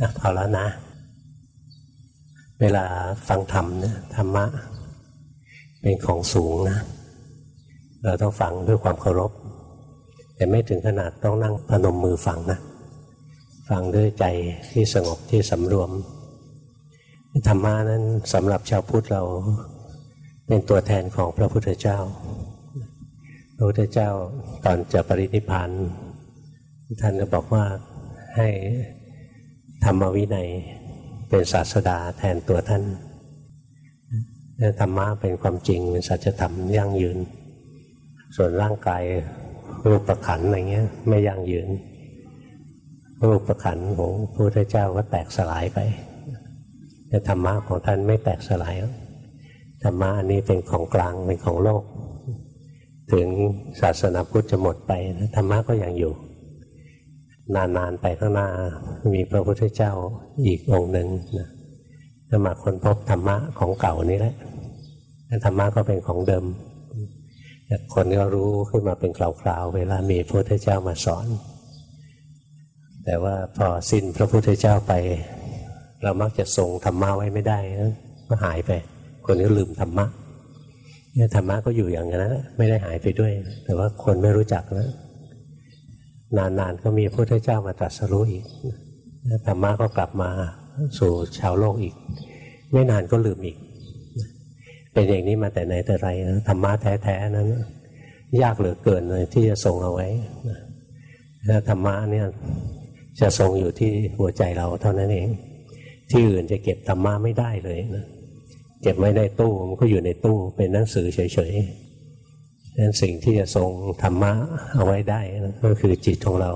นะพอแล้วนะ เวลาฟังธรรมเนี่ยธรรมะ เป็นของสูงนะ เราต้องฟังด้วยความเคารพ แต่ไม่ถึงขนาดต้องนั่งพนมมือฟังนะ ฟังด้วยใจที่สงบที่สำรวม ธรรมะนั้นสำหรับชาวพุทธเราเป็นตัวแทนของพระพุทธเจ้า พระพุทธเจ้าตอนจะปรินิพพานท่านก็บอกว่าให้ ธรรมวินัยเป็นศาสดาแทนตัวท่านธรรมะเป็นความจริงเป็นสัจธรรมยั่งยืน ส่วนร่างกายรูปประขันอะไรเงี้ย ไม่ยั่งยืน รูปประขันของพระพุทธเจ้าก็แตกสลายไปแต่ธรรมะของท่านไม่แตกสลายธรรมะอันนี้เป็นของกลางเป็นของโลก ถึงศาสนาพุทธจะหมดไปธรรมะก็ยังอยู่ นานๆไปข้างหน้า มีพระพุทธเจ้าอีกองค์หนึ่งนะจะมาคนพบธรรมะของเก่านี้แหละธรรมะก็เป็นของเดิมคนก็รู้ขึ้นมาเป็นคราวๆเวลามีพระพุทธเจ้ามาสอน แต่ว่าพอสิ้นพระพุทธเจ้าไป เรามักจะทรงธรรมะไว้ไม่ได้ก็หายไป คนก็ลืมธรรมะเนี่ยธรรมะก็อยู่อย่างนั้นไม่ได้หายไปด้วย แต่ว่าคนไม่รู้จักนะ นานๆก็มีพระพุทธเจ้ามาตรัสรู้อีกธรรมะก็กลับมาสู่ชาวโลกอีก ไม่นานก็ลืมอีก เป็นอย่างนี้มาแต่ไหนแต่ไรธรรมะแท้ๆนั้น ยากเหลือเกินเลยที่จะทรงเอาไว้ถ้าธรรมะเนี่ยจะทรงอยู่ที่หัวใจเราเท่านั้นเอง ที่อื่นจะเก็บธรรมะไม่ได้เลยนะเก็บไว้ในตู้มันก็อยู่ในตู้เป็นหนังสือเฉยๆ นั้นสิ่งที่จะทรงธรรมะเอาไว้ได้ก็คือจิตของเรา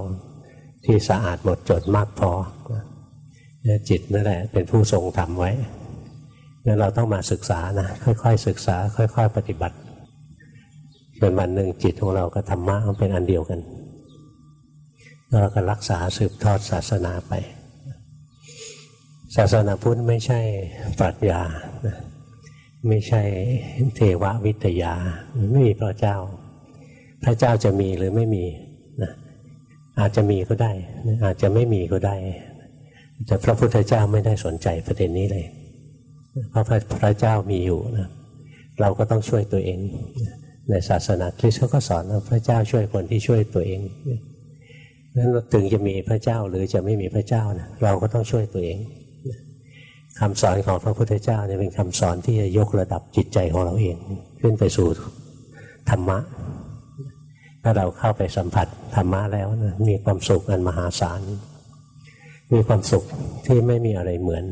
ที่สะอาดหมดจดมากพอจิตนั่นแหละเป็นผู้ทรงธรรมไว้งั้นเราต้องมาศึกษานะค่อย ๆ ศึกษา ค่อย ๆ ปฏิบัติจนวันหนึ่งจิตของเรากับธรรมะมันเป็นอันเดียวกันแล้วเราก็รักษาสืบทอดศาสนาไป ศาสนาพุทธไม่ใช่ปรัชญา ไม่ใช่เทววิทยา ไม่มีพระเจ้า พระเจ้าจะมีหรือไม่มีนะอาจจะมีก็ได้ อาจจะไม่มีก็ได้ แต่พระพุทธเจ้าไม่ได้สนใจประเด็นนี้เลย เพราะพระเจ้ามีอยู่นะเราก็ต้องช่วยตัวเอง ในศาสนาคริสต์เขาก็สอนว่าพระเจ้าช่วยคนที่ช่วยตัวเองนั้นถึงจะมีพระเจ้าหรือจะไม่มีพระเจ้านะเราก็ต้องช่วยตัวเอง คำสอนของพระพุทธเจ้าเนี่ยเป็นคำสอนที่จะยกระดับจิตใจของเราเอง ขึ้นไปสู่ธรรมะ ถ้าเราเข้าไปสัมผัสธรรมะแล้วนะมีความสุขอันมหาศาล มีความสุขที่ไม่มีอะไรเหมือน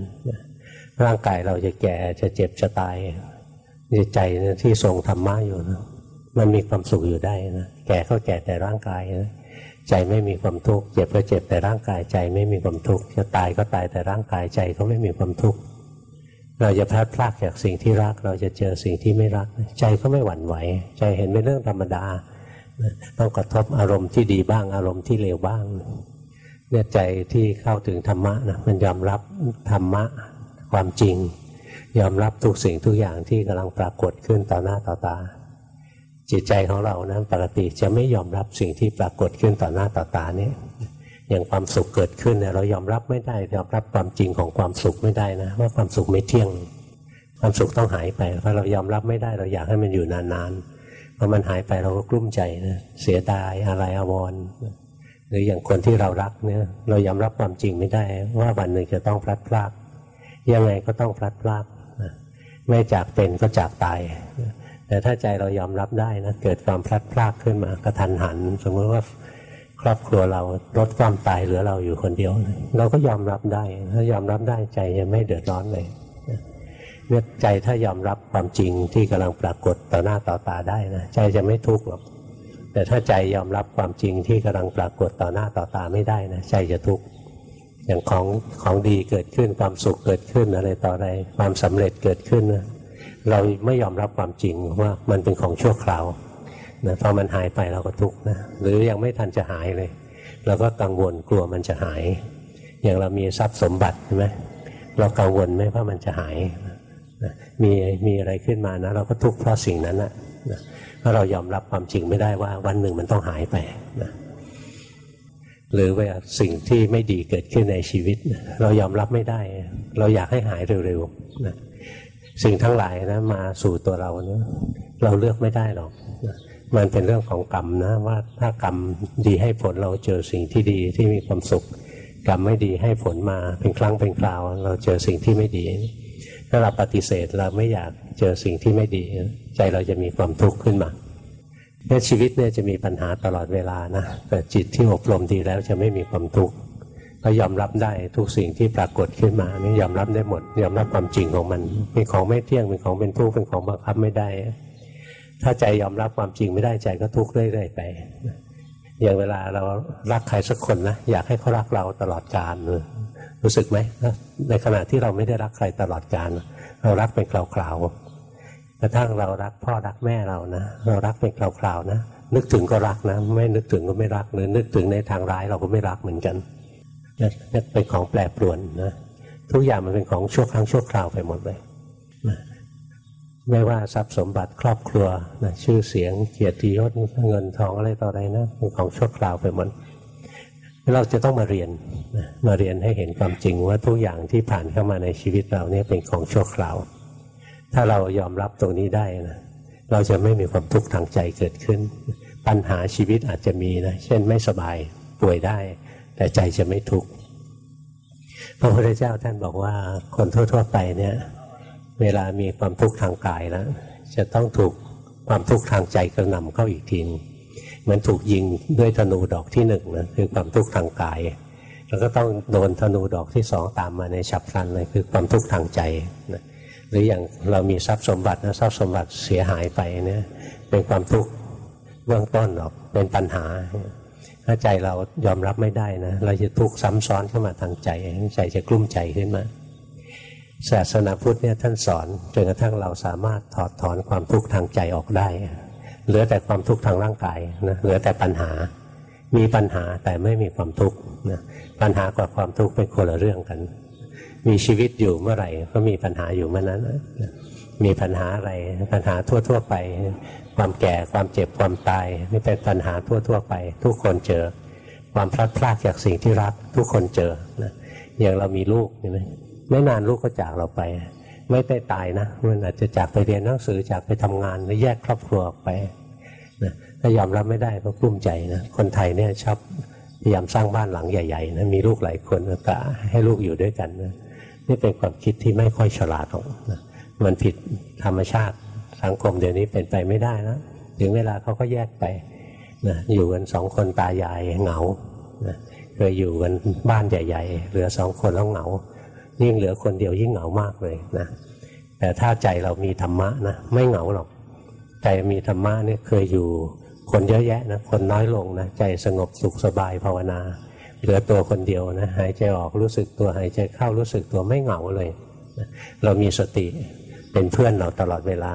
ร่างกายเราจะแก่จะเจ็บจะตายใจที่ทรงธรรมะอยู่นะมันมีความสุขอยู่ได้นะแก่ก็แก่แต่ร่างกายนะ ใจไม่มีความทุกข์เจ็บก็เจ็บแต่ร่างกายใจไม่มีความทุกข์จะตายก็ตายแต่ร่างกายใจก็ไม่มีความทุกข์เราจะพลาดพลาดจากสิ่งที่รัก เราจะเจอสิ่งที่ไม่รัก ใจก็ไม่หวั่นไหว ใจเห็นเป็นเรื่องธรรมดา ต้องกระทบอารมณ์ที่ดีบ้างอารมณ์ที่เลวบ้างเนี่ยใจที่เข้าถึงธรรมะนะมันยอมรับธรรมะความจริง ยอมรับทุกสิ่งทุกอย่างที่กำลังปรากฏขึ้นต่อหน้าต่อตา จิตใจของเรานะปกติจะไม่ยอมรับสิ่งที่ปรากฏขึ้นต่อหน้าต่อตานี้อย่างความสุขเกิดขึ้นเนี่ยเรายอมรับไม่ได้ยอมรับความจริงของความสุขไม่ได้นะว่าความสุขไม่เที่ยง ความสุขต้องหายไปเพราะเรายอมรับไม่ได้เราอยากให้มันอยู่นานๆพอมันหายไปเราก็กลุ้มใจนะเสียดายอะไรอาวรหรืออย่างคนที่เรารักเนี่ยเรายอมรับความจริงไม่ได้ ว่าวันหนึ่งจะต้องพลัดพรากยังไงก็ต้องพลัดพรากไม่จากเป็นก็จากตาย แต่ถ้าใจเรายอมรับได้นะเกิดความพลัดพรากขึ้นมากระทันหัน สมมติว่าครอบครัวเราลดความตายเหลือเราอยู่คนเดียว เราก็ยอมรับได้ ถ้ายอมรับได้ใจจะไม่เดือดร้อนเลยเนี่ยใจถ้ายอมรับความจริงที่กำลังปรากฏต่อหน้าต่อตาได้นะใจจะไม่ทุกข์หรอกแต่ถ้าใจยอมรับความจริงที่กำลังปรากฏต่อหน้าต่อตาไม่ได้นะใจจะทุกข์อย่างของของดีเกิดขึ้นความสุขเกิดขึ้นอะไรต่ออะไรความสำเร็จเกิดขึ้นนะ เราไม่ยอมรับความจริงว่ามันเป็นของชั่วคราวนะพอมันหายไปเราก็ทุกข์นะหรือยังไม่ทันจะหายเลย เราก็กังวลกลัวมันจะหาย อย่างเรามีทรัพย์สมบัติใช่ไหมเรากังวลไหมว่ามันจะหายนะมีมีอะไรขึ้นมานะ เราก็ทุกข์เพราะสิ่งนั้นนะเพราะเรายอมรับความจริงไม่ได้ว่า วันหนึ่งมันต้องหายไปนะหรือว่าสิ่งที่ไม่ดีเกิดขึ้นในชีวิต เรายอมรับไม่ได้ เราอยากให้หายเร็วๆนะ สิ่งทั้งหลายนะมาสู่ตัวเราเนี่ยเราเลือกไม่ได้หรอกมันเป็นเรื่องของกรรมนะว่าถ้ากรรมดีให้ผลเราเจอสิ่งที่ดีที่มีความสุข กรรมไม่ดีให้ผลมาเป็นครั้งเป็นคราว เราเจอสิ่งที่ไม่ดี ถ้าเราปฏิเสธเราไม่อยากเจอสิ่งที่ไม่ดี ใจเราจะมีความทุกข์ขึ้นมาเนี่ยชีวิตเนี่ยจะมีปัญหาตลอดเวลานะแต่จิตที่อบรมดีแล้วจะไม่มีความทุกข์ ก็ยอมรับได้ทุกสิ่งที่ปรากฏขึ้นมานี่ยอมรับได้หมด ยอมรับความจริงของมันเป็นของไม่เที่ยงเป็นของเป็นทุกข์เป็นของบังคับไม่ได้ ถ้าใจยอมรับความจริงไม่ได้ใจก็ทุกข์เรื่อยๆไปอย่างเวลาเรารักใครสักคนนะอยากให้เขารักเราตลอดกาลรู้สึกไหมในขณะที่เราไม่ได้รักใครตลอดกาลเรารักเป็นคราวๆกระทั่งเรารักพ่อรักแม่เรานะเรารักเป็นคราวๆนะนึกถึงก็รักนะ ไม่นึกถึงก็ไม่รักหรือนึกถึงในทางร้ายเราก็ไม่รักเหมือนกัน นี่เป็นของแปรปรวนนะทุกอย่างมันเป็นของชั่วครั้งชั่วคราวไปหมดเลยนะไม่ว่าทรัพย์สมบัติครอบครัวนะชื่อเสียงเกียรติยศเงินทองอะไรต่ออะไรนะเป็นของชั่วคราวไปหมดเราจะต้องมาเรียนนะมาเรียนให้เห็นความจริงว่าทุกอย่างที่ผ่านเข้ามาในชีวิตเราเนี่ยเป็นของชั่วคราว ถ้าเรายอมรับตรงนี้ได้นะเราจะไม่มีความทุกข์ทางใจเกิดขึ้น ปัญหาชีวิตอาจจะมีนะเช่นไม่สบายป่วยได้ แต่ใจจะไม่ทุกข์พระพุทธเจ้าท่านบอกว่าคนทั่วๆไปเนี่ย เวลามีความทุกข์ทางกายแล้วจะต้องถูกความทุกข์ทางใจกระหน่ำเข้าอีกทีเหมือนถูกยิงด้วยธนูดอกที่หนึ่งนะคือความทุกข์ทางกาย แล้วก็ต้องโดนธนูดอกที่สองตามมาในฉับพลันเลยคือความทุกข์ทางใจนะหรืออย่างเรามีทรัพย์สมบัตินะทรัพย์สมบัติเสียหายไปเนี่ยเป็นความทุกข์เบื้องต้นหรอกเป็นปัญหา ถ้าใจเรายอมรับไม่ได้นะเราจะทุกข์ซ้ำซ้อนเข้ามาทางใจใจจะกลุ้มใจขึ้นมาศาสนาพุทธเนี่ยท่านสอนจนกระทั่งเราสามารถถอดถอนความทุกข์ทางใจออกได้ เหลือแต่ความทุกข์ทางร่างกายนะเหลือแต่ปัญหา มีปัญหาแต่ไม่มีความทุกข์นะปัญหากับความทุกข์เป็นคนละเรื่องกัน มีชีวิตอยู่เมื่อไหร่ก็มีปัญหาอยู่เมื่อนั้นมีปัญหาอะไรปัญหาทั่ว ๆ ไป ความแก่ความเจ็บความตายนี่เป็นปัญหาทั่วๆไป ทุกคนเจอ ความพลัดพรากจากสิ่งที่รัก ทุกคนเจอนะอย่างเรามีลูกใช่ไหมไม่นานลูกก็จากเราไป ไม่ได้ตายนะมันอาจจะจากไปเรียนหนังสือจากไปทำงานหรือแยกครอบครัวออกไปนะถ้ายอมรับไม่ได้ก็กลุ้มใจนะคนไทยเนี่ยชอบพยายามสร้างบ้านหลังใหญ่ๆนะมีลูกหลายคนกะให้ลูกอยู่ด้วยกันนะนี่เป็นความคิดที่ไม่ค่อยฉลาดหรอกนะมันผิดธรรมชาติ สังคมเดี๋ยวนี้เป็นไปไม่ได้นะถึงเวลาเขาก็แยกไปนะอยู่กันสองคนตายายเหงานะเคยอยู่กันบ้านใหญ่ ๆ เหลือสองคนแล้วเหงา ยิ่งเหลือคนเดียวยิ่งเหงามากเลยนะแต่ถ้าใจเรามีธรรมะนะไม่เหงาหรอก ใจมีธรรมะเนี่ยเคยอยู่คนเยอะแยะนะคนน้อยลงนะใจสงบสุขสบายภาวนา เหลือตัวคนเดียวนะหายใจออกรู้สึกตัวหายใจเข้ารู้สึกตัวไม่เหงาเลย เรามีสติ เป็นเพื่อนเราตลอดเวลา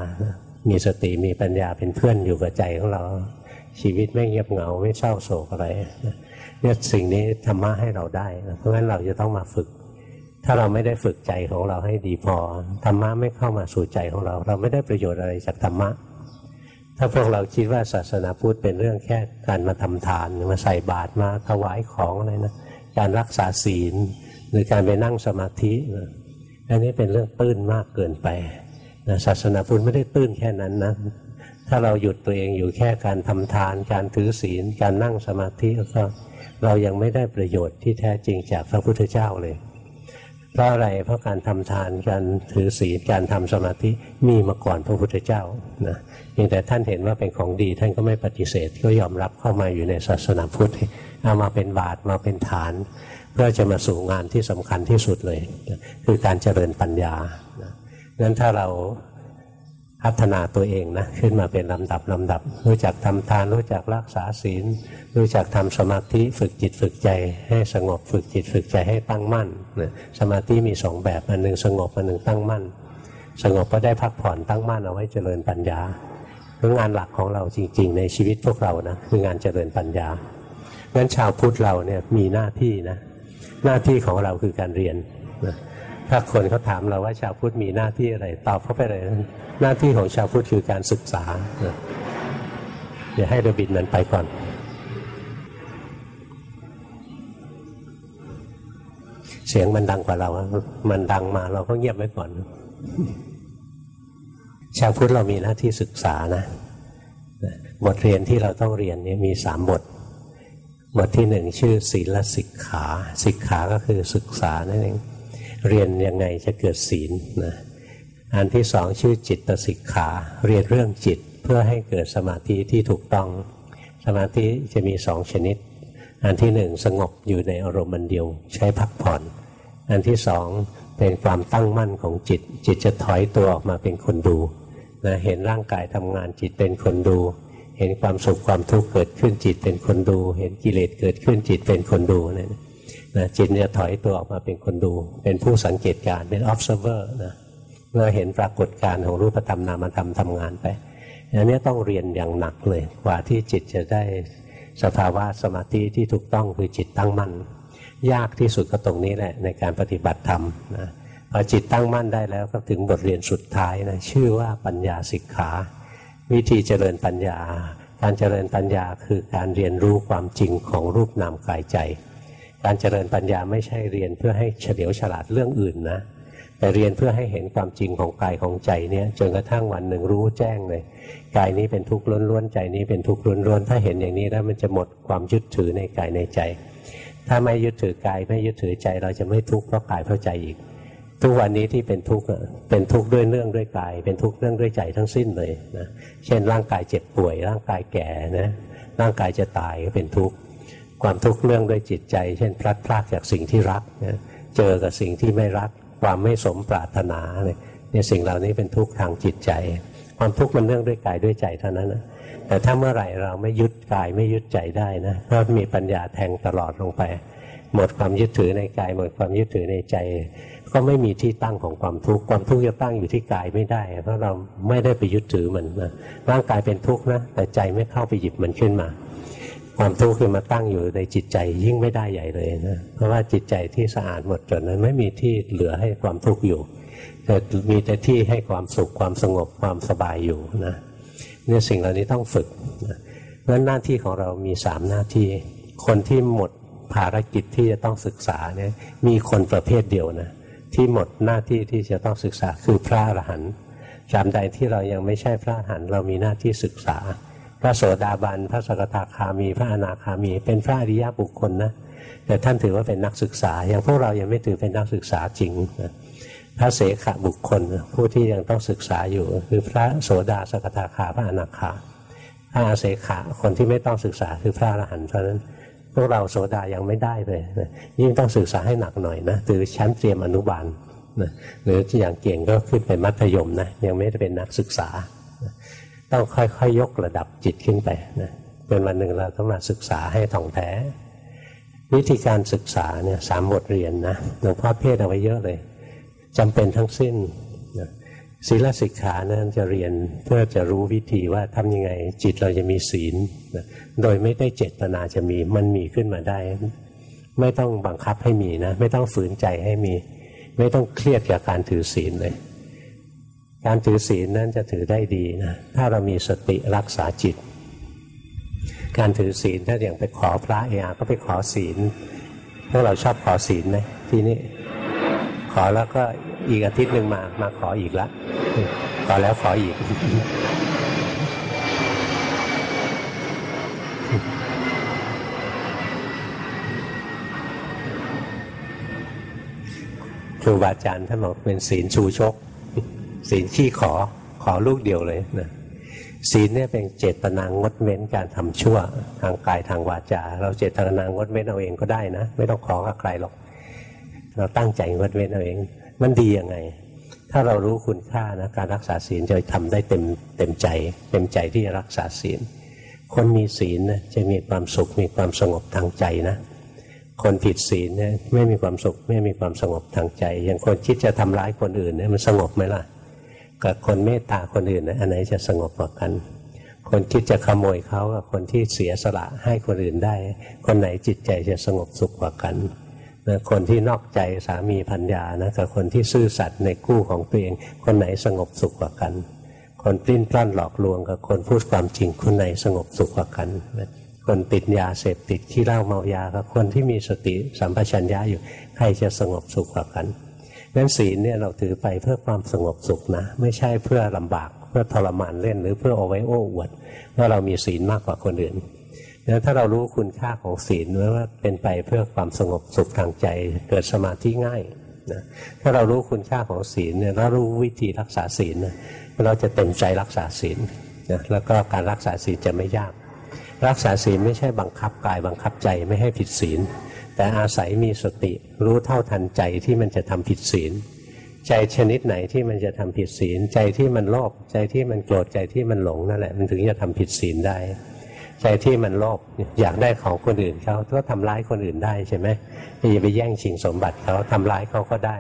มีสติมีปัญญาเป็นเพื่อนอยู่กับใจของเรา ชีวิตไม่เงียบเหงาไม่เศร้าโศกอะไรเนี่ยสิ่งนี้ธรรมะให้เราได้ เพราะฉะนั้นเราจะต้องมาฝึก ถ้าเราไม่ได้ฝึกใจของเราให้ดีพอธรรมะไม่เข้ามาสู่ใจของเรา เราไม่ได้ประโยชน์อะไรจากธรรมะ ถ้าพวกเราคิดว่าศาสนาพุทธเป็นเรื่องแค่การมาทำทานมาใส่บาตรมาถวายของอะไรนะการรักษาศีลหรือการไปนั่งสมาธิอันนี้เป็นเรื่องตื้นมากเกินไป ศาสนาพุทธไม่ได้ตื้นแค่นั้นนะถ้าเราหยุดตัวเองอยู่แค่การทำทาน การถือศีล การนั่งสมาธิแล้วก็เรายังไม่ได้ประโยชน์ที่แท้จริงจากพระพุทธเจ้าเลยเพราะอะไรเพราะการทำทานการถือศีลการทำสมาธิมีมาก่อนพระพุทธเจ้านะเพียงแต่ท่านเห็นว่าเป็นของดี ท่านก็ไม่ปฏิเสธก็ยอมรับเข้ามาอยู่ในศาสนาพุทธเอามาเป็นบาตรมาเป็นฐาน เพื่อจะมาสู่งานที่สำคัญที่สุดเลย คือการเจริญปัญญางั้ นั้นถ้าเราพัฒนาตัวเองนะขึ้นมาเป็นลำดับลำดับ รู้จักทำทาน รู้จักรักษาศีล รู้จักทำสมาธิฝึกจิตฝึกใจให้สงบฝึกจิตฝึกใจให้ตั้งมั่นนะสมาธิมีสองแบบอันหนึ่งสงบอันหนึ่งตั้งมั่น สงบก็ได้พักผ่อนตั้งมั่นเอาไว้เจริญปัญญาเรื่องงานหลักของเราจริง ๆ ในชีวิตพวกเรานะคืองานเจริญปัญญางั้นชาวพุทธเราเนี่ยมีหน้าที่นะหน้าที่ของเราคือการเรียนนะ ถ้าคนเขาถามเราว่าชาวพุทธมีหน้าที่อะไร ตอบเขาไปเลยหน้าที่ของชาวพุทธคือการศึกษาเดี๋ยวให้ระบินมันไปก่อน เสียงมันดังกว่าเรา มันดังมาเราก็เงียบไว้ก่อน ชาวพุทธเรามีหน้าที่ศึกษานะ บทเรียนที่เราต้องเรียนนี่มีสามบทบทที่หนึ่งชื่อศีลสิกขา สิกขาก็คือศึกษานั่นเอง เรียนยังไงจะเกิดศีลนะอันที่สองชื่อจิตสิกขา เรียนเรื่องจิตเพื่อให้เกิดสมาธิที่ถูกต้อง สมาธิจะมีสองชนิด อันที่หนึ่งสงบอยู่ในอารมณ์เดียวใช้พักผ่อน อันที่สองเป็นความตั้งมั่นของจิต จิตจะถอยตัวออกมาเป็นคนดูนะเห็นร่างกายทำงานจิตเป็นคนดู เห็นความสุขความทุกข์เกิดขึ้นจิตเป็นคนดู เห็นกิเลสเกิดขึ้นจิตเป็นคนดูเนี่ นะจิตจะถอยตัวออกมาเป็นคนดู เป็นผู้สังเกตการเป็น observer นะเมื่อเห็นปรากฏการของรูปธรรมนามธรรมทำงานไปอันนี้ต้องเรียนอย่างหนักเลยกว่าที่จิตจะได้สภาวะสมาธิที่ถูกต้องคือจิตตั้งมั่น ยากที่สุดก็ตรงนี้แหละในการปฏิบัติธรรมนะพอจิตตั้งมั่นได้แล้วก็ถึงบทเรียนสุดท้ายนะชื่อว่าปัญญาสิกขา วิธีเจริญปัญญา การเจริญปัญญาคือการเรียนรู้ความจริงของรูปนามกายใจ การเจริญปัญญาไม่ใช่เรียนเพื่อให้เฉลียวฉลาดเรื่องอื่นนะแต่เรียนเพื่อให้เห็นความจริงของกายของใจเนี่ยจนกระทั่งวันหนึ่งรู้แจ้งเลยกายนี้เป็นทุกข์ล้วนๆใจนี้เป็นทุกข์ล้วนๆถ้าเห็นอย่างนี้แล้วมันจะหมดความยึดถือในกายในใจ ถ้าไม่ยึดถือกายไม่ยึดถือใจเราจะไม่ทุกข์เพราะกายเพราะใจอีก ทุกวันนี้ที่เป็นทุกข์เป็นทุกข์ด้วยเนื่องด้วยกาย เป็นทุกข์เรื่องด้วยใจทั้งสิ้นเลยนะเช่นร่างกายเจ็บป่วย ร่างกายแก่นะร่างกายจะตายก็เป็นทุกข์ ความทุกข์เรื่องด้วยจิตใจ เช่น พลัดพรากจากสิ่งที่รักเจอกับสิ่งที่ไม่รัก ความไม่สมปรารถนาเนี่ยสิ่งเหล่านี้เป็นทุกข์ทางจิตใจ ความทุกข์มันเรื่องด้วยกายด้วยใจเท่านั้นนะแต่ถ้าเมื่อไหร่เราไม่ยึดกายไม่ยึดใจได้นะก็มีปัญญาแทงตลอดลงไป หมดความยึดถือในกาย หมดความยึดถือในใจ ก็ไม่มีที่ตั้งของความทุกข์ความทุกข์จะตั้งอยู่ที่กายไม่ได้ เพราะเราไม่ได้ไปยึดถือมันนะร่างกายเป็นทุกข์นะแต่ใจไม่เข้าไปหยิบมันขึ้นมา ความทุกข์คือมาตั้งอยู่ในจิตใจยิ่งไม่ได้ใหญ่เลยนะ เพราะว่าจิตใจที่สะอาดหมดจดนั้นไม่มีที่เหลือให้ความทุกข์อยู่แต่มีแต่ที่ให้ความสุขความสงบความสบายอยู่นะเนี่ยสิ่งเหล่านี้ต้องฝึกนะเพราะหน้าที่ของเรามีสามหน้าที่ คนที่หมดภารกิจที่จะต้องศึกษาเนี่ยมีคนประเภทเดียวนะที่หมดหน้าที่ที่จะต้องศึกษาคือพระอรหันต์จำใดที่เรายังไม่ใช่พระอรหันต์เรามีหน้าที่ศึกษา พระโสดาบัน พระสกทาคามี พระอนาคามี เป็นพระอริยบุคคลนะแต่ท่านถือว่าเป็นนักศึกษา อย่างพวกเรายังไม่ถือเป็นนักศึกษาจริงนะพระเสขบุคคล ผู้ที่ยังต้องศึกษาอยู่ คือพระโสดาสกทาคาพระอนาคาพระอาเสขะคนที่ไม่ต้องศึกษาคือพระอรหันต์เพราะนั้นพวกเราโสดายังไม่ได้เลยนะยิ่งต้องศึกษาให้หนักหน่อยนะถือชั้นเตรียมอนุบาลนะหรืออย่างเก่งก็ขึ้นไปมัธยมนะยังไม่ได้เป็นนักศึกษา ต้องค่อยๆยกระดับจิตขึ้นไปนะเป็นวันหนึ่งเราต้องมาศึกษาให้ท่องแท้ วิธีการศึกษาเนี่ยสามบทเรียนนะหลวงพ่อเพศเอาไว้เยอะเลยจำเป็นทั้งสิ้นนะศีลสิกขานั้นจะเรียนเพื่อจะรู้วิธีว่าทำยังไงจิตเราจะมีศีลนะโดยไม่ได้เจตนาจะมีมันมีขึ้นมาได้ ไม่ต้องบังคับให้มีนะ ไม่ต้องฝืนใจให้มี ไม่ต้องเครียดกับการถือศีลเลย การถือศีลนั้นจะถือได้ดีนะถ้าเรามีสติรักษาจิต การถือศีลถ้าอย่างไปขอพระเองก็ไปขอศีลพวกเราชอบขอศีลไหมที่นี่ขอแล้วก็อีกอาทิตย์หนึ่งมามาขออีกละขอแล้วขออีก ครูบาอาจารย์ท่านบอกเป็นศีลชูชก ศีลขี้ขอขอลูกเดียวเลยนะศีลเนี่ยเป็นเจตนางดเว้นการทำชั่วทางกายทางวาจา เราเจตนางดเว้นเอาเองก็ได้นะ ไม่ต้องขอกับใครหรอก เราตั้งใจงดเว้นเอาเอง มันดียังไง ถ้าเรารู้คุณค่านะการรักษาศีลจะทำได้เต็มเต็มใจ เต็มใจที่จะรักษาศีล คนมีศีลนะจะมีความสุขมีความสงบทางใจนะ คนผิดศีลเนี่ยไม่มีความสุขไม่มีความสงบทางใจ อย่างคนคิดจะทำร้ายคนอื่นเนี่ยมันสงบไหมล่ะ กับคนเมตตาคนอื่นอันไหนจะสงบกว่ากัน คนคิดจะขโมยเขากับคนที่เสียสละให้คนอื่นได้ คนไหนจิตใจจะสงบสุขกว่ากันนะคนที่นอกใจสามีพัญญานะกับคนที่ซื่อสัตย์ในกู้ของตัวเอง คนไหนสงบสุขกว่ากัน คนปลิ้นปล้อนหลอกลวงกับคนพูดความจริงคนไหนสงบสุขกว่ากันคคนติดยาเสพติดขี้เหล้าเมายากับคนที่มีสติสัมปชัญญะอยู่ใครจะสงบสุขกว่ากัน นั้นศีลเนี่ยเราถือไปเพื่อความสงบสุขนะ ไม่ใช่เพื่อลำบากเพื่อทรมานเล่น หรือเพื่อเอาไว้โอ้อวดว่าเรามีศีลมากกว่าคนอื่นนั้นถ้าเรารู้คุณค่าของศีลว่าเป็นไปเพื่อความสงบสุขทางใจ เกิดสมาธิง่ายนะถ้าเรารู้คุณค่าของศีลเนี่ยแล้วรู้วิธีรักษาศีลนะเราจะเต็มใจรักษาศีลนะแล้วก็การรักษาศีลจะไม่ยาก รักษาศีลไม่ใช่บังคับกายบังคับใจไม่ให้ผิดศีล แต่อาศัยมีสติรู้เท่าทันใจที่มันจะทำผิดศีล ใจชนิดไหนที่มันจะทำผิดศีล ใจที่มันโลภใจที่มันโกรธใจที่มันหลงนั่นแหละมันถึงจะทำผิดศีลได้ ใจที่มันโลภอยากได้ของคนอื่นเขาก็ทำร้ายคนอื่นได้ใช่ไหมอย่าไปแย่งชิงสมบัติเขาทำร้ายเขาก็ได้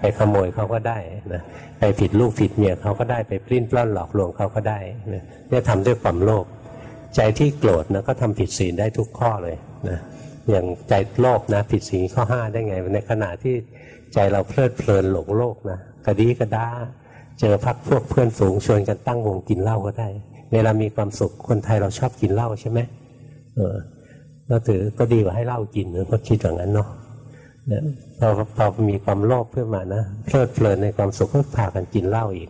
ไปขโมยเขาก็ได้นะไปผิดลูกผิดเมียเขาก็ได้ไปปลิ้นปล้อนหลอกลวงเขาก็ได้เนี่ยทำด้วยความโลภใจที่โกรธนะก็ทำผิดศีลได้ทุกข้อเลยนะ อย่างใจโลภนะผิดศีลข้อห้าได้ไง ในขณะที่ใจเราเพลิดเพลินหลงโลกนะกระดีกระด้าเจอพักพวกเพื่อนฝูงชวนกันตั้งวงกินเหล้าก็ได้ เวลามีความสุขคนไทยเราชอบกินเหล้าใช่ไหมเออก็ถือก็ดีกว่าให้เหล้ากินหรือก็คิดอย่างนั้นเนาะเนี่ยพอพอมีความโลภขึ้นมานะเพลิดเพลินในความสุขก็พากันกินเหล้าอีก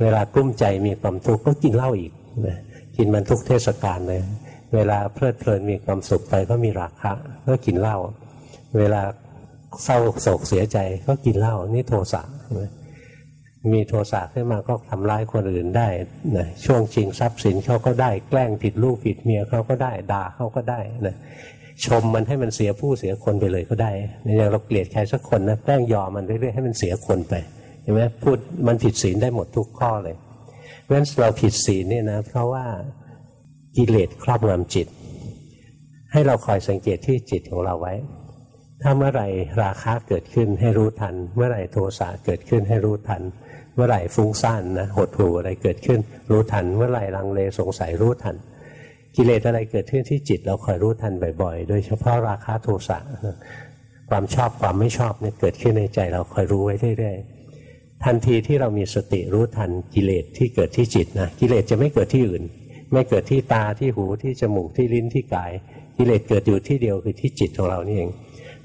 เวลากลุ้มใจมีความทุกข์ก็กินเหล้าอีกนะกินมันทุกเทศกาลเลย เวลาเพลิดเพลินมีความสุขไปก็มีราคะก็กินเหล้าเวลาเศร้าโศกเสียใจก็กินเหล้านี่โทสะมีโทสะขึ้นมาก็ทำร้ายคนอื่นได้นะช่วงชิงทรัพย์สินเขาก็ได้แกล้งผิดลูกผิดเมียเขาก็ได้ด่าเขาก็ได้นะชมมันให้มันเสียผู้เสียคนไปเลยก็ได้อย่างเราเกลียดใครสักคนนะแกล้งยอมมันเรื่อยๆให้มันเสียคนไปเห็นไหมพูดมันผิดศีลได้หมดทุกข้อเลยเพราะฉะนั้นเราผิดศีลเนี่ยนะเพราะว่า กิเลสครอบงำจิต ให้เราคอยสังเกตที่จิตของเราไว้ ถ้าเมื่อไหร่ราคะเกิดขึ้นให้รู้ทัน เมื่อไหร่โทสะเกิดขึ้นให้รู้ทัน เมื่อไหร่ฟุ้งซ่านนะหดหู่อะไรเกิดขึ้น รู้ทัน เมื่อไหร่ลังเลสงสัยรู้ทัน กิเลสอะไรเกิดขึ้นที่จิตเราคอยรู้ทันบ่อยๆ โดยเฉพาะราคะโทสะความชอบความไม่ชอบเนี่ยเกิดขึ้นในใจเราคอยรู้ไว้เรื่อยๆทันทีที่เรามีสติรู้ทันกิเลสที่เกิดที่จิตนะกิเลสจะไม่เกิดที่อื่น ไม่เกิดที่ตาที่หูที่จมูกที่ลิ้นที่กายกิเลสเกิดอยู่ที่เดียวคือที่จิตของเรานี่เอง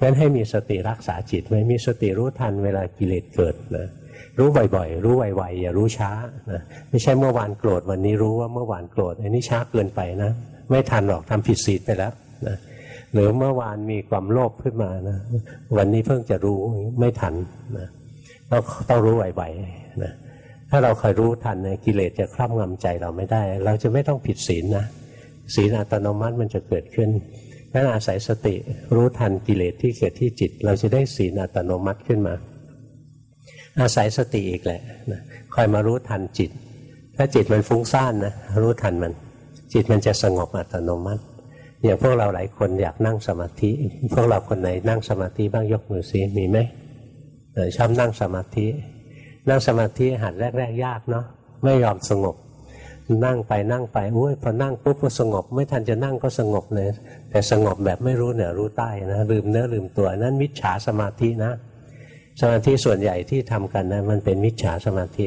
งั้นให้มีสติรักษาจิตไว้มีสติรู้ทันเวลากิเลสเกิดนะรู้บ่อยๆ รู้ไวๆ อย่ารู้ช้านะไม่ใช่เมื่อวานโกรธวันนี้รู้ว่าเมื่อวานโกรธอันนี้ช้าเกินไปนะไม่ทันหรอกทำผิดศีลไปแล้วนะหรือเมื่อวานมีความโลภขึ้นมานะวันนี้เพิ่งจะรู้ไม่ทันนะต้องต้องรู้ไวๆนะ ถ้าเราคอยรู้ทันนะกิเลสจะครอบงำใจเราไม่ได้ เราจะไม่ต้องผิดศีลนะศีลอัตโนมัติมันจะเกิดขึ้นนั้นอาศัยสติรู้ทันกิเลสที่เกิดที่จิต เราจะได้ศีลอัตโนมัติขึ้นมา อาศัยสติอีกแหละนะคอยมารู้ทันจิต ถ้าจิตมันฟุ้งซ่านนะรู้ทันมัน จิตมันจะสงบอัตโนมัติอย่างพวกเราหลายคนอยากนั่งสมาธิ พวกเราคนไหนนั่งสมาธิบ้างยกมือซิมีไหมชอบนั่งสมาธิ นั่งสมาธิหัดแรก ๆ ยากเนาะไม่ยอมสงบ นั่งไปนั่งไปอุ้ยพอนั่งปุ๊บก็สงบ ไม่ทันจะนั่งก็สงบเลย แต่สงบแบบไม่รู้เหนือรู้ใต้นะลืมเนื้อลืมตัวนั่นมิจฉาสมาธินะ สมาธิส่วนใหญ่ที่ทำกันนะมันเป็นมิจฉาสมาธิ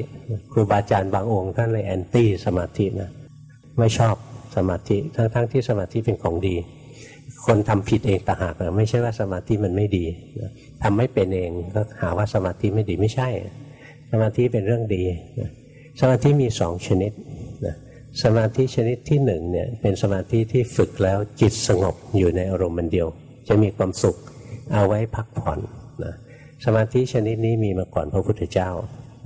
ครูบาอาจารย์บางองค์ท่านเลยแอนตี้สมาธินะไม่ชอบสมาธิทั้งๆทที่สมาธิเป็นของดี คนทำผิดเองต่างหากไม่ใช่ว่าสมาธิมันไม่ดีทำไม่เป็นเองก็หาว่าสมาธิไม่ดีไม่ใช่ สมาธิเป็นเรื่องดีสมาธิมีสองชนิดสมาธิชนิดที่หนึ่งเนี่ยเป็นสมาธิที่ฝึกแล้วจิตสงบอยู่ในอารมณ์มันเดียว จะมีความสุขเอาไว้พักผ่อนนะสมาธิชนิดนี้มีมาก่อนพระพุทธเจ้า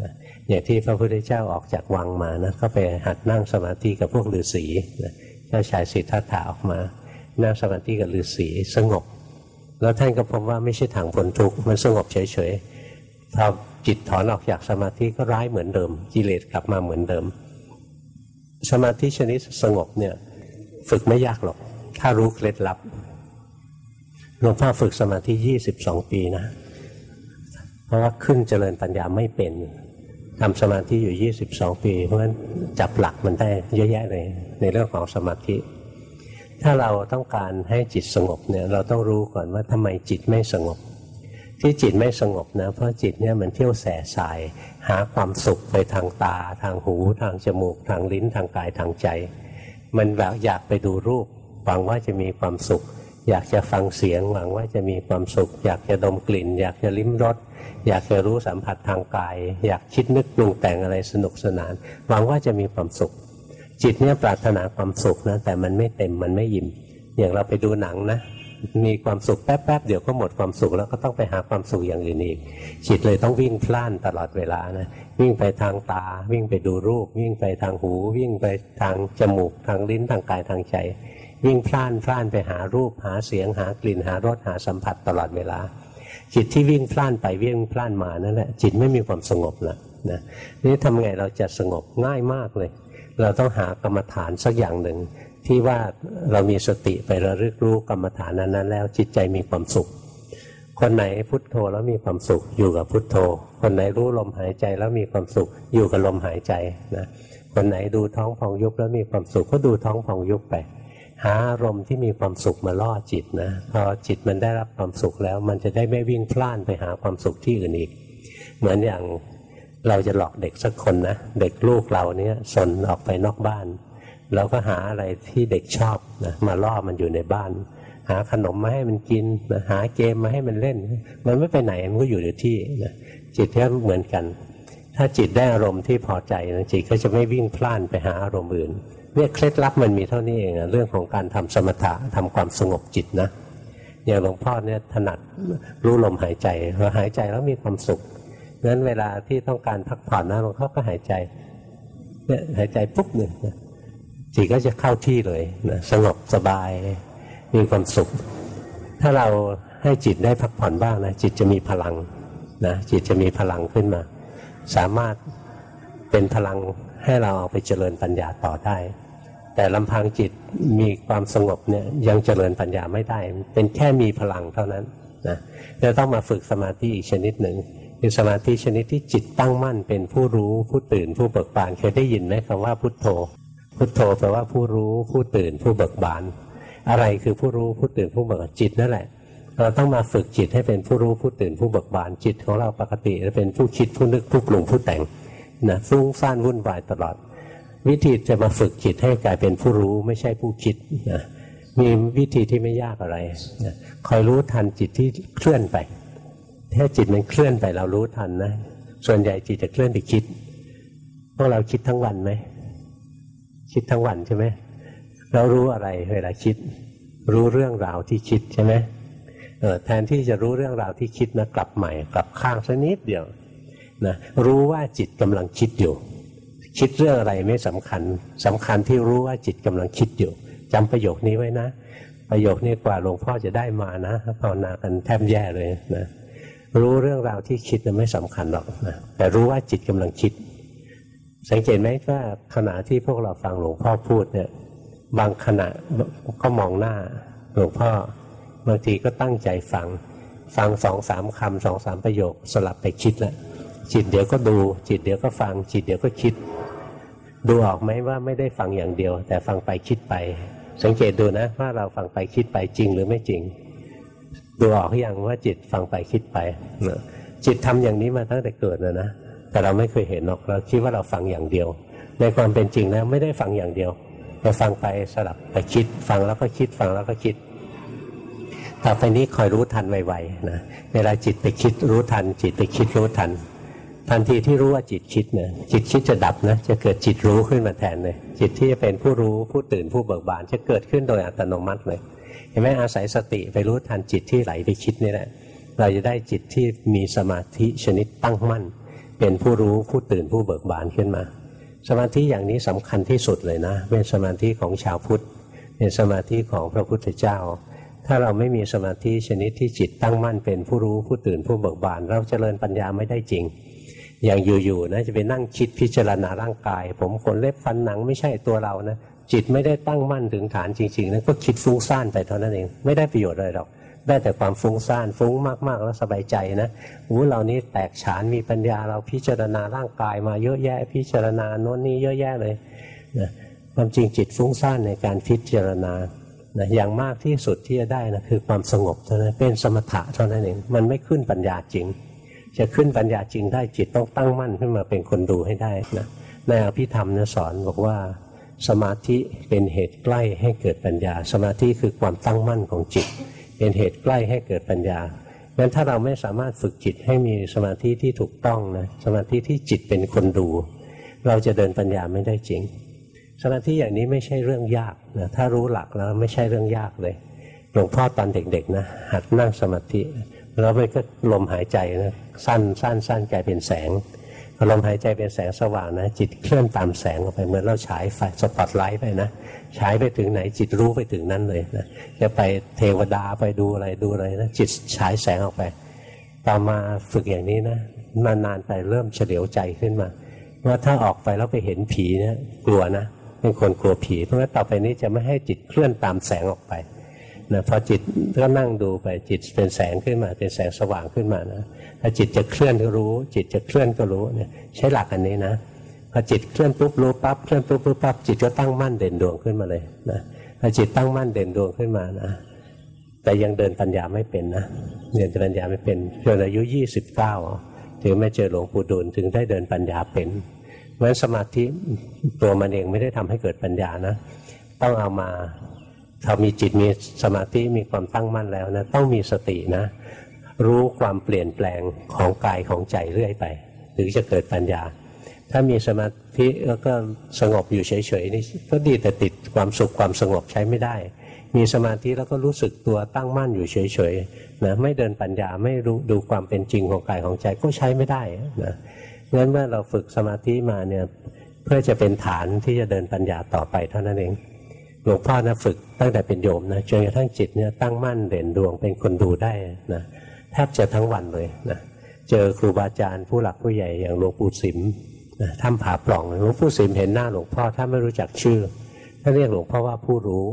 นะอย่างที่พระพุทธเจ้าออกจากวังมานะก็ไปหัดนั่งสมาธิกับพวกฤาษีนะเจ้าชายสิทธัตถะออกมานั่งสมาธิกับฤาษีสงบ แล้วท่านก็พบว่าไม่ใช่ทางพ้นทุกข์มันสงบเฉยๆพอ จิตถอนออกจากสมาธิก็ร้ายเหมือนเดิม กิเลสกลับมาเหมือนเดิม สมาธิชนิดสงบเนี่ย ฝึกไม่ยากหรอก ถ้ารู้เคล็ดลับหลวงพ่อฝึกสมาธิยี่สิบสองปีนะ เพราะว่าขึ้นเจริญปัญญาไม่เป็นทำสมาธิอยู่ยี่สิบสองปี เพราะฉะนั้นจับหลักมันได้เยอะแยะเลย ในเรื่องของสมาธิ ถ้าเราต้องการให้จิตสงบเนี่ย เราต้องรู้ก่อนว่าทำไมจิตไม่สงบ ที่จิตไม่สงบนะ เพราะจิตเนี่ยมันเที่ยวแสสาย หาความสุขไปทางตา ทางหู ทางจมูก ทางลิ้นทางกายทางใจ มันแบบอยากไปดูรูป หวังว่าจะมีความสุข อยากจะฟังเสียง หวังว่าจะมีความสุข อยากจะดมกลิ่น อยากจะลิ้มรสอยากจะรู้สัมผัสทางกาย อยากคิดนึกปรุงแต่งอะไรสนุกสนาน หวังว่าจะมีความสุข จิตเนี่ยปรารถนาความสุขนะแต่มันไม่เต็มมันไม่ยิ้มอย่างเราไปดูหนังนะ มีความสุขแป๊บๆเดี๋ยวก็หมดความสุขแล้วก็ต้องไปหาความสุขอย่างอื่นอีกจิตเลยต้องวิ่งพล่านตลอดเวลานะวิ่งไปทางตา วิ่งไปดูรูป วิ่งไปทางหู วิ่งไปทางจมูก ทางลิ้นทางกายทางใจวิ่งพล่านพล่านไปหารูปหาเสียงหากลิ่นหารสหาสัมผัสตลอดเวลา จิตที่วิ่งพล่านไปวิ่งพล่านมานั่นแหละจิตไม่มีความสงบละนะนี่ทำไงเราจะสงบง่ายมากเลย เราต้องหากรรมฐานสักอย่างหนึ่ง ที่ว่าเรามีสติไประลึกรู้กรรมฐานนั้นแล้วจิตใจมีความสุข คนไหนพุทโธแล้วมีความสุขอยู่กับพุทโธ คนไหนรู้ลมหายใจแล้วมีความสุขอยู่กับลมหายใจนะคนไหนดูท้องพองยุบแล้วมีความสุขก็ดูท้องพองยุบไป หาอารมณ์ที่มีความสุขมาล่อจิตนะพอจิตมันได้รับความสุขแล้วมันจะได้ไม่วิ่งพล่านไปหาความสุขที่อื่นอีก เหมือนอย่างเราจะหลอกเด็กสักคนนะเด็กลูกเราเนี้ยสนออกไปนอกบ้าน เราก็หาอะไรที่เด็กชอบนะมาล่อมันอยู่ในบ้าน หาขนมมาให้มันกินนะหาเกมมาให้มันเล่น มันไม่ไปไหนมันก็อยู่ในที่นะจิตก็เหมือนกัน ถ้าจิตได้อารมณ์ที่พอใจนะจิตก็จะไม่วิ่งพล่านไปหาอารมณ์อื่นเนี่ยเคล็ดลับมันมีเท่านี้เองเรื่องของการทำสมถะทำความสงบจิตนะอย่างหลวงพ่อเนี่ยถนัดรู้ลมหายใจพอหายใจแล้วมีความสุขนั้นเวลาที่ต้องการพักผ่อนนะหลวงพ่อก็หายใจเนี่ยหายใจปุ๊บหนึ่ง จิตก็จะเข้าที่เลยนะสงบสบาย มีความสุข ถ้าเราให้จิตได้พักผ่อนบ้างนะจิตจะมีพลังนะจิตจะมีพลังขึ้นมา สามารถเป็นพลังให้เราเอาไปเจริญปัญญาต่อได้ แต่ลำพังจิตมีความสงบเนี่ยยังเจริญปัญญาไม่ได้ เป็นแค่มีพลังเท่านั้นนะจะต้องมาฝึกสมาธิอีกชนิดหนึ่งคือสมาธิชนิดที่จิตตั้งมั่นเป็นผู้รู้ผู้ตื่นผู้เบิกบานเคยได้ยินไหมคำว่าพุทโธ พุทโธแปลว่าผู้รู้ผู้ตื่นผู้เบิกบาน อะไรคือผู้รู้ผู้ตื่นผู้เบิกจิตนั่นแหละ เราต้องมาฝึกจิตให้เป็นผู้รู้ผู้ตื่นผู้เบิกบานจิตของเราปกติจะเป็นผู้คิดผู้นึกผู้ปรุงผู้แต่งนะฟุ้งซ่านวุ่นวายตลอด วิธีจะมาฝึกจิตให้กลายเป็นผู้รู้ไม่ใช่ผู้คิดนะมีวิธีที่ไม่ยากอะไรนะคอยรู้ทันจิตที่เคลื่อนไปถ้าจิตมันเคลื่อนไปเรารู้ทันนะส่วนใหญ่จิตจะเคลื่อนไปคิดพวกเราคิดทั้งวันไหม คิดทั้งวันใช่ไหมเรารู้อะไรเวลาคิด รู้เรื่องราวที่คิดใช่ไหมแทนที่จะรู้เรื่องราวที่คิดนะกลับใหม่ กลับข้างสักนิดเดียวนะรู้ว่าจิตกำลังคิดอยู่ คิดเรื่องอะไรไม่สำคัญสำคัญที่รู้ว่าจิตกำลังคิดอยู่จำประโยคนี้ไว้นะ ประโยคนี้กว่าหลวงพ่อจะได้มานะภาวนากันแทบแย่เลยนะรู้เรื่องราวที่คิดนไม่สำคัญหรอกนะแต่รู้ว่าจิตกำลังคิด สังเกตไหมว่าขณะที่พวกเราฟังหลวงพ่อพูดเนี่ย บางขณะก็มองหน้าหลวงพ่อบางทีก็ตั้งใจฟัง ฟังสองสามคำสองสามประโยคสลับไปคิดแล้วจิตเดี๋ยวก็ดู จิตเดี๋ยวก็ฟัง จิตเดี๋ยวก็คิด ดูออกไหมว่าไม่ได้ฟังอย่างเดียว แต่ฟังไปคิดไป สังเกตดูนะว่าเราฟังไปคิดไปจริงหรือไม่จริง ดูออกอยังว่าจิตฟังไปคิดไปจิตทำอย่างนี้มาตั้งแต่เกิดนะนะ แต่เราไม่เคยเห็นหรอกเราคิดว่าเราฟังอย่างเดียว ในความเป็นจริงแล้วไม่ได้ฟังอย่างเดียว เราฟังไปสลับไปคิด ฟังแล้วก็คิดฟังแล้วก็คิด ต่อไปนี้คอยรู้ทันไวๆนะเวลาจิตไปคิดรู้ทัน จิตไปคิดรู้ทัน ทันทีที่รู้ว่าจิตคิดเนี่ยจิตคิดจะดับนะจะเกิดจิตรู้ขึ้นมาแทนเลยจิตที่จะเป็นผู้รู้ผู้ตื่นผู้เบิกบาน จะเกิดขึ้นโดยอัตโนมัติเลยเห็นไหมอาศัยสติไปรู้ทันจิตที่ไหลไปคิดนี่แหละเราจะได้จิตที่มีสมาธิชนิดตั้งมั่น เป็นผู้รู้ผู้ตื่นผู้เบิกบานขึ้นมา สมาธิอย่างนี้สำคัญที่สุดเลยนะ เป็นสมาธิของชาวพุทธ เป็นสมาธิของพระพุทธเจ้า ถ้าเราไม่มีสมาธิชนิดที่จิตตั้งมั่นเป็นผู้รู้ผู้ตื่นผู้เบิกบาน เราจเจริญปัญญาไม่ได้จริง อย่างอยู่ๆนะจะไปนั่งคิดพิจารณาร่างกาย ผมขนเล็บฟันหนังไม่ใช่ตัวเรานะจิตไม่ได้ตั้งมั่นถึงฐานจริงๆนะก็คิดฟุ้งซ่านไปเท่านั้นเองไม่ได้ประโยชน์อะไรหรอก ได้แต่ความฟุ้งซ่านฟุ้งมากๆแล้วสบายใจนะอู้เรานี้แตกฉานมีปัญญาเราพิจารณาร่างกายมาเยอะแยะ พิจารณาโน้นนี้เยอะแยะเลยนะความจริงจิตฟุ้งซ่านในการพิจารณานะอย่างมากที่สุดที่จะได้นะคือความสงบเท่านั้นเป็นสมถะเท่านั้นเองมันไม่ขึ้นปัญญาจริง จะขึ้นปัญญาจริงได้จิตต้องตั้งมั่นขึ้นมาเป็นคนดูให้ได้นะในอภิธรรมนะสอนบอกว่าสมาธิเป็นเหตุใกล้ให้เกิดปัญญา สมาธิคือความตั้งมั่นของจิต เป็นเหตุใกล้ให้เกิดปัญญางั้นถ้าเราไม่สามารถฝึกจิตให้มีสมาธิที่ถูกต้องนะสมาธิที่จิตเป็นคนดู เราจะเดินปัญญาไม่ได้จริง สมาธิอย่างนี้ไม่ใช่เรื่องยากนะถ้ารู้หลักแล้วไม่ใช่เรื่องยากเลยหลวงพ่อตอนเด็กๆนะหัดนั่งสมาธิแล้วมันก็ลมหายใจนะสั้นสั้นสั้นกลายเป็นแสงลมหายใจเป็นแสงสว่างนะจิตเคลื่อนตามแสงออกไปเหมือนเราฉายไฟสปอตไลท์ไปนะ ฉายไปถึงไหนจิตรู้ไปถึงนั้นเลยนะจะไปเทวดาไปดูอะไรดูอะไรนะจิตฉายแสงออกไป ต่อมาฝึกอย่างนี้นะนานๆไปเริ่มเฉลียวใจขึ้นมาว่าถ้าออกไปแล้วไปเห็นผีเนี่ยกลัวนะเป็นคนกลัวผีเพราะงั้นต่อไปนี้จะไม่ให้จิตเคลื่อนตามแสงออกไปนะพอจิตก็นั่งดูไปจิตเป็นแสงขึ้นมา เป็นแสงสว่างขึ้นมานะถ้าจิตจะเคลื่อนก็รู้ จิตจะเคลื่อนก็รู้เนี่ยใช้หลักอันนี้นะ พอจิตเคลื่อนปุ๊บรู้ปั๊บเคลื่อนปุ๊บรู้ปั๊บจิตก็ตั้งมั่นเด่นดวงขึ้นมาเลยนะพอจิตตั้งมั่นเด่นดวงขึ้นมานะแต่ยังเดินปัญญาไม่เป็นนะเดินปัญญาไม่เป็นจนอายุยี่สิบเก้าถึงไม่เจอหลวงปู่ดูลถึงได้เดินปัญญาเป็นเพราะฉะนั้นสมาธิตัวมันเองไม่ได้ทำให้เกิดปัญญานะ ต้องเอามาถ้ามีจิตมีสมาธิมีความตั้งมั่นแล้วนะต้องมีสตินะ รู้ความเปลี่ยนแปลงของกายของใจเรื่อยไป ถึงจะเกิดปัญญา ถ้ามีสมาธิแล้วก็สงบอยู่เฉยๆนี่ก็ดีแต่ติดความสุขความสงบใช้ไม่ได้ มีสมาธิแล้วก็รู้สึกตัวตั้งมั่นอยู่เฉยๆนะไม่เดินปัญญาไม่รู้ดูความเป็นจริงของกายของใจก็ใช้ไม่ได้นะงั้นเมื่อเราฝึกสมาธิมาเนี่ยเพื่อจะเป็นฐานที่จะเดินปัญญาต่อไปเท่านั้นเองหลวงพ่อนะฝึกตั้งแต่เป็นโยมนะจนกระทั่งจิตเนี่ยตั้งมั่นเด่นดวงเป็นคนดูได้นะแทบจะทั้งวันเลยนะเจอครูบาอาจารย์ผู้หลักผู้ใหญ่อย่างหลวงปู่สิม นะถ้ำผาปล่องหลวงปู่สิมเห็นหน้าหลวงพ่อถ้าไม่รู้จักชื่อถ้านเรียกหลวงพ่อว่าผู้รู้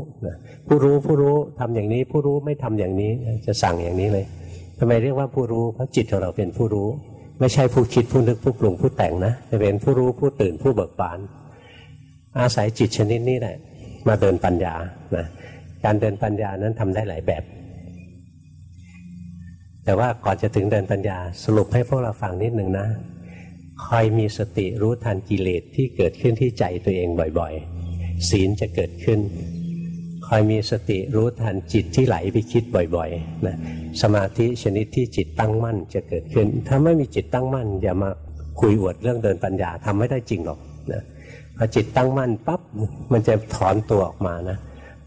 ผู้รู้ผู้รู้ทำอย่างนี้ ผู้รู้ไม่ทำอย่างนี้จะสั่งอย่างนี้เลยทำไมเรียกว่าผู้รู้เพราะจิตของเราเป็นผู้รู้ ไม่ใช่ผู้คิดผู้นึกผู้ปรุงผู้แต่งนะจะเป็นผู้รู้ผู้ตื่นผู้เบิกบาน อาศัยจิตชนิดนี้แหละ มาเดินปัญญานะการเดินปัญญานั้นทำได้หลายแบบ แต่ว่าก่อนจะถึงเดินปัญญาสรุปให้พวกเราฟังนิดหนึ่งนะ คอยมีสติรู้ทันกิเลสที่เกิดขึ้นที่ใจตัวเองบ่อยๆ ศีลจะเกิดขึ้น คอยมีสติรู้ทันจิตที่ไหลไปคิดบ่อยๆนะสมาธิชนิดที่จิตตั้งมั่นจะเกิดขึ้น ถ้าไม่มีจิตตั้งมั่นอย่ามาคุยอวดเรื่องเดินปัญญาทำไม่ได้จริงหรอกนะพอจิตตั้งมั่นปั๊บมันจะถอนตัวออกมานะ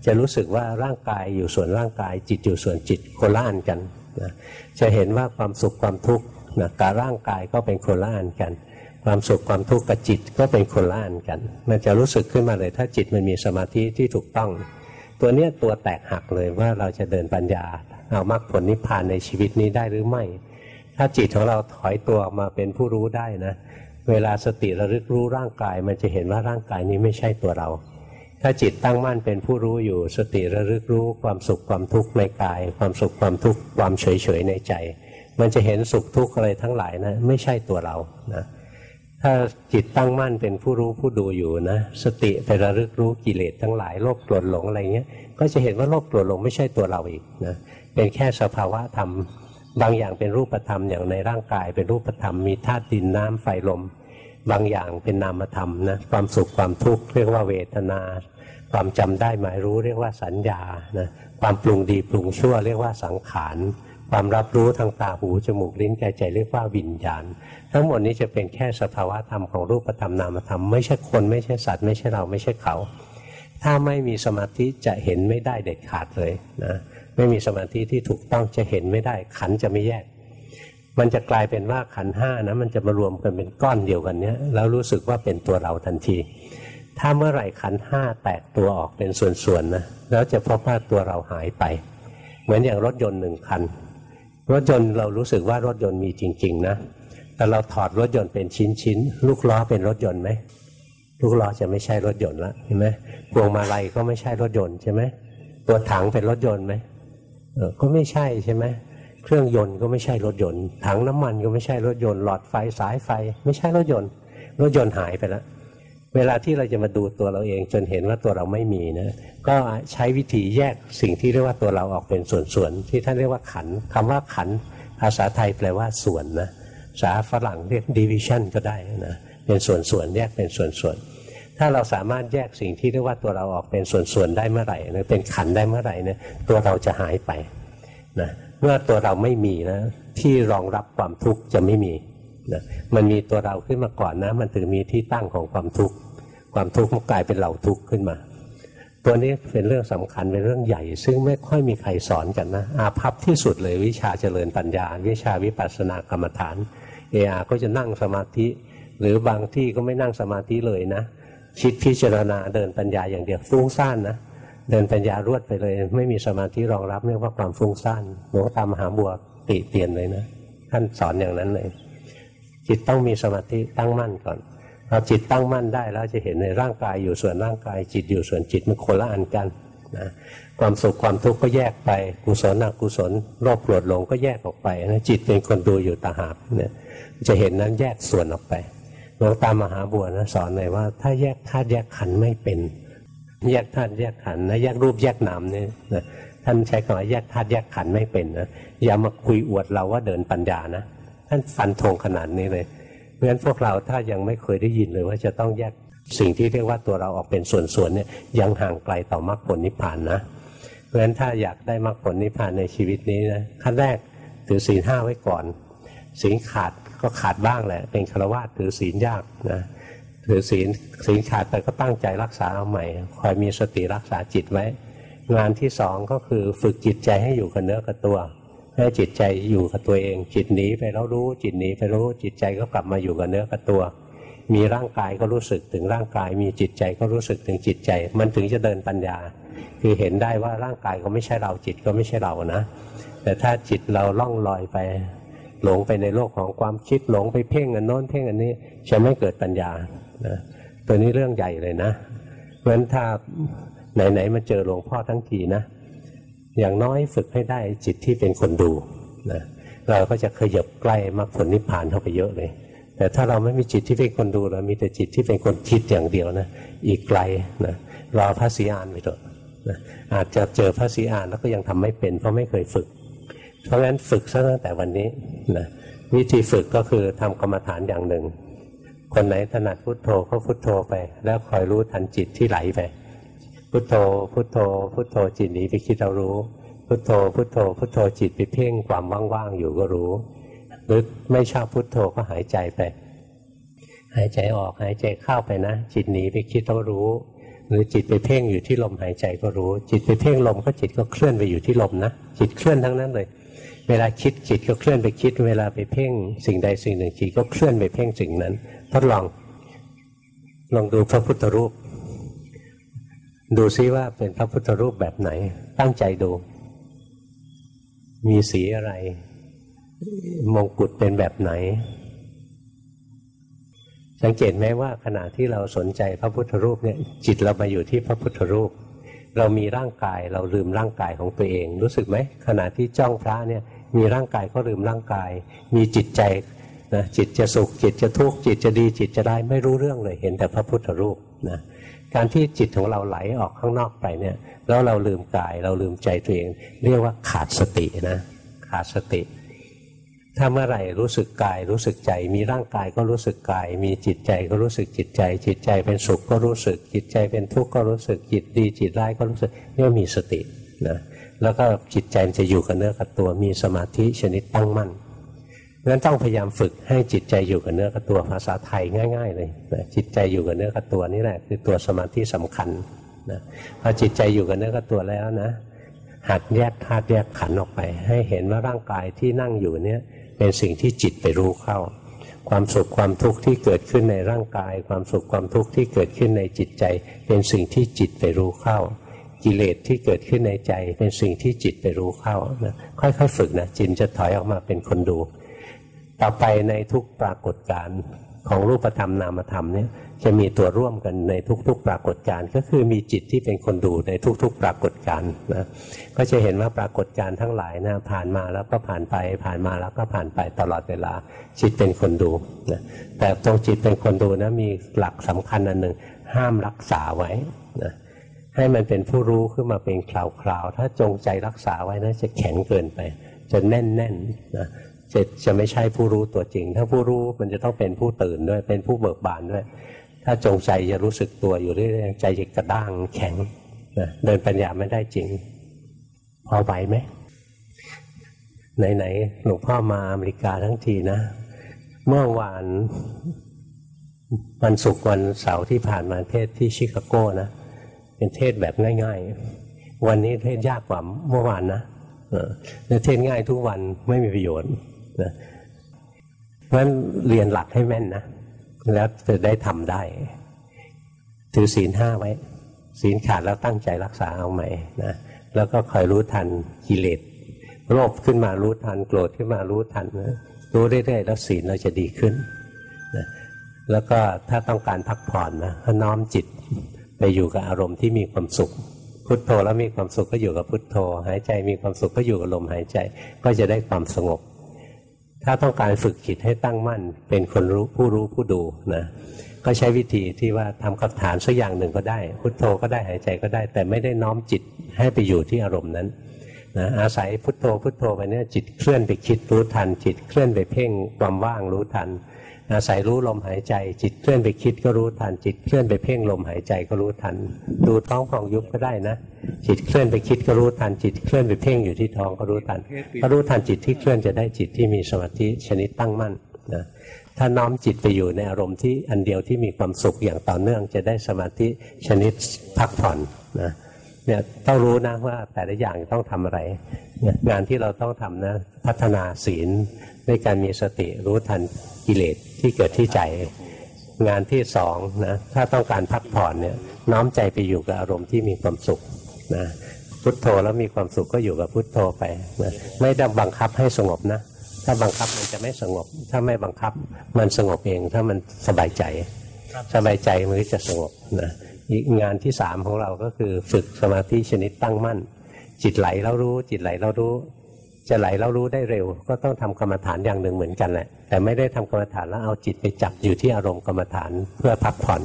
จะรู้สึกว่าร่างกายอยู่ส่วนร่างกาย จิตอยู่ส่วนจิตโคละอันกันนะจะเห็นว่าความสุขความทุกข์ นะกับร่างกายก็เป็นโคละอันกัน ความสุขความทุกข์กับจิตก็เป็นคนละอันกัน มันจะรู้สึกขึ้นมาเลย ถ้าจิตมันมีสมาธิที่ถูกต้อง ตัวเนี้ยตัวแตกหักเลยว่าเราจะเดินปัญญา เอามรรคผลนิพพานในชีวิตนี้ได้หรือไม่ ถ้าจิตของเราถอยตัวมาเป็นผู้รู้ได้นะ เวลาสติระลึกรู้ร่างกาย มันจะเห็นว่าร่างกายนี้ไม่ใช่ตัวเราถ้าจิตตั้งมั่นเป็นผู้รู้อยู่สติระลึกรู้ความสุขความทุกข์ในกาย ความสุขความทุกข์ความเฉยเฉยในใจ มันจะเห็นสุขทุกข์อะไรทั้งหลายนะไม่ใช่ตัวเรานะถ้าจิตตั้งมั่นเป็นผู้รู้ผู้ดูอยู่นะสติไประลึกรู้กิเลสทั้งหลายโลภโกรธหลงอะไรเงี้ยก็จะเห็นว่าโลภโกรธหลงไม่ใช่ตัวเราอีกนะเป็นแค่สภาวะธรรมบางอย่างเป็นรูปธรรมอย่างในร่างกายเป็นรูปธรรมมีธาตุดินน้ำไฟลม บางอย่างเป็นนามธรรมนะความสุขความทุกข์เรียกว่าเวทนา ความจำได้หมายรู้เรียกว่าสัญญานะความปรุงดีปรุงชั่วเรียกว่าสังขาร ความรับรู้ทางตาหูจมูกลิ้นกายใจเรียกว่าวิญญาณ ทั้งหมดนี้จะเป็นแค่สภาวะธรรมของรูปธรรมนามธรรมไม่ใช่คนไม่ใช่สัตว์ไม่ใช่เราไม่ใช่เขา ถ้าไม่มีสมาธิจะเห็นไม่ได้เด็ดขาดเลยนะไม่มีสมาธิที่ถูกต้องจะเห็นไม่ได้ขันจะไม่แยก มันจะกลายเป็นว่าขันห้านะมันจะมารวมกันเป็นก้อนเดียวกันเนี้ยแล้วรู้สึกว่าเป็นตัวเราทันที ถ้าเมื่อไหร่ขันห้าแตกตัวออกเป็นส่วนๆนะแล้วจะพบว่าตัวเราหายไป เหมือนอย่างรถยนต์หนึ่งคัน รถยนต์เรารู้สึกว่ารถยนต์มีจริง ๆ นะ แต่เราถอดรถยนต์เป็นชิ้นๆ ลูกล้อเป็นรถยนต์ไหม ลูกล้อจะไม่ใช่รถยนต์ละเห็นไหมพวงมาลัยก็ไม่ใช่รถยนต์ใช่ไหม ตัวถังเป็นรถยนต์ไหมเออก็ไม่ใช่ใช่ไหม เครื่องยนต์ก็ไม่ใช่รถยนต์ ถังน้ำมันก็ไม่ใช่รถยนต์ หลอดไฟสายไฟ ไม่ใช่รถยนต์ รถยนต์หายไปแล้ว เวลาที่เราจะมาดูตัวเราเองจนเห็นว่าตัวเราไม่มีนะก็ใช้วิธีแยกสิ่งที่เรียกว่าตัวเราออกเป็นส่วนๆที่ท่านเรียกว่าขันคำว่าขันภาษาไทยแปลว่าส่วนนะภาษาฝรั่งเรียก division ก็ได้นะเป็นส่วนๆแยกเป็นส่วนๆถ้าเราสามารถแยกสิ่งที่เรียกว่าตัวเราออกเป็นส่วนๆได้เมื่อไหร่นะเป็นขันได้เมื่อไหร่เนี่ยตัวเราจะหายไปนะเมื่อตัวเราไม่มีนะที่รองรับความทุกข์จะไม่มี นะมันมีตัวเราขึ้นมาก่อนนะ มันถึงมีที่ตั้งของความทุกข์ความทุกข์มันกลายเป็นเราทุกข์ขึ้นมา ตัวนี้เป็นเรื่องสำคัญเป็นเรื่องใหญ่ ซึ่งไม่ค่อยมีใครสอนกันนะ อาภัพที่สุดเลยวิชาเจริญปัญญา วิชาวิปัสสนากรรมฐานเออาก็จะนั่งสมาธิ หรือบางที่ก็ไม่นั่งสมาธิเลยนะคิดพิจารณาเดินปัญญาอย่างเดียวฟุ้งซ่านนะเดินปัญญารวดไปเลย ไม่มีสมาธิรองรับเรียกว่าความฟุ้งซ่านหลวงตามหาบัวติเตียนเลยนะท่านสอนอย่างนั้นเลย จิตต้องมีสมาธิตั้งมั่นก่อนพอจิตตั้งมั่นได้แล้วจะเห็นในร่างกายอยู่ส่วนร่างกาย จิตอยู่ส่วนจิตมันคนละอันกันนะความสุขความทุกข์ก็แยกไปกุศลอกุศลโลภโกรธหลงก็แยกออกไปนะจิตเป็นคนดูอยู่ต่างหากเนี่ยจะเห็นนั้นแยกส่วนออกไปหลวงตามหาบัวนะสอนเลยว่า ถ้าแยกธาตุแยกขันไม่เป็น แยกธาตุแยกขันนะแยกรูปแยกนามเนี่ยนะท่านใช้คำว่าแยกธาตุแยกขันไม่เป็นนะอย่ามาคุยอวดเราว่าเดินปัญญานะ ท่านฟันธงขนาดนี้เลย เพราะฉะนั้นพวกเราถ้ายังไม่เคยได้ยินเลยว่าจะต้องแยกสิ่งที่เรียกว่าตัวเราออกเป็นส่วนๆเนี่ยยังห่างไกลต่อมรรคผลนิพพานนะเพราะฉะนั้นถ้าอยากได้มรรคผลนิพพานในชีวิตนี้นะขั้นแรกถือศีลห้าไว้ก่อนศีลขาดก็ขาดบ้างแหละ เป็นฆราวาสถือศีลยากนะถือศีลศีลขาดแต่ก็ตั้งใจรักษาเอาใหม่ คอยมีสติรักษาจิตไว้ งานที่สองก็คือฝึกจิตใจให้อยู่กับเนื้อกับตัว ให้จิตใจอยู่กับตัวเอง จิตหนีไปแล้วรู้ จิตหนีไปรู้ จิตใจก็กลับมาอยู่กับเนื้อกับตัว มีร่างกายก็รู้สึกถึงร่างกาย มีจิตใจก็รู้สึกถึงจิตใจ มันถึงจะเดินปัญญา คือเห็นได้ว่าร่างกายก็ไม่ใช่เราจิตก็ไม่ใช่เรานะแต่ถ้าจิตเราล่องลอยไป หลงไปในโลกของความคิดหลงไปเพ่งอันโน้นเพ่งอันนี้จะไม่เกิดปัญญานะตัวนี้เรื่องใหญ่เลยนะเพราะฉะนั้นถ้าไหนๆมาเจอหลวงพ่อทั้งทีนะ อย่างน้อยฝึกให้ได้จิตที่เป็นคนดูนะเราก็จะขยับใกล้มรรคผลนิพพานเข้าไปเยอะเลย แต่ถ้าเราไม่มีจิตที่เป็นคนดูเรามีแต่จิตที่เป็นคนคิดอย่างเดียวนะอีกไกลนะรอพระสีอานไปเถอะนะอาจจะเจอพระสีอานแล้วก็ยังทำไม่เป็นเพราะไม่เคยฝึก เพราะงั้นฝึกซะตั้งแต่วันนี้นะวิธีฝึกก็คือทำกรรมฐานอย่างหนึ่ง คนไหนถนัดพุทโธก็พุทโธไป แล้วคอยรู้ทันจิตที่ไหลไป พุทโธ พุทโธ พุทโธจิตหนีไปคิดเรารู้ พุทโธ พุทโธ พุทโธจิตไปเพ่งความว่างๆอยู่ก็รู้หรือไม่ชอบพุทโธก็หายใจไป หายใจออกหายใจเข้าไปนะ จิตหนีไปคิดเรารู้ หรือจิตไปเพ่งอยู่ที่ลมหายใจก็รู้ จิตไปเพ่งลมก็จิตก็เคลื่อนไปอยู่ที่ลมนะจิตเคลื่อนทั้งนั้นเลย เวลาคิดจิตก็เคลื่อนไปคิด เวลาไปเพ่งสิ่งใดสิ่งหนึ่งจิตก็เคลื่อนไปเพ่งสิ่งนั้น ทดลองลองดูพระพุทธรูป ดูซิว่าเป็นพระพุทธรูปแบบไหน ตั้งใจดู มีสีอะไร มงกุฎเป็นแบบไหน สังเกตไหมว่าขณะที่เราสนใจพระพุทธรูปเนี่ยจิตเรามาอยู่ที่พระพุทธรูป เรามีร่างกายเราลืมร่างกายของตัวเอง รู้สึกไหมขณะที่จ้องพระเนี่ยมีร่างกายก็ลืมร่างกาย มีจิตใจนะจิตจะสุขจิตจะทุกข์จิตจะดีจิตจะได้ไม่รู้เรื่องเลยเห็นแต่พระพุทธรูปนะ การที่จิตของเราไหลออกข้างนอกไปเนี่ยแล้วเราลืมกายเราลืมใจตัวเอง เรียกว่าขาดสตินะขาดสติ ถ้าเมื่อไหร่รู้สึกกายรู้สึกใจ มีร่างกายก็รู้สึกกาย มีจิตใจก็รู้สึกจิตใจ จิตใจเป็นสุขก็รู้สึก จิตใจเป็นทุกข์ก็รู้สึกจิตดี จิตร้ายก็รู้สึกนี่มีสตินะแล้วก็จิตใจจะอยู่กับเนื้อกับตัวมีสมาธิชนิดตั้งมั่น นั้นต้องพยายามฝึกให้จิตใจอยู่กับเนื้อกับตัวภาษาไทยง่าย ๆ เลยนะจิตใจอยู่กับเนื้อกับตัวนี่แหละคือตัวสมาธิสำคัญนะพอจิตใจอยู่กับเนื้อกับตัวแล้วนะหัดแยกธาตุแยกขันออกไป ให้เห็นว่าร่างกายที่นั่งอยู่เนี่ยเป็นสิ่งที่จิตไปรู้เข้า ความสุขความทุกข์ที่เกิดขึ้นในร่างกาย ความสุขความทุกข์ที่เกิดขึ้นในจิตใจ เป็นสิ่งที่จิตไปรู้เข้า กิเลสที่เกิดขึ้นในใจ เป็นสิ่งที่จิตไปรู้เข้านะค่อยๆฝึกนะจิตจะถอยออกมาเป็นคนดู ต่อไปในทุกปรากฏการณ์ของรูปธรรมนามธรรมเนี่ยจะมีตัวร่วมกันในทุกๆ ปรากฏการณ์ก็คือมีจิตที่เป็นคนดูในทุกๆ ปรากฏการณ์นะก็จะเห็นว่าปรากฏการณ์ทั้งหลายนะผ่านมาแล้วก็ผ่านไปผ่านมาแล้วก็ผ่านไปตลอดเวลา จิตเป็นคนดูนะแต่ตรงจิตเป็นคนดูนะมีหลักสำคัญอันหนึ่งห้ามรักษาไว้นะให้มันเป็นผู้รู้ขึ้นมาเป็นคราวๆถ้าจงใจรักษาไว้นะจะแข็งเกินไปจะแน่นๆนนะ จะจะไม่ใช่ผู้รู้ตัวจริง ถ้าผู้รู้มันจะต้องเป็นผู้ตื่นด้วย เป็นผู้เบิกบานด้วย ถ้าจงใจจะรู้สึกตัวอยู่เรื่อยๆใจจะกระด้างแข็งนะเดินปัญญาไม่ได้จริง พอไหวไหมไหนๆหลวงพ่อมาอเมริกาทั้งทีนะ เมื่อวานวันศุกร์วันเสาร์ที่ผ่านมาเทศที่ชิคาโกนะ เป็นเทศแบบง่าย ๆ วันนี้เทศยากกว่าเมื่อวานนะเทศง่ายทุกวันไม่มีประโยชน์ นะเพราะฉะนั้นเรียนหลักให้แม่นนะ แล้วจะได้ทำได้ ถือศีลห้าไว้ ศีลขาดแล้วตั้งใจรักษาเอาใหม่นะแล้วก็คอยรู้ทันกิเลสโลภขึ้นมารู้ทัน โกรธขึ้นมารู้ทันนะรู้เรื่อยๆแล้วศีลเราจะดีขึ้นนะแล้วก็ถ้าต้องการพักผ่อนนะก็น้อมจิตไปอยู่กับอารมณ์ที่มีความสุข พุทโธแล้วมีความสุขก็อยู่กับพุทโธ หายใจมีความสุขก็อยู่กับลมหายใจ ก็จะได้ความสงบ ถ้าต้องการฝึกจิตให้ตั้งมั่น เป็นคนรู้ผู้รู้ผู้ดูนะก็ใช้วิธีที่ว่าทำกับฐานสักอย่างหนึ่งก็ได้ พุทโธก็ได้หายใจก็ได้ แต่ไม่ได้น้อมจิตให้ไปอยู่ที่อารมณ์นั้นนะอาศัยพุทโธพุทโธไปเนี่ยจิตเคลื่อนไปคิดรู้ทัน จิตเคลื่อนไปเพ่งความว่างรู้ทัน อาศัยรู้ลมหายใจ จิตเคลื่อนไปคิดก็รู้ทัน จิตเคลื่อนไปเพ่งลมหายใจก็รู้ทัน ดูท้องของยุบก็ได้นะ จิตเคลื่อนไปคิดก็รู้ทัน จิตเคลื่อนไปเพ่งอยู่ที่ท้องก็รู้ทันก็รู้ทันจิตที่เคลื่อนจะได้จิตที่มีสมาธิชนิดตั้งมั่นนะถ้าน้อมจิตไปอยู่ในอารมณ์ที่อันเดียวที่มีความสุขอย่างต่อเนื่องจะได้สมาธิชนิดพักผ่อนนะเนี่ยต้องรู้นะว่าแต่ละอย่างต้องทำอะไร งานที่เราต้องทำนะ พัฒนาศีล ด้วยการมีสติรู้ทันกิเลสที่เกิดที่ใจ งานที่สองนะถ้าต้องการพักผ่อนเนี่ยน้อมใจไปอยู่กับอารมณ์ที่มีความสุขนะพุทโธแล้วมีความสุขก็อยู่กับพุทโธไปนะไม่ต้บังคับให้สงบนะถ้าบังคับมันจะไม่สงบ ถ้าไม่บังคับมันสงบเอง ถ้ามันสบายใจ สบายใจมันก็จะสงบนะอีกงานที่สามของเราก็คือฝึกสมาธิชนิดตั้งมั่น จิตไหลแล้วรู้ จิตไหลแล้วรู้ จะไหลแล้วรู้ได้เร็ว ก็ต้องทำกรรมฐานอย่างหนึ่งเหมือนกันแหละ แต่ไม่ได้ทำกรรมฐานแล้วเอาจิตไปจับอยู่ที่อารมณ์กรรมฐานเพื่อพักผ่อน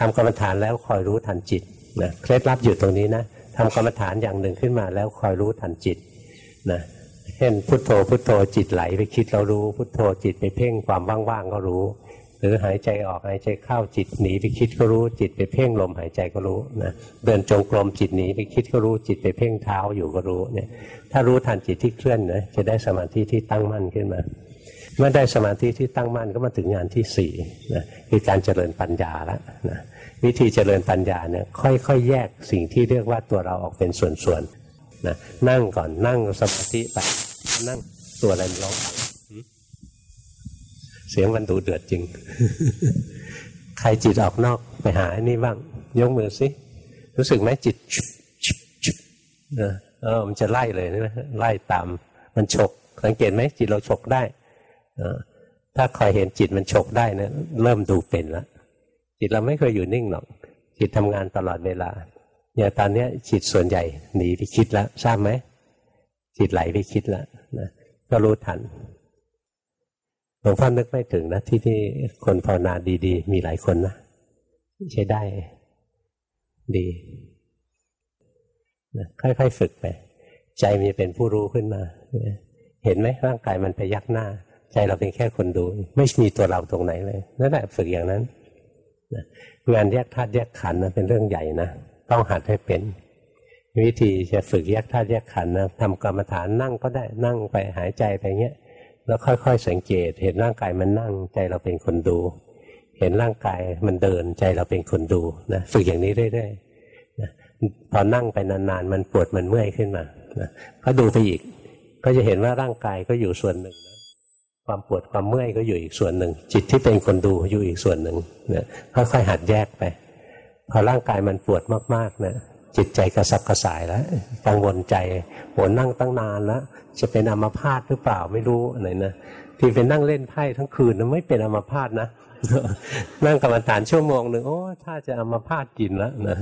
ทำกรรมฐานแล้วคอยรู้ทันจิตนะเคล็ดลับอยู่ตรงนี้นะทำกรรมฐานอย่างหนึ่งขึ้นมาแล้วคอยรู้ทันจิตนะเช่นพุทโธพุทโธจิตไหลไปคิดเรารู้ พุทโธจิตไปเพ่งความว่างๆก็รู้ รือหายใจออกหายใจเข้าจิตหนีไปคิดก็รู้จิตไปเพ่งลมหายใจก็รู้นะเดินจงกรมจิตหนีไปคิดก็รู้จิตไปเพ่งเท้าอยู่ก็รู้เนี่ยถ้ารู้ทันจิตที่เคลื่อนนะจะได้สมาธิที่ตั้งมั่นขึ้นมา เมื่อได้สมาธิที่ตั้งมั่นก็มาถึงงานที่สี่นะคือการเจริญปัญญาแล้วนะวิธีเจริญปัญญาเนี่ยค่อยๆ แยกสิ่งที่เรียกว่าตัวเราออกเป็นส่วนๆนะนั่งก่อนนั่งสมาธิไปนั่งตัวอะไรร้อง สียงมันดูเดือดจริง ใครจิตออกนอกไปหาอันนี้บ้าง ยกมือสิรู้สึกไหมจิตเออมันจะไล่เลยนะไล่ตามมันฉก สังเกตไหมจิตเราฉกได้ถ้าคอยเห็นจิตมันฉกได้นะเริ่มดูเป็นแล้วจิตเราไม่เคยอยู่นิ่งหรอก จิตทำงานตลอดเวลาอย่างตอนนี้จิตส่วนใหญ่หนีไปคิดแล้วทราบไหมจิตไหลไปคิดแล้วนะก็รู้ทัน ลวงพ่อนึกไม่ถึงนะที่ที่คนภาวนาดี ๆ มีหลายคนนะใช้ได้ ดีนะค่อยๆฝึกไป ใจมันจะเป็นผู้รู้ขึ้นมา เห็นไหมร่างกายมันไปยักหน้า ใจเราเป็นแค่คนดู ไม่มีตัวเราตรงไหนเลยนั่นแหละฝึกอย่างนั้นงานแยกธาตุแยกขันธ์นะเป็นเรื่องใหญ่นะต้องหัดให้เป็น วิธีจะฝึกแยกธาตุแยกขันธ์นะทำกรรมฐานนั่งก็ได้นั่งไปหายใจไปเงี้ย แล้วค่อยๆสังเกต เห็นร่างกายมันนั่งใจเราเป็นคนดู เห็นร่างกายมันเดินใจเราเป็นคนดูนะฝึกอย่างนี้เรื่อยๆนะพอนั่งไปนานๆมันปวดมันเมื่อยขึ้นมานะก็ดูไปอีก ก็จะเห็นว่าร่างกายก็อยู่ส่วนหนึ่งนะความปวดความเมื่อยก็อยู่อีกส่วนหนึ่ง จิตที่เป็นคนดูอยู่อีกส่วนหนึ่งนะค่อยๆหัดแยกไป พอร่างกายมันปวดมากๆนะจิตใจกระสับกระส่ายแล้วกังวลใจโหนั่งตั้งนานแล้ว จะเป็นอัมพาตหรือเปล่าไม่รู้อะไรนะที่เป็นนั่งเล่นไพ่ทั้งคืนนะไม่เป็นอัมพาตนะนั่งกรรมฐานชั่วโมงหนึ่งโอ้ถ้าจะอัมพาตกินแล้วนะ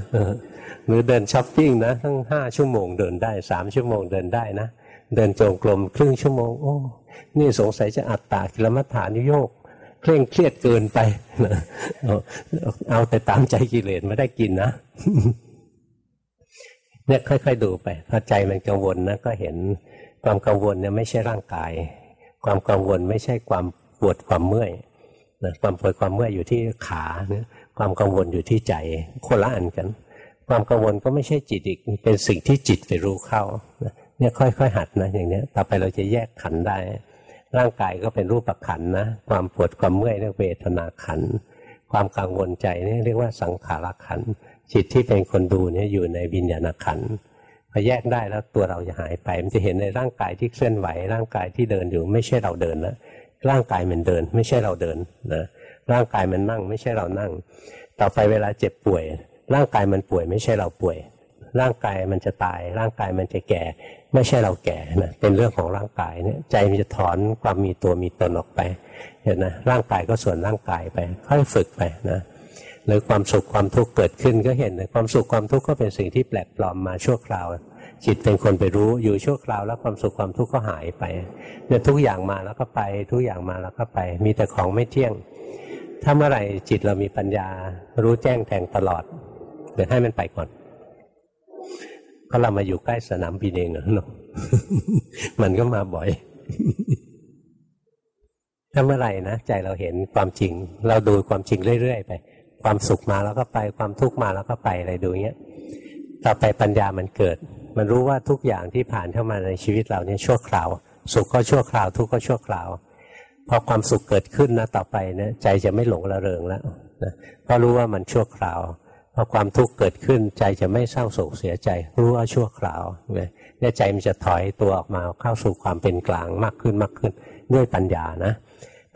หรือเดินช้อปปิ้งนะทั้งห้าชั่วโมงเดินได้สามชั่วโมงเดินได้นะเดินจงกรมครึ่งชั่วโมงโอ้นี่สงสัยจะอัตตากิลมัฏฐานโยกเคร่งเครียดเกินไปเอาแต่ตามใจกิเลสไม่ได้กินนะเนี่ยค่อย ๆ ดูไปพอใจมันกังวลนะก็เห็น ความกังวลเนี่ยไม่ใช่ร่างกาย ความกังวลไม่ใช่ความปวดความเมื่อยนะความปวดความเมื่อยอยู่ที่ขาเนี่ยความกังวลอยู่ที่ใจคนละอันกัน ความกังวลก็ไม่ใช่จิตอีกเป็นสิ่งที่จิตไปรู้เข้าเนี่ยค่อยๆหัดนะอย่างเนี้ยต่อไปเราจะแยกขันได้ ร่างกายก็เป็นรูปขันนะความปวดความเมื่อยเรียกเวทนาขัน ความกังวลใจนี่เรียกว่าสังขารขันจิตที่เป็นคนดูเนี่ยอยู่ในวิญญาณขัน พอแยกได้แล้วตัวเราจะหายไป มันจะเห็นในร่างกายที่เคลื่อนไหว ร่างกายที่เดินอยู่ไม่ใช่เราเดินนะร่างกายมันเดิน ไม่ใช่เราเดินนะร่างกายมันนั่ง ไม่ใช่เรานั่ง ต่อไปเวลาเจ็บป่วย ร่างกายมันป่วยไม่ใช่เราป่วย ร่างกายมันจะตาย ร่างกายมันจะแก่ ไม่ใช่เราแก่นะเป็นเรื่องของร่างกายเนี่ยใจมันจะถอนความมีตัวมีตนออกไปเห็นนะร่างกายก็ส่วนร่างกายไปค่อยฝึกไปนะ หรือความสุขความทุกข์เกิดขึ้นก็เห็นความสุขความทุกข์ก็เป็นสิ่งที่แปลกปลอมมาชั่วคราว จิตเป็นคนไปรู้อยู่ชั่วคราวแล้วความสุขความทุกข์ก็หายไปเนี่ยทุกอย่างมาแล้วก็ไป ทุกอย่างมาแล้วก็ไป มีแต่ของไม่เที่ยง ถ้าเมื่อไหร่จิตเรามีปัญญา รู้แจ้งแทงตลอดเดี๋ยวให้มันไปก่อนก็เรามาอยู่ใกล้สนามบินเองเนาะมันก็มาบ่อยถ้าเมื่อไหร่นะใจเราเห็นความจริง เราดูความจริงเรื่อยๆไป ความสุขมาแล้วก็ไป ความทุกข์มาแล้วก็ไปอะไรดูเงี้ยต่อไปปัญญามันเกิด มันรู้ว่าทุกอย่างที่ผ่านเข้ามาในชีวิตเราเนี่ยชั่วคราว สุขก็ชั่วคราวทุกข์ก็ชั่วคราวพอความสุขเกิดขึ้นนะต่อไปเนี่ยใจจะไม่หลงระเริงแล้วนะก็รู้ว่ามันชั่วคราวพอความทุกข์เกิดขึ้นใจจะไม่เศร้าโศกเสียใจ รู้ว่าชั่วคราวเนี่ยใจมันจะถอยตัวออกมาเข้าสู่ความเป็นกลางมากขึ้นมากขึ้นด้วยปัญญานะ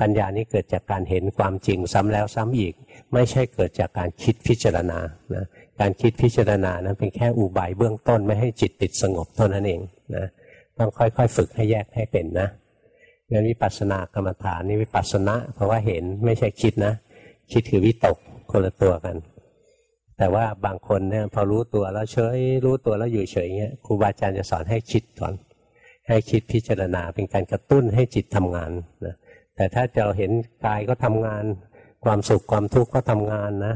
ปัญญานี้เกิดจากการเห็นความจริงซ้ำแล้วซ้ำอีก ไม่ใช่เกิดจากการคิดพิจารณานะการคิดพิจารณานั้นเป็นแค่อุบายเบื้องต้นไม่ให้จิตติดสงบเท่านั้นเองนะต้องค่อยๆ ฝึกให้แยกให้เป็นนะงั้นวิปัสสนากรรมฐานนี่วิปัสสนะเพราะว่าเห็นไม่ใช่คิดนะ คิดคือวิตกคนละตัวกัน แต่ว่าบางคนเนี่ยพอรู้ตัวแล้วเฉยรู้ตัวแล้วอยู่เฉยเงี้ยครูบาอาจารย์จะสอนให้คิดก่อน ให้คิดพิจารณาเป็นการกระตุ้นให้จิตทำงานนะ แต่ถ้าเราเห็นกายก็ทำงาน ความสุขความทุกข์ก็ทำงานนะ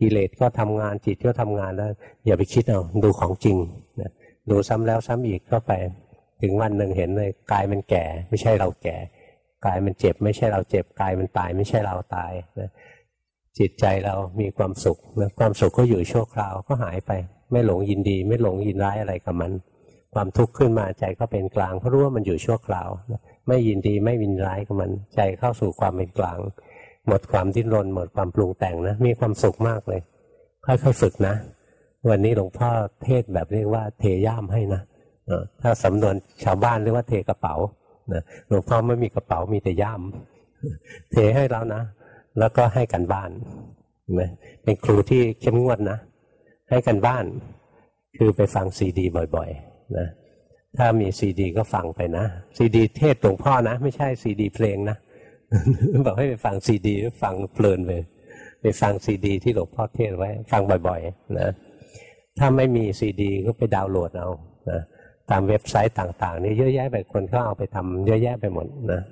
กิเลสก็ทำงานจิตก็ทำงานแล้วอย่าไปคิดเอาดูของจริงนะดูซ้ำแล้วซ้ำอีกก็ไป ถึงวันหนึ่งเห็นเลยกายมันแก่ ไม่ใช่เราแก่กายมันเจ็บ ไม่ใช่เราเจ็บกายมันตาย ไม่ใช่เราตายนะจิตใจเรามีความสุขนะความสุขก็อยู่ชั่วคราวก็หายไป ไม่หลงยินดี ไม่หลงยินร้ายอะไรกับมัน ความทุกข์ขึ้นมาใจก็เป็นกลางเพราะรู้ว่ามันอยู่ชั่วคราวนะ ไม่ยินดีไม่วินร้ายกับมัน ใจเข้าสู่ความเป็นกลาง หมดความดิ้นรน หมดความปรุงแต่งนะ มีความสุขมากเลย ค่อยๆฝึกนะ วันนี้หลวงพ่อเทศแบบเรียกว่าเทย่ามให้นะถ้าสำนวนชาวบ้านเรียกว่าเทกระเป๋าหลวงพ่อไม่มีกระเป๋ามีแต่ย่าม เทให้เรานะ แล้วก็ให้กันบ้านเป็นครูที่เข้มงวดนะ ให้กันบ้าน คือไปฟังซีดีบ่อยๆนะ ถ้ามีซีดีก็ฟังไปนะซีดีเทศน์หลวงพ่อนะ ไม่ใช่ซีดีเพลงนะบอกให้ไปฟังซีดีฟังเพลินไปไปฟังซีดีที่หลวงพ่อเทศน์ไว้ ฟังบ่อยๆนะถ้าไม่มีซีดีก็ไปดาวน์โหลดเอานะตามเว็บไซต์ต่างๆนี่เยอะแยะไปคนก็เอาไปทำเยอะแยะไปหมดนะ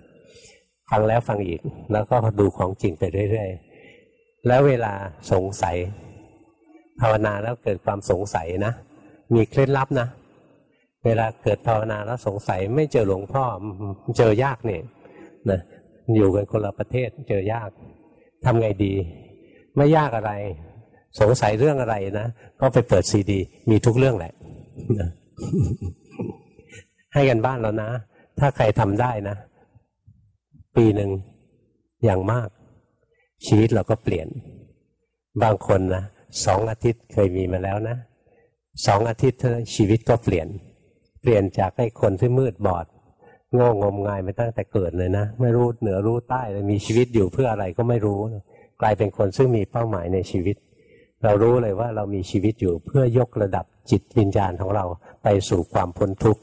ฟังแล้วฟังอีกแล้วก็ดูของจริงไปเรื่อยๆ แล้วเวลาสงสัย ภาวนาแล้วเกิดความสงสัยนะ มีเคล็ดลับนะ เวลาเกิดภาวนาแล้วสงสัยไม่เจอหลวงพ่อเจอยากเนี่ยนะอยู่กันคนละประเทศเจอยากทำไงดี ไม่ยากอะไร สงสัยเรื่องอะไรนะก็ไปเปิดซีดี มีทุกเรื่องแหละให้กันบ้านแล้วนะ ถ้าใครทำได้นะ ปีหนึ่งอย่างมาก ชีวิตเราก็เปลี่ยน บางคนนะสองอาทิตย์เคยมีมาแล้วนะสองอาทิตย์ชีวิตก็เปลี่ยน เปลี่ยนจากไอ้คนที่มืดบอดโง่งมงายมาตั้งแต่เกิดเลยนะ ไม่รู้เหนือรู้ใต้เลยมีชีวิตอยู่เพื่ออะไรก็ไม่รู้ กลายเป็นคนซึ่งมีเป้าหมายในชีวิต เรารู้เลยว่าเรามีชีวิตอยู่เพื่อยกระดับจิตวิญญาณของเราไปสู่ความพ้นทุกข์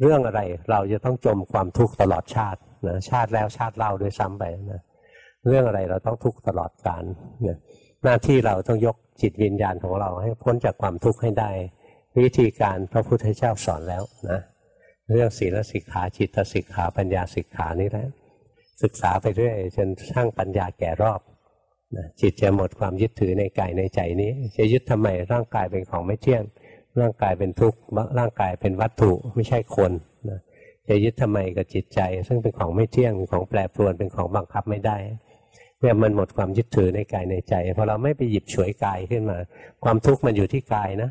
เรื่องอะไรเราจะต้องจมความทุกข์ตลอดชาตินะชาติแล้วชาติเล่าด้วยซ้ำไปนะเรื่องอะไรเราต้องทุกข์ตลอดกาลนะหน้าที่เราต้องยกจิตวิญญาณของเราให้พ้นจากความทุกข์ให้ได้ วิธีการพระพุทธเจ้าสอนแล้วนะเรื่องศีลสิกขาจิตสิกขาปัญญาสิกขานี่แหละศึกษาไปเรื่อยจนสร้างปัญญาแก่รอบนะจิตจะหมดความยึดถือในกายในใจนี้ จะยึดทำไมร่างกายเป็นของไม่เที่ยง ร่างกายเป็นทุกข์ร่างกายเป็นวัตถุไม่ใช่คนนะจะยึดทำไมกับจิตใจ ซึ่งเป็นของไม่เที่ยงเป็นของแปรปรวนเป็นของบังคับไม่ได้เนี่ยมันหมดความยึดถือในกายในใจพอเราไม่ไปหยิบฉวยกายขึ้นมา ความทุกข์มันอยู่ที่กายนะ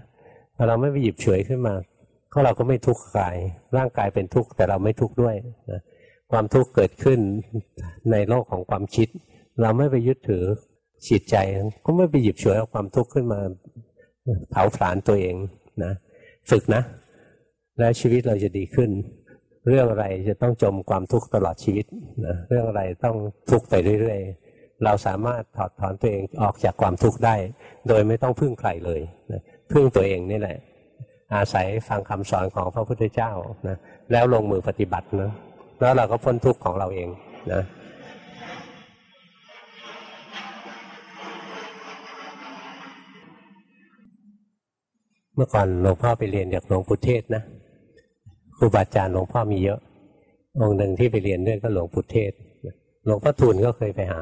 พอเราไม่ไปหยิบเฉยขึ้นมาก็เราก็ไม่ทุกข์กาย ร่างกายเป็นทุกข์แต่เราไม่ทุกข์ด้วยนะความทุกข์เกิดขึ้นในโลกของความคิด เราไม่ไปยึดถือจิตใจ ก็ไม่ไปหยิบฉวยเอาความทุกข์ขึ้นมาเผาผลาญตัวเองนะฝึกนะ แล้วชีวิตเราจะดีขึ้น เรื่องอะไรจะต้องจมความทุกข์ตลอดชีวิตนะเรื่องอะไรต้องทุกข์ไปเรื่อยๆ เราสามารถถอดถอนตัวเองออกจากความทุกข์ได้ โดยไม่ต้องพึ่งใครเลยนะ พึ่งตัวเองนี่แหละ อาศัยฟังคำสอนของพระพุทธเจ้านะแล้วลงมือปฏิบัตินะแล้วเราก็พ้นทุกข์ของเราเองนะเมื่อก่อนหลวงพ่อไปเรียนจากหลวงปู่เทศนะครูบาอาจารย์หลวงพ่อมีเยอะ องค์หนึ่งที่ไปเรียนด้วยก็หลวงปู่เทศหลวงพ่อทูลก็เคยไปหา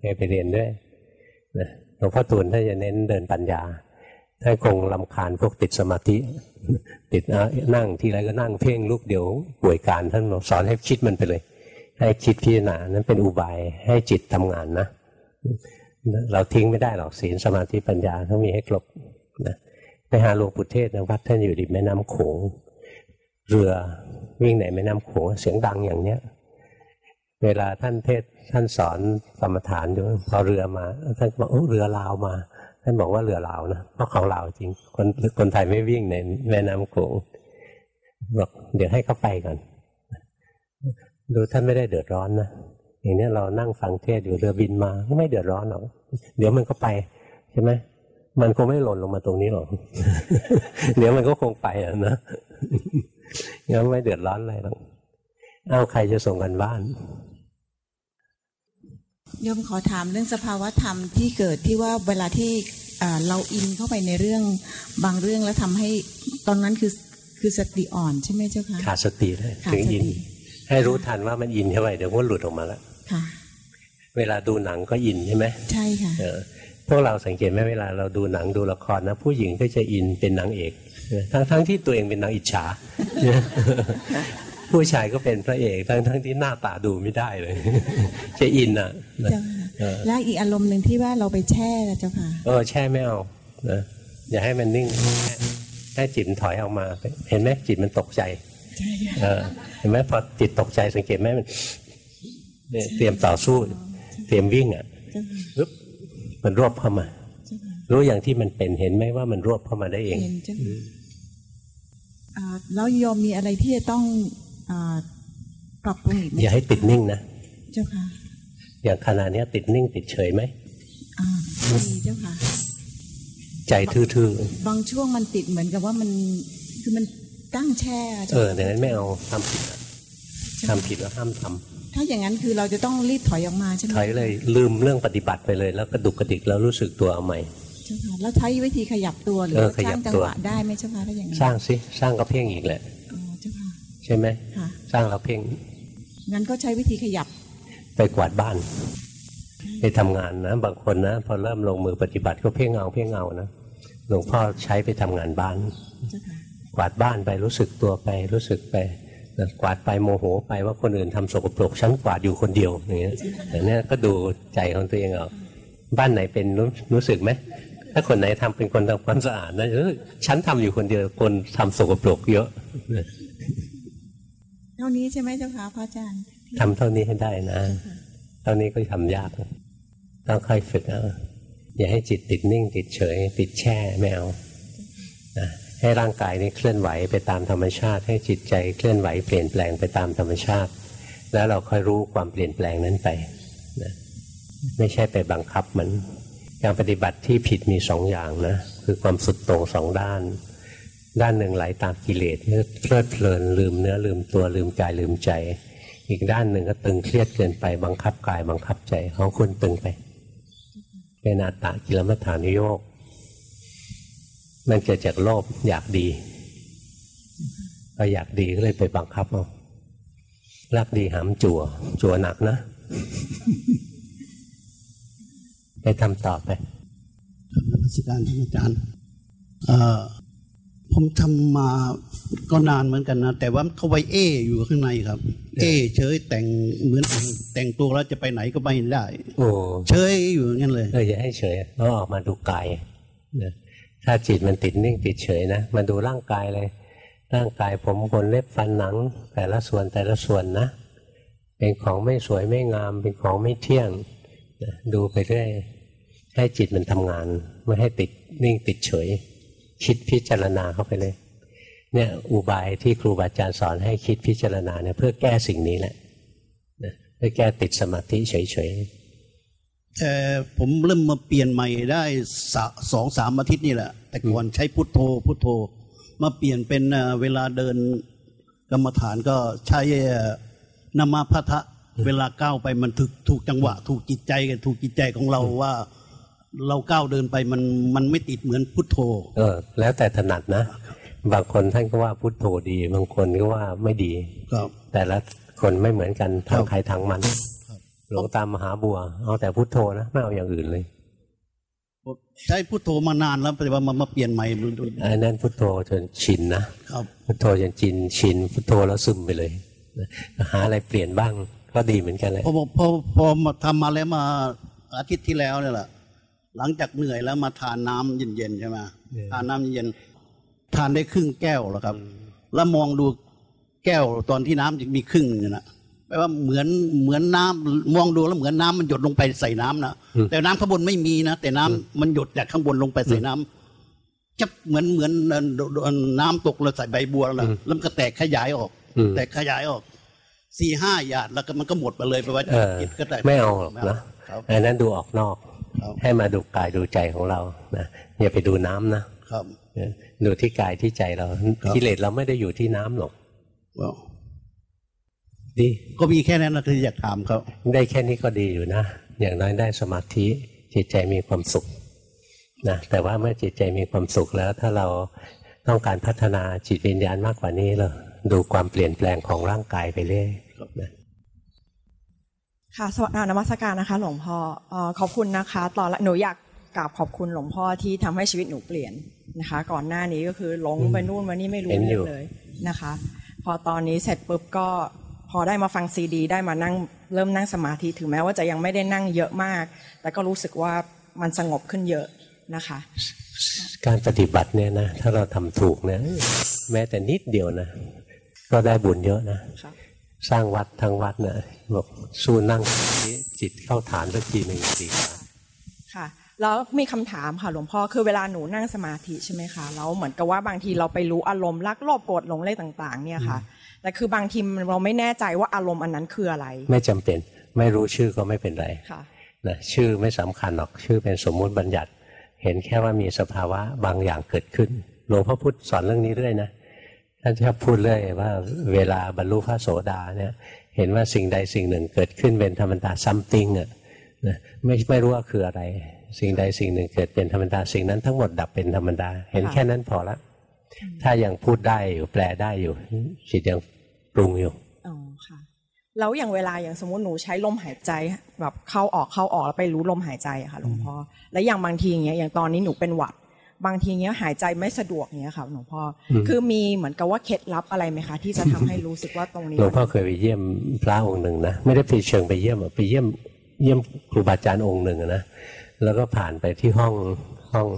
เคยไปเรียนด้วยหลวงพ่อทูลท่านจะเน้นเดินปัญญา ท่าคงลำคาญพวกติดสมาธิ ติดนั่งทีไรก็นั่งเพ่งลูกเดี๋ยวป่วยการท่านสอนให้คิดมันไปเลย ให้คิดพิจารณานั้นเป็นอุบายให้จิตทำงานนะ เราทิ้งไม่ได้หรอกศีลสมาธิปัญญาต้องมีให้ครบนะไปหาหลวงปู่เทศนะวัดท่านอยู่ริมแม่น้ำโขงเรือวิ่งในแม่น้ำโขงเสียงดังอย่างเนี้ยเวลาท่านเทศท่านสอนกรรมฐานอยู่พอเรือมาท่านบอกโอ้เรือลาวมา ท่านบอกว่าเรือลาวนะเพราะของลาวจริง คนคนไทยไม่วิ่งในแม่น้ำโขงบอกเดี๋ยวให้เขาไปก่อน ดูท่านไม่ได้เดือดร้อนนะอย่างนี้เรานั่งฟังเทศอยู่เรือบินมาไม่เดือดร้อนหรอกเดี๋ยวมันก็ไปใช่ไหมมันคงไม่หล่นลงมาตรงนี้หรอกเดี๋ยวมันก็คงไปอะนะงั้นไม่เดือดร้อนอะไรหรอกเอาใครจะส่งกันบ้าน โยมขอถามเรื่องสภาวะธรรมที่เกิดที่ว่าเวลาที่เราอินเข้าไปในเรื่องบางเรื่องแล้วทำให้ตอนนั้นคือคือสติอ่อนใช่ไหมเจ้าคะขาดสติเลยถึงอิน ให้รู้ทันว่ามันอินเข้าไปเดี๋ยวมันหลุดออกมาแล้วเวลาดูหนังก็อินใช่ไหมใช่ค่ะพวกเราสังเกตไหมเวลาเราดูหนังดูละครนะ ผู้หญิงก็จะอินเป็นนางเอกทั้งทั้งที่ตัวเองเป็นนางอิจฉา ผู้ชายก็เป็นพระเอกทั้งทั้งที่หน้าตาดูไม่ได้เลย จะอินอะแล้วอีกอารมณ์หนึ่งที่ว่าเราไปแช่เจ้าค่ะเออแช่ไม่เอานะอย่าให้มันนิ่งให้จิตถอยออกมา เห็นไหมจิตมันตกใจเออเห็นไหมพอจิตตกใจสังเกตไหมมันเตรียมต่อสู้ เตรียมวิ่งอะปึ๊บมันรวบเข้ามา รู้อย่างที่มันเป็นเห็นไหมว่ามันรวบเข้ามาได้เองแล้วยอมมีอะไรที่จะต้อง ปรับปรุงอีกไหมอย่าให้ติดนิ่งนะเจ้าค่ะอย่างขณะนี้ติดนิ่งติดเฉยไหมอ่าดีเจ้าค่ะ ใจทื่อๆบางช่วงมันติดเหมือนกับว่ามันคือมันตั้งแช่เออแต่นั้นไม่เอาทำผิดทำผิดแล้วห้ามทำถ้าอย่างนั้นคือเราจะต้องรีบถอยออกมาใช่ไหมถอยเลยลืมเรื่องปฏิบัติไปเลย แล้วกระดุกกระดิกแล้วรู้สึกตัวเอาใหม่ช่ค่ะแล้วใช้วิธีขยับตัวหรือสร้างจังหวะได้ไหมเจ้าค่ะถ้าอย่างนั้นสร้างสิสร้างก็เพ่งอีกแหละเจ้าค่ะ ใช่ไหมสร้างเราเพ่งงั้นก็ใช้วิธีขยับ ไปกวาดบ้าน ไปทำงานนะ บางคนนะ พอเริ่มลงมือปฏิบัติก็เพ่งเอาเพ่งเอานะหลวงพ่อใช้ไปทำงานบ้าน กวาดบ้านไปรู้สึกตัวไปรู้สึกไปกวาดไปโมโหไปว่าคนอื่นทำสกปรกฉันกวาดอยู่คนเดียวอย่างเงี้ยแต่เนี้ยก็ดูใจของตัวเองเอาบ้านไหนเป็นรู้รู้สึกไหมถ้าคนไหนทำเป็นคนทำความสะอาดนะฉันทำอยู่คนเดียวคนทำสกปรกเยอะ เท่านี้ใช่ไหมเจ้าค่ะพระอาจารย์ทำเท่านี้ให้ได้นะเท่านี้ก็ทำยากต้องค่อยฝึกเอาอย่าให้จิตติดนิ่ง ติดเฉย ติดแช่ไม่เอานะให้ร่างกายนี้เคลื่อนไหวไปตามธรรมชาติ ให้จิตใจเคลื่อนไหวเปลี่ยนแปลงไปตามธรรมชาติ แล้วเราค่อยรู้ความเปลี่ยนแปลงนั้นไปนะไม่ใช่ไปบังคับมัน การปฏิบัติที่ผิดมีสองอย่างนะคือความสุดโต่งสองด้าน ด้านหนึ่งไหลาตามกิเลสเพลิดเพลินลืมเนื้อลืมตัวลืมกายลืมใจ อีกด้านหนึ่งก็ตึงเครียดเกินไปบังคับกายบังคับใจของคุณตึงไป เป็นอาตะกิลมัฏฐานุโยกมันเกิดจากโลภอยากดีพออยากดีก็เลยไปบังคับเอารักดีหามจั่วจั่วหนักนะ ไปทำต่อไปนักสิการท่านอาจารย์ ผมทำมาก็นานเหมือนกันนะ แต่ว่าเขาไว้เอ อยู่ข้างในครับ เอ เฉยแต่งเหมือนแต่งตัวแล้วจะไปไหนก็ไปได้ โอ้เฉยอยู่อย่างนั้นเลยเอออย่าให้เฉยเราออกมาดูกายนะถ้าจิตมันติดนิ่งติดเฉยนะมาดูร่างกายเลย ร่างกายผมขนเล็บฟันหนัง แต่ละส่วนแต่ละส่วนนะ เป็นของไม่สวยไม่งาม เป็นของไม่เที่ยงนะดูไปเรื่อยให้จิตมันทำงาน ไม่ให้ติดนิ่งติดเฉย คิดพิจารณาเข้าไปเลย เนี่ยอุบายที่ครูบาอาจารย์สอนให้คิดพิจารณาเนี่ยเพื่อแก้สิ่งนี้แหละนะเพื่อแก้ติดสมาธิเฉยๆแต่ผมเริ่มมาเปลี่ยนใหม่ได้สองสามอาทิตย์นี่แหละ แต่ก่อนใช้พุทโธ พุทโธ มาเปลี่ยนเป็นเวลาเดินกรรมฐานก็ใช้นามาพัทะเวลาก้าวไปมันถูกถูกจังหวะ ถูกจิตใจกันถูกจิตใจของเราว่า เราก้าวเดินไปมันมันไม่ติดเหมือนพุทโธ เออ แล้วแต่ถนัดนะ บางคนท่านก็ว่าพุทโธดี บางคนก็ว่าไม่ดีครับแต่ละคนไม่เหมือนกันทางครับใครทางมันหลวงตามมหาบัว เอาแต่พุทโธนะไม่เอาอย่างอื่นเลยใช้พุทโธมานานแล้วแต่ว่ามามาเปลี่ยนใหม่ดูดูอันนั้นพุทโธจนชินนะครับพุทโธจนชินชินพุทโธแล้วซึมไปเลยหาอะไรเปลี่ยนบ้างก็ดีเหมือนกันเลยพอพอพอมาทำมาแล้วมาอาทิตย์ที่แล้วเนี่ยแหละ หลังจากเหนื่อยแล้วมาทานน้ำเย็นๆใช่ไหมทานน้ำเย็นๆทานได้ครึ่งแก้วแล้วครับ แล้วมองดูแก้วตอนที่น้ำจะมีครึ่งเนี่ยนะแปลว่าเหมือนเหมือนน้ำมองดูแล้วเหมือนน้ำมันหยดลงไปใส่น้ำนะแต่น้ำข้างบนไม่มีนะแต่น้ำมันหยดจากข้างบนลงไปใส่น้ำจะเหมือนเหมือนเอ่อโดโดน้ำตกแล้วใส่ใบบัวแล้วล่ะแล้วมันก็แตกขยายออกอืมแตกขยายออกสี่ห้าหยาดแล้วก็มันก็หมดไปเลยแปลว่าเออจิตก็แตกไม่เอาหรอกนะครับอันนั้นดูออกนอกครับ ให้มาดูกายดูใจของเรานะอย่าไปดูน้ำนะครับดูที่กายที่ใจเราครับกิเลสเราไม่ได้อยู่ที่น้ำหรอก well ดีก็มีแค่นั้นนะคืออยากถามเขาได้แค่นี้ก็ดีอยู่นะ อย่างน้อยได้สมาธิจิตใจมีความสุขนะแต่ว่าเมื่อจิตใจมีความสุขแล้ว ถ้าเราต้องการพัฒนาจิตวิญญาณมากกว่านี้เราดูความเปลี่ยนแปลงของร่างกายไปเรื่อยนะ ค่ะสวัสดีนมัสการนะคะ หลวงพ่อเอ่อขอบคุณนะคะตอนแรกหนูอยากกราบขอบคุณหลวงพ่อที่ทำให้ชีวิตหนูเปลี่ยนนะคะ ก่อนหน้านี้ก็คือหลงไปนู่นมานี่ไม่รู้เห็นอเรื่ยู่องเลยนะคะ พอตอนนี้เสร็จปุ๊บก็พอได้มาฟังซีดี ได้มานั่งเริ่มนั่งสมาธิถึงแม้ว่าจะยังไม่ได้นั่งเยอะมาก แต่ก็รู้สึกว่ามันสงบขึ้นเยอะนะคะ การปฏิบัติเนี่ยนะถ้าเราทำถูกนะแม้แต่นิดเดียวนะ ก็ได้บุญเยอะนะค่ะ สร้างวัดทั้งวัดนะบอกสู้นั่งจิตเข้าฐานสักทีหนึ่งดีกว่าค่ะ แล้วมีคำถามค่ะหลวงพ่อคือเวลาหนูนั่งสมาธิใช่ไหมคะแล้วเหมือนกับว่าบางทีเราไปรู้อารมณ์รักโลภโกรธหลงอะไรต่าง ๆ เนี่ยค่ะแต่คือบางทีเราไม่แน่ใจว่าอารมณ์อันนั้นคืออะไร ไม่จำเป็นไม่รู้ชื่อก็ไม่เป็นไรค่ะนะชื่อไม่สำคัญหรอกชื่อเป็นสมมุติบัญญัติ เห็นแค่ว่ามีสภาวะบางอย่างเกิดขึ้นหลวงพ่อพุธสอนเรื่องนี้เรื่อยนะ ท่านชอบพูดเรื่อยว่าเวลาบรรลุพระโสดาเนี่ยเห็นว่าสิ่งใดสิ่งหนึ่งเกิดขึ้นเป็นธรรมดา something อะนะไม่ไม่รู้ว่าคืออะไร สิ่งใดสิ่งหนึ่งเกิดเป็นธรรมดาสิ่งนั้นทั้งหมดดับเป็นธรรมดา เห็นค่ะแค่นั้นพอละ ถ้ายังพูดได้อยู่แปลได้อยู่จิตยังปรุงอยู่อ๋อค่ะแล้วอย่างเวลาอย่างสมมติหนูใช้ลมหายใจแบบเข้าออกเข้าออกแล้วไปรู้ลมหายใจอะค่ะหลวงพ่อแล้วอย่างบางทีอย่างเงี้ยอย่างตอนนี้หนูเป็นหวัด บางทีเงี้ยหายใจไม่สะดวกเงี้ยค่ะหลวงพ่ออมคือมีเหมือนกับว่าเคล็ดลับอะไรไหมคะ ที่จะทำให้รู้สึกว่าตรงนี้หลวงพ่อเคยไปเยี่ยมพระองค์หนึ่งนะไม่ได้ไปเชิงไปเยี่ยมอะไปเยี่ยมเยี่ยมครูบาอาจารย์องค์หนึ่งอะนะแล้วก็ผ่านไปที่ห้องห้อง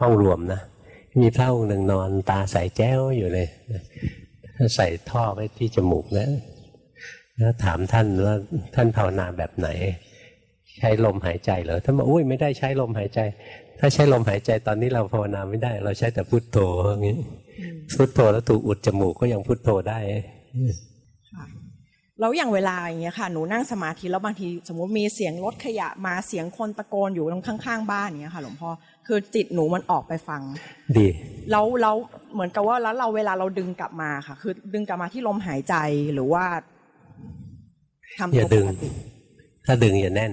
ห้องรวมนะมีพระองค์หนึ่งนอนตาใสแจ้วอยู่เลยใส่ท่อไว้ที่จมูกนะแล้วถามท่านว่าท่านภาวนาแบบไหน ใช้ลมหายใจเหรอท่านบอกอุ้ยไม่ได้ใช้ลมหายใจ ถ้าใช้ลมหายใจตอนนี้เราภาวนาไม่ได้ เราใช้แต่พุทโธอย่างนี้พุทโธแล้วถูกอุดจมูกก็ยังพุทโธได้ค่ะแล้วอย่างเวลาอย่างเงี้ยค่ะหนูนั่งสมาธิแล้วบางทีสมมติมีเสียงรถขยะมาเสียงคนตะโกนอยู่ตรงข้างๆบ้านอย่างเงี้ยค่ะ หลวงพ่อคือจิตหนูมันออกไปฟัง ดีแล้วแล้วเหมือนกับว่าแล้วเราเวลาเราดึงกลับมาค่ะ คือดึงกลับมาที่ลมหายใจหรือว่าทำอย่าตัวดึงปกติถ้าดึงอย่าแน่น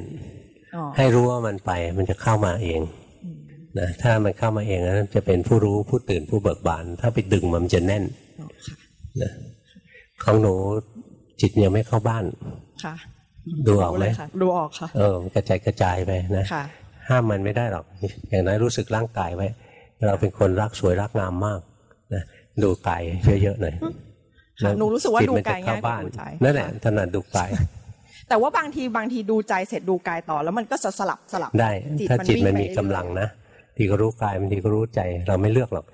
อ๋อให้รู้ว่ามันไปมันจะเข้ามาเอง นะถ้ามันเข้ามาเองนั้นจะเป็นผู้รู้ผู้ตื่นผู้เบิกบาน ถ้าไปดึงมันจะแน่นอ๋อค่ะนะของหนูจิตยังไม่เข้าบ้านค่ะดูออกไหมเลยค่ะดูออกค่ะ เออมันกระจายกระจายไปนะค่ะห้ามมันไม่ได้หรอก อย่างน้อยรู้สึกร่างกายไว้ เราเป็นคนรักสวยรักงามมากนะดูกายเยอะๆหน่อยค่ะหนูรู้สึกว่าจิตดูมันจะกายง่ายกว่าเข้บ้านดูใจนั่นแหละถนัดดูกายแต่ว่าบางทีบางทีดูใจเสร็จดูกายต่อ แล้วมันก็จะสลับสลับได้จิตถ้ามันจิตวิ่งมันไปมีกำเรื่อยๆลังนะ ทีก็รู้กายบางทีก็รู้ใจ เราไม่เลือกหรอก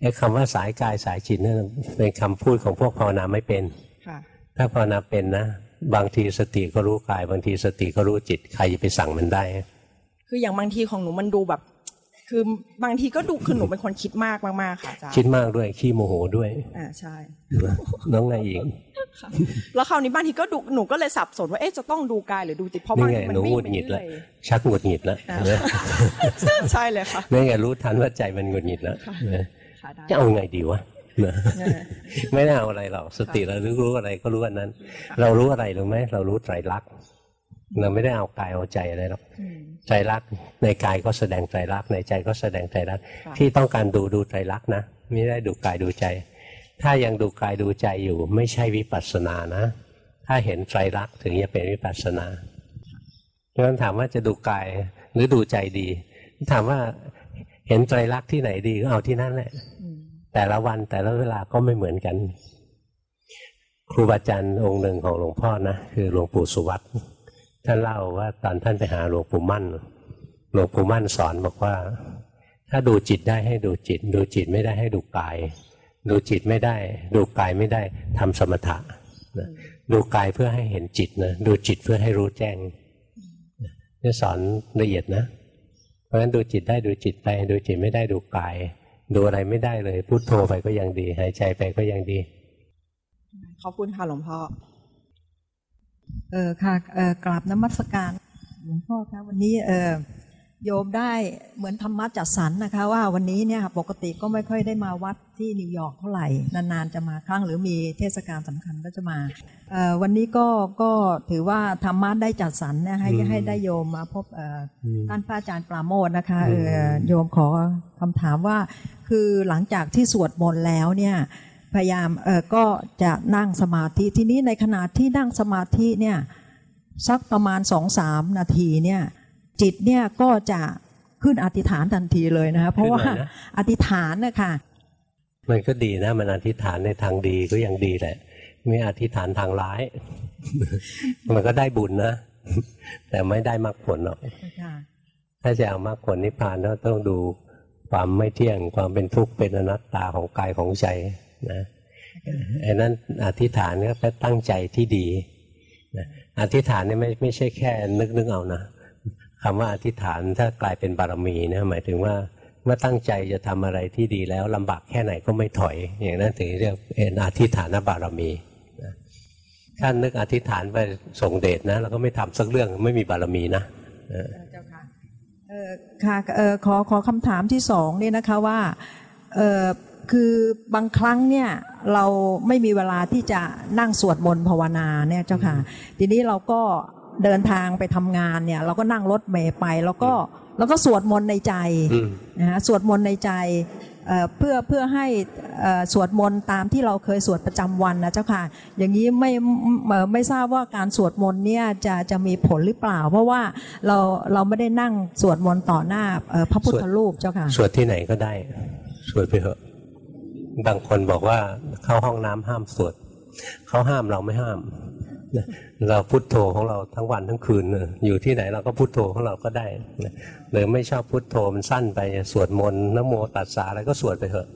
ไอ้คำว่าสายกายสายจิตนั่นเป็นคำพูดของพวกภาวนาไม่เป็นค่ะถ้าภาวนาเป็นนะ บางทีสติก็รู้กาย บางทีสติก็รู้จิตใครจะไปสั่งมันได้ คืออย่างบางทีของหนูมันดูแบบ คือบางทีก็ดูคือหนูเป็นคนคิดมากมากๆค่ะอาจารย์คิดมากด้วยขี้โมโหด้วยอ่าใช่น้องนายอีกค่ะแล้วคราวนี้บางทีก็ดูหนูก็เลยสับสนว่าเอ๊ะจะต้องดูกายหรือดูจิตเพราะนี่บางไงทีมันหนูวิ่หงงุดไปหงิดเรื่แล้วอยชักหงุดหงิดแล้วอ่าเห็นไหมๆใช่เลยค่ะนี่ไงรู้ทันว่าใจมันหงุดหงิดแล้วค่ะนะค่ะได้จะเอาไงดีวะนะเออไม่ได้เอาอะไรหรอกสติเรารู้รู้อะไรก็รู้อันนั้น เรารู้อะไรรู้ไหมเรารู้ไตรลักษณ์ เราไม่ได้เอากายเอาใจอะไรหรอกอืมไตรลักษณ์ในกายก็แสดงไตรลักษณ์ในใจก็แสดงไตรลักษณ์ค่ะที่ต้องการดูดูไตรลักษณ์นะ ไม่ได้ดูกายดูใจ ถ้ายังดูกายดูใจอยู่ ไม่ใช่วิปัสสนานะ ถ้าเห็นไตรลักษณ์ถึงจะเป็นวิปัสสนาเพราะฉะนั้นถามว่าจะดูกายหรือดูใจดี ถามว่าเห็นไตรลักษณ์ที่ไหนดีก็เอาที่นั่นแหละอืมแต่ละวันแต่ละเวลาก็ไม่เหมือนกัน ครูบาอาจารย์องค์หนึ่งของหลวงพ่อนะคือหลวงปู่สุวัต ท่านเล่าว่าตอนท่านไปหาหลวงปู่มั่นหลวงปู่มั่นสอนบอกว่า ถ้าดูจิตได้ให้ดูจิต ดูจิตไม่ได้ให้ดูกาย ดูจิตไม่ได้ ดูกายไม่ได้ทำสมถะนะดูกายเพื่อให้เห็นจิตนะดูจิตเพื่อให้รู้แจ้งนี่สอนละเอียดนะ เพราะฉะนั้นดูจิตได้ดูจิตไป ดูจิตไม่ได้ดูกาย ดูอะไรไม่ได้เลยพูดโทไปก็ยังดี หายใจไปก็ยังดี ขอบคุณค่ะหลวงพ่อ เออค่ะเออกราบนมัสการหลวงพ่อคะวันนี้เออโยมได้เหมือนธรรมะจัดสรรนะคะ ว่าวันนี้เนี่ยปกติก็ไม่ค่อยได้มาวัดที่นิวยอร์กเท่าไหร่ นานๆจะมาครั้งหรือมีเทศกาลสำคัญก็จะมาเอ่อวันนี้ก็ก็ถือว่าธรรมะได้จัดสรรเนี่ยให้อืมให้ได้โยมมาพบเอ่ออมท่านพระอาจารย์ปราโมทนะคะอืเอมอโยมขอคำถามว่าคือหลังจากที่สวดมนต์แล้วเนี่ย พยายามเออก็จะนั่งสมาธิทีนี้ในขณะที่นั่งสมาธิเนี่ยสักประมาณสองสามนาทีเนี่ยจิตเนี่ยก็จะขึ้นอธิษฐานทันทีเลยนะคะเพราะว่าขึ้นอะไรนะอธิษฐานนะคะมันก็ดีนะ มันอธิษฐานในทางดีก็ยังดีแหละ ไม่อธิษฐานทางร้าย มันก็ได้บุญนะ แต่ไม่ได้มรรคผลหรอกค่ะถ้าจะเอามรรคผลนิพพานก็ต้องดูความไม่เที่ยงความเป็นทุกข์เป็นอนัตตาของกายของใจ นะไอ้นั้นอธิษฐานก็แปตั้งใจที่ดีนะอธิษฐานนี่ไม่ไม่ใช่แค่นึกนึกเอานะคำว่าอธิษฐานถ้ากลายเป็นบารมีนะหมายถึงว่าเมื่อตั้งใจจะทำอะไรที่ดีแล้วลำบากแค่ไหนก็ไม่ถอย อย่างนั้นถึงเรียกเป็นอธิษฐานบารมีถ้านึกอธิษฐานไปส่งเดชนะเราก็ไม่ทำสักเรื่องไม่มีบารมีนะเจ้าค่ะค่ะขอขอคำถามที่สองเนี่นะคะว่า คือบางครั้งเนี่ยเราไม่มีเวลาที่จะนั่งสวดมนต์ภาวนาเนี่ยเจ้าค่ะ ทีนี้เราก็เดินทางไปทำงานเนี่ย เราก็นั่งรถเมล์ไป แล้วก็แล้วก็สวดมนต์ในใจอืมนะฮะสวดมนต์ในใจเอ่อเพื่อเพื่อให้เอ่อสวดมนต์ตามที่เราเคยสวดประจำวันนะเจ้าค่ะ อย่างนี้ไม่เอ่อไม่ทราบว่าการสวดมนต์เนี่ยจะจะมีผลหรือเปล่า เพราะว่าเราเราไม่ได้นั่งสวดมนต์ต่อหน้าเอ่อพระพุทธรูปเจ้าค่ะ สวดที่ไหนก็ได้ สวดไปเถอะ บางคนบอกว่าเข้าห้องน้ำห้ามสวดเขาห้ามเราไม่ห้ามเราพุโทโธของเราทั้งวันทั้งคืนอยู่ที่ไหนเราก็พุโทโธของเราก็ได้หรือไม่ชอบพุโทโธมันสั้นไปสวดมนต์นโมตัสสะอะไรก็สวดไปเถอะ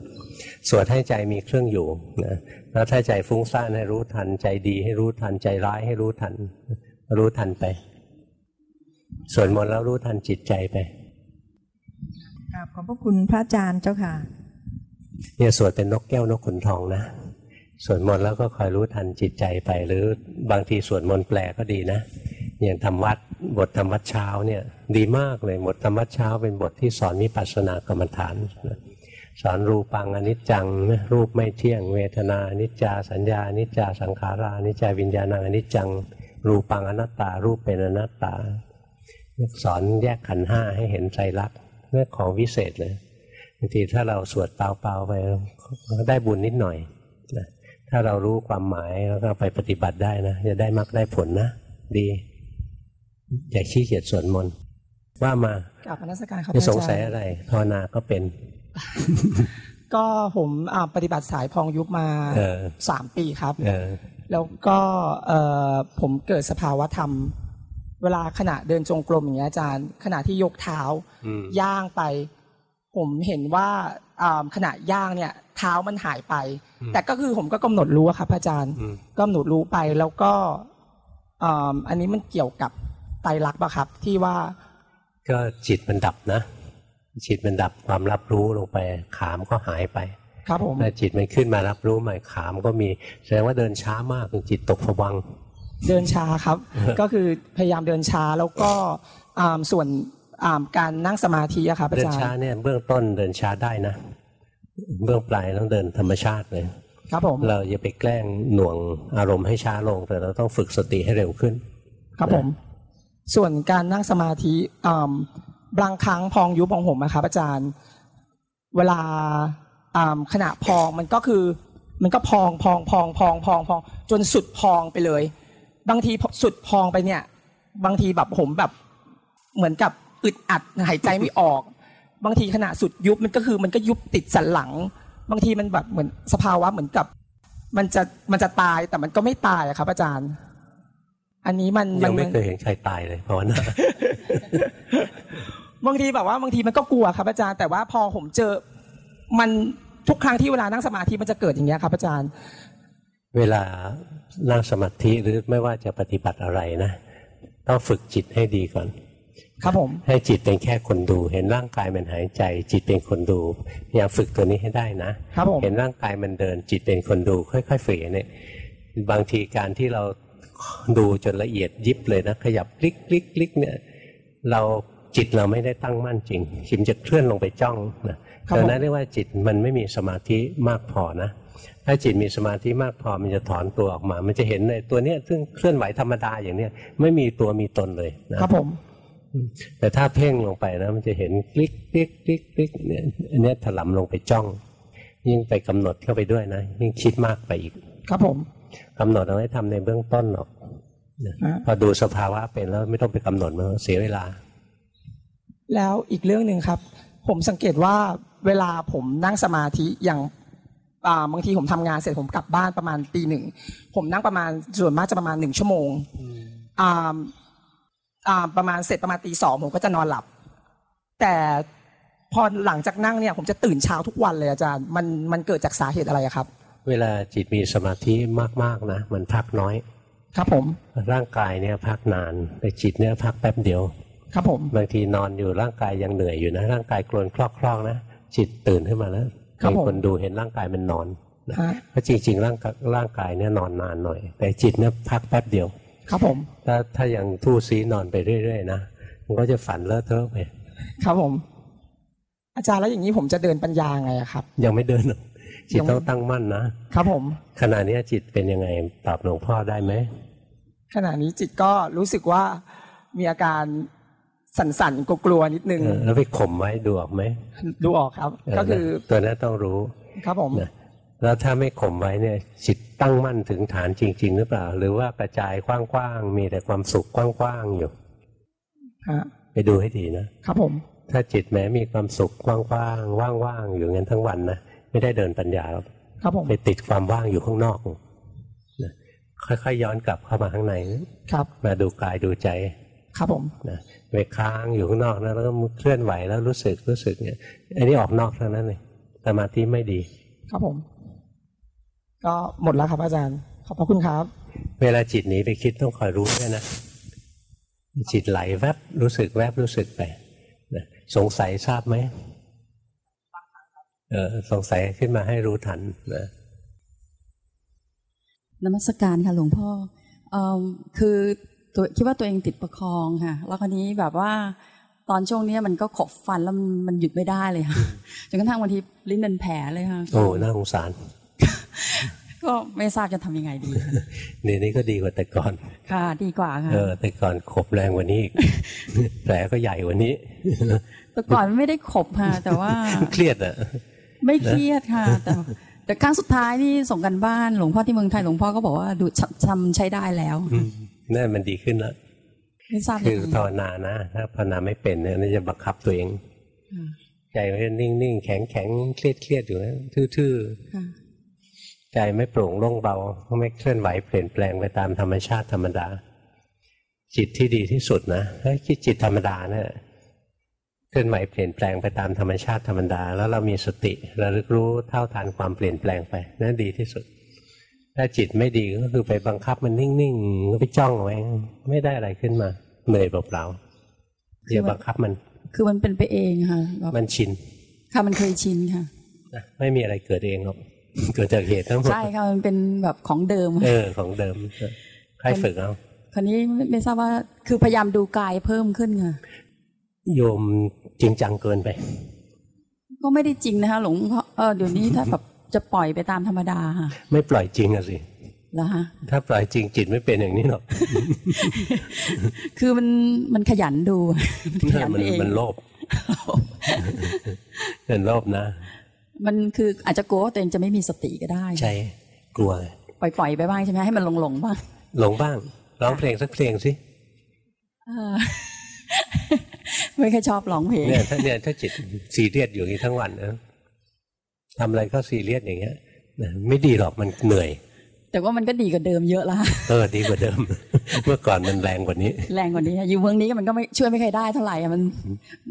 สวดให้ใจมีเครื่องอยู่นะแล้วถ้าใจฟุ้งซ่านให้รู้ทัน ใจดีให้รู้ทันใจร้ายให้รู้ทัน รู้ทันไปสวดมนต์แล้วรู้ทันจิตใจไปกราบขอบพระคุณพระอาจารย์เจ้าค่ะ เนี่ยสวดเป็นนกแก้วนกขุนทองนะสวดมนต์แล้วก็คอยรู้ทันจิตใจไป หรือบางทีสวดมนต์แปลก็ดีนะอย่างธรรมวัดบทธรรมวัดเช้าเนี่ยดีมากเลยบทธรรมวัดเช้า เป็นบทที่สอนวิปัสสนากรรมฐาน สอนรูปังอนิจจังรูปไม่เที่ยง เวทนาอนิจจาสัญญาอนิจจาสังขาราอนิจจาวิญญาณังอนิจจัง รูปังอนัตตา รูปเป็นอนัตตา สอนแยกขันห้าให้เห็นใจรักเรื่องของวิเศษเลย บางทีถ้าเราสวดเปล่าๆไปก็ได้บุญนิดหน่อยนะถ้าเรารู้ความหมายแล้วก็ไปปฏิบัติได้นะจะได้มรรคได้ผลนะ ดี อย่าขี้เกียจสวดมนต์ว่ามากราบนมัสการครับไม่พระสอางจารสัยย์อะไรภาวนาก็เป็น ก็ผมอ่าปฏิบัติสายพองยุบมาเออสามปีครับเออแล้วก็เอ่อผมเกิดสภาวะธรรม เวลาขณะเดินจงกรมอย่างเงี้ยอาจารย์ ขณะที่ยกเท้าอืมย่างไป ผมเห็นว่าอ่าขณะย่างเนี่ยเท้ามันหายไป แต่ก็คือผมก็กำหนดรู้อะครับอาจารย์อืมกำหนดรู้ไปแล้วก็อ่าอันนี้มันเกี่ยวกับไตรลักษณ์ปะครับ ที่ว่า ก็จิตมันดับนะ จิตมันดับความรับรู้ลงไป ขามก็หายไป ครับผมแต่จิตมันขึ้นมารับรู้ใหม่ขามก็มีแสดงว่าเดินช้ามากจนจิตตกผวังค์เดินช้าครับ ก็คือพยายามเดินช้าแล้วก็อ่าส่วนอ่า การนั่งสมาธิอะครับอาเดินจารช้าย์เนี่ยเบื้องต้นเดินช้าได้นะ เบื้องปลายต้องเดินธรรมชาติเลยครับผมเราอย่าไปแกล้งหน่วงอารมณ์ให้ช้าลง แต่เราต้องฝึกสติให้เร็วขึ้น ครับผม ส่วนการนั่งสมาธิอ่าบางครั้งพองยุบของผมนะครับอาจารย์ เวลาอ่าขณะพองมันก็คือ มันก็พองพองพองพองพองพองจนสุดพองไปเลย บางทีพอสุดพองไปเนี่ย บางทีแบบผมแบบเหมือนกับ อึดอัดหายใจไม่ออก บางทีขณะสุดยุบมันก็คือมันก็ยุบติดสันหลัง บางทีมันแบบเหมือนสภาวะเหมือนกับ มันจะมันจะตายแต่มันก็ไม่ตายอะครับ อาจารย์ อันนี้มันยังไม่นเคยเห็นใครตายเลยภาวนาบางทีแบบว่าบางทีมันก็กลัวครับอาจารย์ แต่ว่าพอผมเจอมันทุกครั้งที่เวลานั่งสมาธิมันจะเกิดอย่างเงี้ยครับ อาจารย์ เวลานั่งสมาธิหรือไม่ว่าจะปฏิบัติอะไรนะ ต้องฝึกจิตให้ดีก่อน ครับผมให้จิตเป็นแค่คนดู เห็นร่างกายมันหายใจ จิตเป็นคนดูพยายามฝึกตัวนี้ให้ได้นะครับผมเห็นร่างกายมันเดิน จิตเป็นคนดู ค่อยๆฝึกอย่างนี้บางทีการที่เราดูจนละเอียดยิบเลยนะขยับคลิกคลิกคลิกเนี่ยเราจิตเราไม่ได้ตั้งมั่นจริงจิตจะเคลื่อนลงไปจ้องนะครับดังนั้นเรียกว่าจิตมันไม่มีสมาธิมากพอนะถ้าจิตมีสมาธิมากพอมันจะถอนตัวออกมา มันจะเห็นในตัวเนี้ยซึ่งเคลื่อนไหวธรรมดาอย่างเนี้ยไม่มีตัวมีตนเลยนะครับผม แต่ถ้าเพ่งลงไปนะมันจะเห็นคลิกคลิกคลิกคลิกเนี่ยอันเนี้ยถลำลงไปจ้อง ยิ่งไปกำหนดเข้าไปด้วยนะยิ่งคิดมากไปอีก ครับผมกำหนดเอาไว้ทำในเบื้องต้นหรอกนะฮะพอดูสภาวะเป็นแล้วไม่ต้องไปกำหนดมันเสียเวลา แล้วอีกเรื่องหนึ่งครับ ผมสังเกตว่าเวลาผมนั่งสมาธิอย่างอ่าบางทีผมทำงานเสร็จผมกลับบ้านประมาณตีหนึ่งผมนั่งประมาณส่วนมากจะประมาณหนึ่งชั่วโมงอ่าอ่า ประมาณเสร็จประมาณตีสองผมก็จะนอนหลับ แต่พอหลังจากนั่งเนี่ยผมจะตื่นเช้าทุกวันเลยอาจารย์มันมันเกิดจากสาเหตุอะไรอะครับ เวลาจิตมีสมาธิมากๆนะ มันพักน้อย ครับผม ร่างกายเนี่ยพักนานแต่จิตเนี่ยพักแป๊บเดียว ครับผมบางทีนอนอยู่ร่างกายยังเหนื่อยอยู่นะ ร่างกายกลวนคลอกคลอกๆนะจิตตื่นขึ้นมาแล้วครับมีผมคนดูเห็นร่างกายมันนอนนะฮะเพราะจริงๆร่างกายร่างกายเนี่ยนอนนานหน่อย แต่จิตเนี่ยพักแป๊บเดียว ครับผมถ้าถ้ายังทู่ซีนอนไปเรื่อยๆนะมันก็จะฝันเลอะเทอะไปครับผม อาจารย์แล้วอย่างนี้ผมจะเดินปัญญาไงอะครับ ยังไม่เดินหรอกจิตยังไม่ต้องตั้งมั่นนะครับผมขณะเนี้ยจิตเป็นยังไงตอบหลวงพ่อได้ไหมขณะนี้จิตก็รู้สึกว่ามีอาการสั่นๆกลัวๆนิดนึงเออแล้วไปข่มไว้ดูออกไหมดูออกครับเก็คือนะตัวนั้นต้องรู้ครับผมนะ แล้วถ้าไม่ข่มไว้เนี่ยจิตตั้งมั่นถึงฐานจริง ๆ หรือเปล่า หรือว่ากระจายกว้างๆมีแต่ความสุขกว้างๆอยู่ฮะไปดูให้ดีนะครับผม ถ้าจิตแม้มีความสุขกว้างๆว่างๆอยู่งั้นทั้งวันนะไม่ได้เดินปัญญาหรอกครับผมไปติดความว่างอยู่ข้างนอกนะค่อยๆย้อนกลับเข้ามาข้างในครับ มาดูกายดูใจ ครับผมนะไปค้างอยู่ข้างนอกนะแล้วก็เคลื่อนไหวแล้วรู้สึกรู้สึกเนี่ยอันนี้ออกนอกเท่านั้นเลยสมาธิไม่ดี ครับผม ก็หมดแล้วครับอาจารย์ ขอบพระคุณครับ เวลาจิตหนีไปคิดต้องคอยรู้ด้วยนะจิตไหลแวบรู้สึกแวบรู้สึกไปนะสงสัยทราบไหมเออสงสัยขึ้นมาให้รู้ทันนะนมัสการค่ะหลวงพ่อเอมคือตัวคิดว่าตัวเองติดประคองค่ะ แล้วคราวนี้แบบว่าตอนช่วงเนี้ยมันก็ขบฟันแล้วมันมันหยุดไม่ได้เลยค่ะจนกระทั่งบางทีลิ้นเป็นแผลเลยค่ะโอ้น่าสงสาร ก็ไม่ทราบจะทำยังไงดีค่ะนี่นี่ก็ดีกว่าแต่ก่อน ค่ะ ดีกว่าค่ะเออแต่ก่อนขบแรงกว่านี้อีกแผลก็ใหญ่กว่านี้ แต่ก่อนไม่ได้ขบค่ะ แต่ว่าเครียดอะไม่เครียดค่ะ แต่แต่ครั้งสุดท้ายนี่ส่งกันบ้านหลวงพ่อที่เมืองไทยหลวงพ่อก็บอกว่าดูทำใช้ได้แล้วอืมนั่นมันดีขึ้นแล้วไม่ทราบคือยังไงภาวนานะถ้าภาวนาไม่เป็นเนี่ยน่าจะบังคับตัวเองค่ะใจมันก็นิ่งๆแข็งๆเครียดๆอยู่นะทื่อค่ะๆ ใจไม่โปร่งโล่งเบาไม่เคลื่อนไหวเปลี่ยนแปลงไปตามธรรมชาติธรรมดา จิตที่ดีที่สุดนะถ้าคิดจิตธรรมดาเนี่ยเคลื่อนไหวเปลี่ยนแปลงไปตามธรรมชาติธรรมดา แล้วเรามีสติระลึกรู้เท่าทันความเปลี่ยนแปลงไปนั่นดีที่สุด ถ้าจิตไม่ดีก็คือไปบังคับมันนิ่งๆก็ไปจ้องเอาไว้ไม่ได้อะไรขึ้นมาเหนื่อยเปล่าๆอย่าบังคับมัน คือมันเป็นไปเองค่ะแบบมันชิน ค่ะมันเคยชินค่ะนะไม่มีอะไรเกิดเองหรอก เกิดจากเหตุทั้งหมดใช่ค่ะมันเป็นแบบของเดิม เออของเดิมใครฝึกเอาคราวนี้ไม่ไม่ทราบว่าคือพยายามดูกายเพิ่มขึ้นค่ะโยมจริงจังเกินไป ก็ไม่ได้จริงนะคะ หลวงพ่อเออเดี๋ยวนี้ถ้าแบบจะปล่อยไปตามธรรมดาค่ะไม่ปล่อยจริงอะสิแล้วฮะถ้าปล่อยจริงจิตไม่เป็นอย่างนี้หรอกคือมันมันขยันดูขยันมัไปเองมันโลภเป็นโลภนะ มันคืออาจจะกลัวว่าตัวเองจะไม่มีสติก็ได้ ใช่ กลัวเลยปล่อยปล่อยๆไปบ้างใช่ไหมให้มันหลงหลงๆบ้าง หลงบ้าง ร้องเพลงสักเพลงสิเออไม่ค่อยชอบร้องเพลงเนี่ยถ้าเนี่ยถ้าจิตซีเรียสอยู่อย่างนี้ทั้งวันนะทำอะไรก็ซีเรียสอย่างเงี้ยนะไม่ดีหรอกมันเหนื่อย แต่ว่ามันก็ดีกว่าเดิมเยอะละเออดีกว่าเดิม เมื่อก่อนมันแรงกว่านี้ แรงกว่านี้อยู่เมืองนี้มันก็ไม่ช่วยไม่เคอยได้เท่าไหร่อะมัน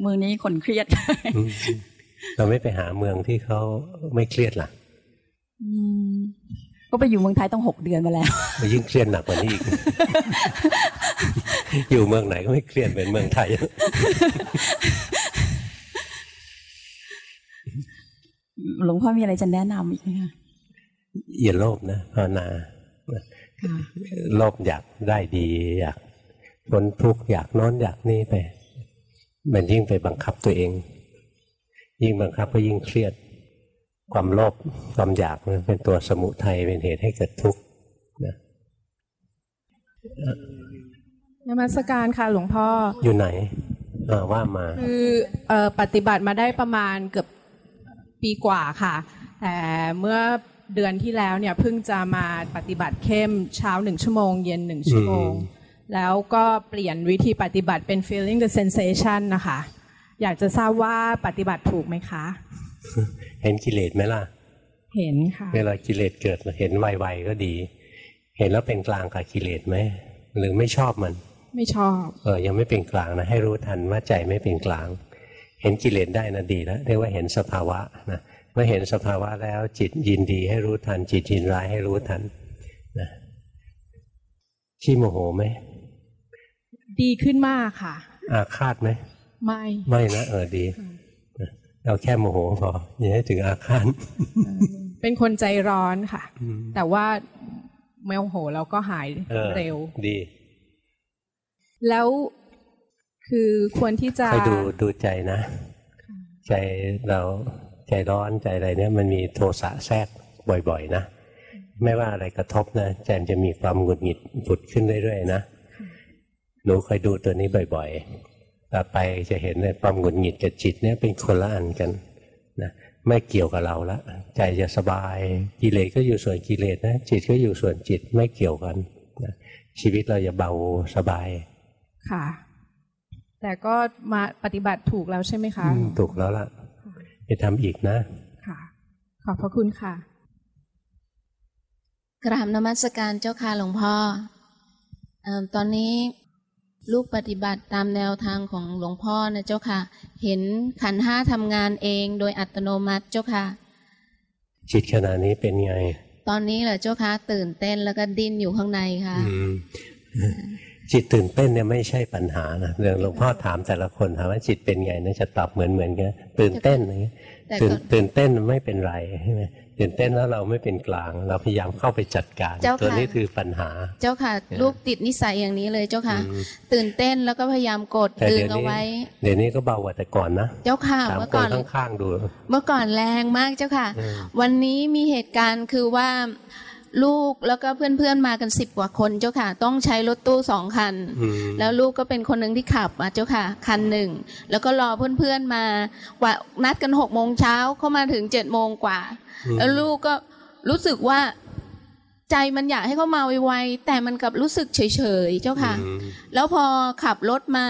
เมืองนี้คนเครียดอืม เราไม่ไปหาเมืองที่เขาไม่เครียดล่ะอืมก็ไปอยู่เมืองไทยต้องหกเดือนมาแล้วมันยิ่งเครียดหนักกว่านี้อีก อยู่เมืองไหนก็ไม่เครียดเหมือนเมืองไทย หลวงพ่อมีอะไรจะแนะนำอีกไหมคะอย่าโลภนะภาวนาค่ะโลภอยากได้ดี อยากพ้นทุกข์อยากโน้นอยากนี่ไป มันยิ่งไปบังคับตัวเอง ยิ่งบังคับก็ยิ่งเครียด ความโลภความอยากมันเป็นตัวสมุทัยเป็นเหตุให้เกิดทุกข์นะนมัสการค่ะหลวงพ่อ อยู่ไหนอ่าว่ามา คือเอ่อปฏิบัติมาได้ประมาณเกือบปีกว่าค่ะ แต่เมื่อเดือนที่แล้วเนี่ยเพิ่งจะมาปฏิบัติเข้มเช้าหนึ่งชั่วโมง เย็นหนึ่งชั่วโมง แล้วก็เปลี่ยนวิธีปฏิบัติเป็น feeling the sensation นะคะ อยากจะทราบว่าปฏิบัติถูกไหมคะ เห็นกิเลสไหมล่ะ เห็นค่ะเวลากิเลสเกิดเห็นไวๆก็ดี เห็นแล้วเป็นกลางกับกิเลสไหมหรือไม่ชอบมัน ไม่ชอบ เออยังไม่เป็นกลางนะให้รู้ทันว่าใจไม่เป็นกลาง เห็นกิเลสได้นะดีแล้วเรียกว่าเห็นสภาวะนะเมื่อเห็นสภาวะแล้วจิตยินดีให้รู้ทัน จิตยินร้ายให้รู้ทันนะขี้โมโหไหมดีขึ้นมากค่ะ อาฆาตไหม ไม่ไม่นะเออดีนะเราแค่โมโหพออย่าให้ถึงอาฆาตเป็นคนใจร้อนค่ะอืมแต่ว่าแมวโหเราก็หายออเร็วดี แล้วคือควรที่จะให้ดูดูใจนะ ใจเราใจร้อนใจอะไรเนี่ยมันมีโทสะแทรกบ่อย ๆ นะ ไม่ว่าอะไรกระทบนะใจมันจะมีความหงุดหงิดผุดขึ้นเรื่อยๆนะหนูคอยดูตัวนี้บ่อยๆ ต่อไปจะเห็นเลยความหงุดหงิดกับจิตเนี่ยเป็นคนละอันกันนะไม่เกี่ยวกับเราละใจจะสบายกิเลสก็อยู่ส่วนกิเลสนะจิตก็อยู่ส่วนจิตไม่เกี่ยวกันนะชีวิตเราจะเบาสบายค่ะ แต่ก็มาปฏิบัติถูกแล้วใช่ไหมคะอืมถูกแล้วล่ะไปทำอีกนะค่ะ ขอบพระคุณค่ะ กราบนมัสการเจ้าค่ะหลวงพ่อเออตอนนี้ ลูกปฏิบัติตามแนวทางของหลวงพ่อนะเจ้าค่ะ เห็นขันธ์ห้าทำงานเองโดยอัตโนมัติเจ้าค่ะ จิตขณะนี้เป็นไง ตอนนี้แหละเจ้าค่ะ ตื่นเต้นแล้วก็ดิ้นอยู่ข้างในค่ะอืมจิตตื่นเต้นเนี่ยไม่ใช่ปัญหานะเรื่องหลวงพ่อถามแต่ละคนถามว่าจิตเป็นไงนะจะตอบเหมือนเหมือนกันตื่นเต้นอย่างเงี้ยแต่ตื่นก็ตื่นเต้นไม่เป็นไรใช่ไหม ตื่นเต้นแล้วเราไม่เป็นกลาง เราพยายามเข้าไปจัดการเจ้าค่ะตัวนี้คือปัญหา เจ้าค่ะ ลูกติดนิสัยอย่างนี้เลยเจ้าค่ะอืมตื่นเต้นแล้วก็พยายามกดแต่ดึงเดี๋ยวเอานี้ไว้ เดี๋ยวนี้ก็เบากว่าแต่ก่อนนะ เจ้าค่ะถามเมื่อคก่อนนข้างๆดู เมื่อก่อนแรงมากเจ้าค่ะอืมวันนี้มีเหตุการณ์คือว่าลูกแล้วก็เพื่อนๆมากันสิบกว่าคนเจ้าค่ะ ต้องใช้รถตู้สองคันอืมแล้วลูกก็เป็นคนหนึ่งที่ขับมาเจ้าค่ะ คันหนึ่ง แล้วก็รอเพื่อนๆมากว่านัดกันหกโมงเช้าเข้ามาถึงเจ็ดโมงกว่าอืม แล้วลูกก็รู้สึกว่า ใจมันอยากให้เขามาไวๆแต่มันกลับรู้สึกเฉยๆเจ้าค่ะอืมแล้วพอขับรถมา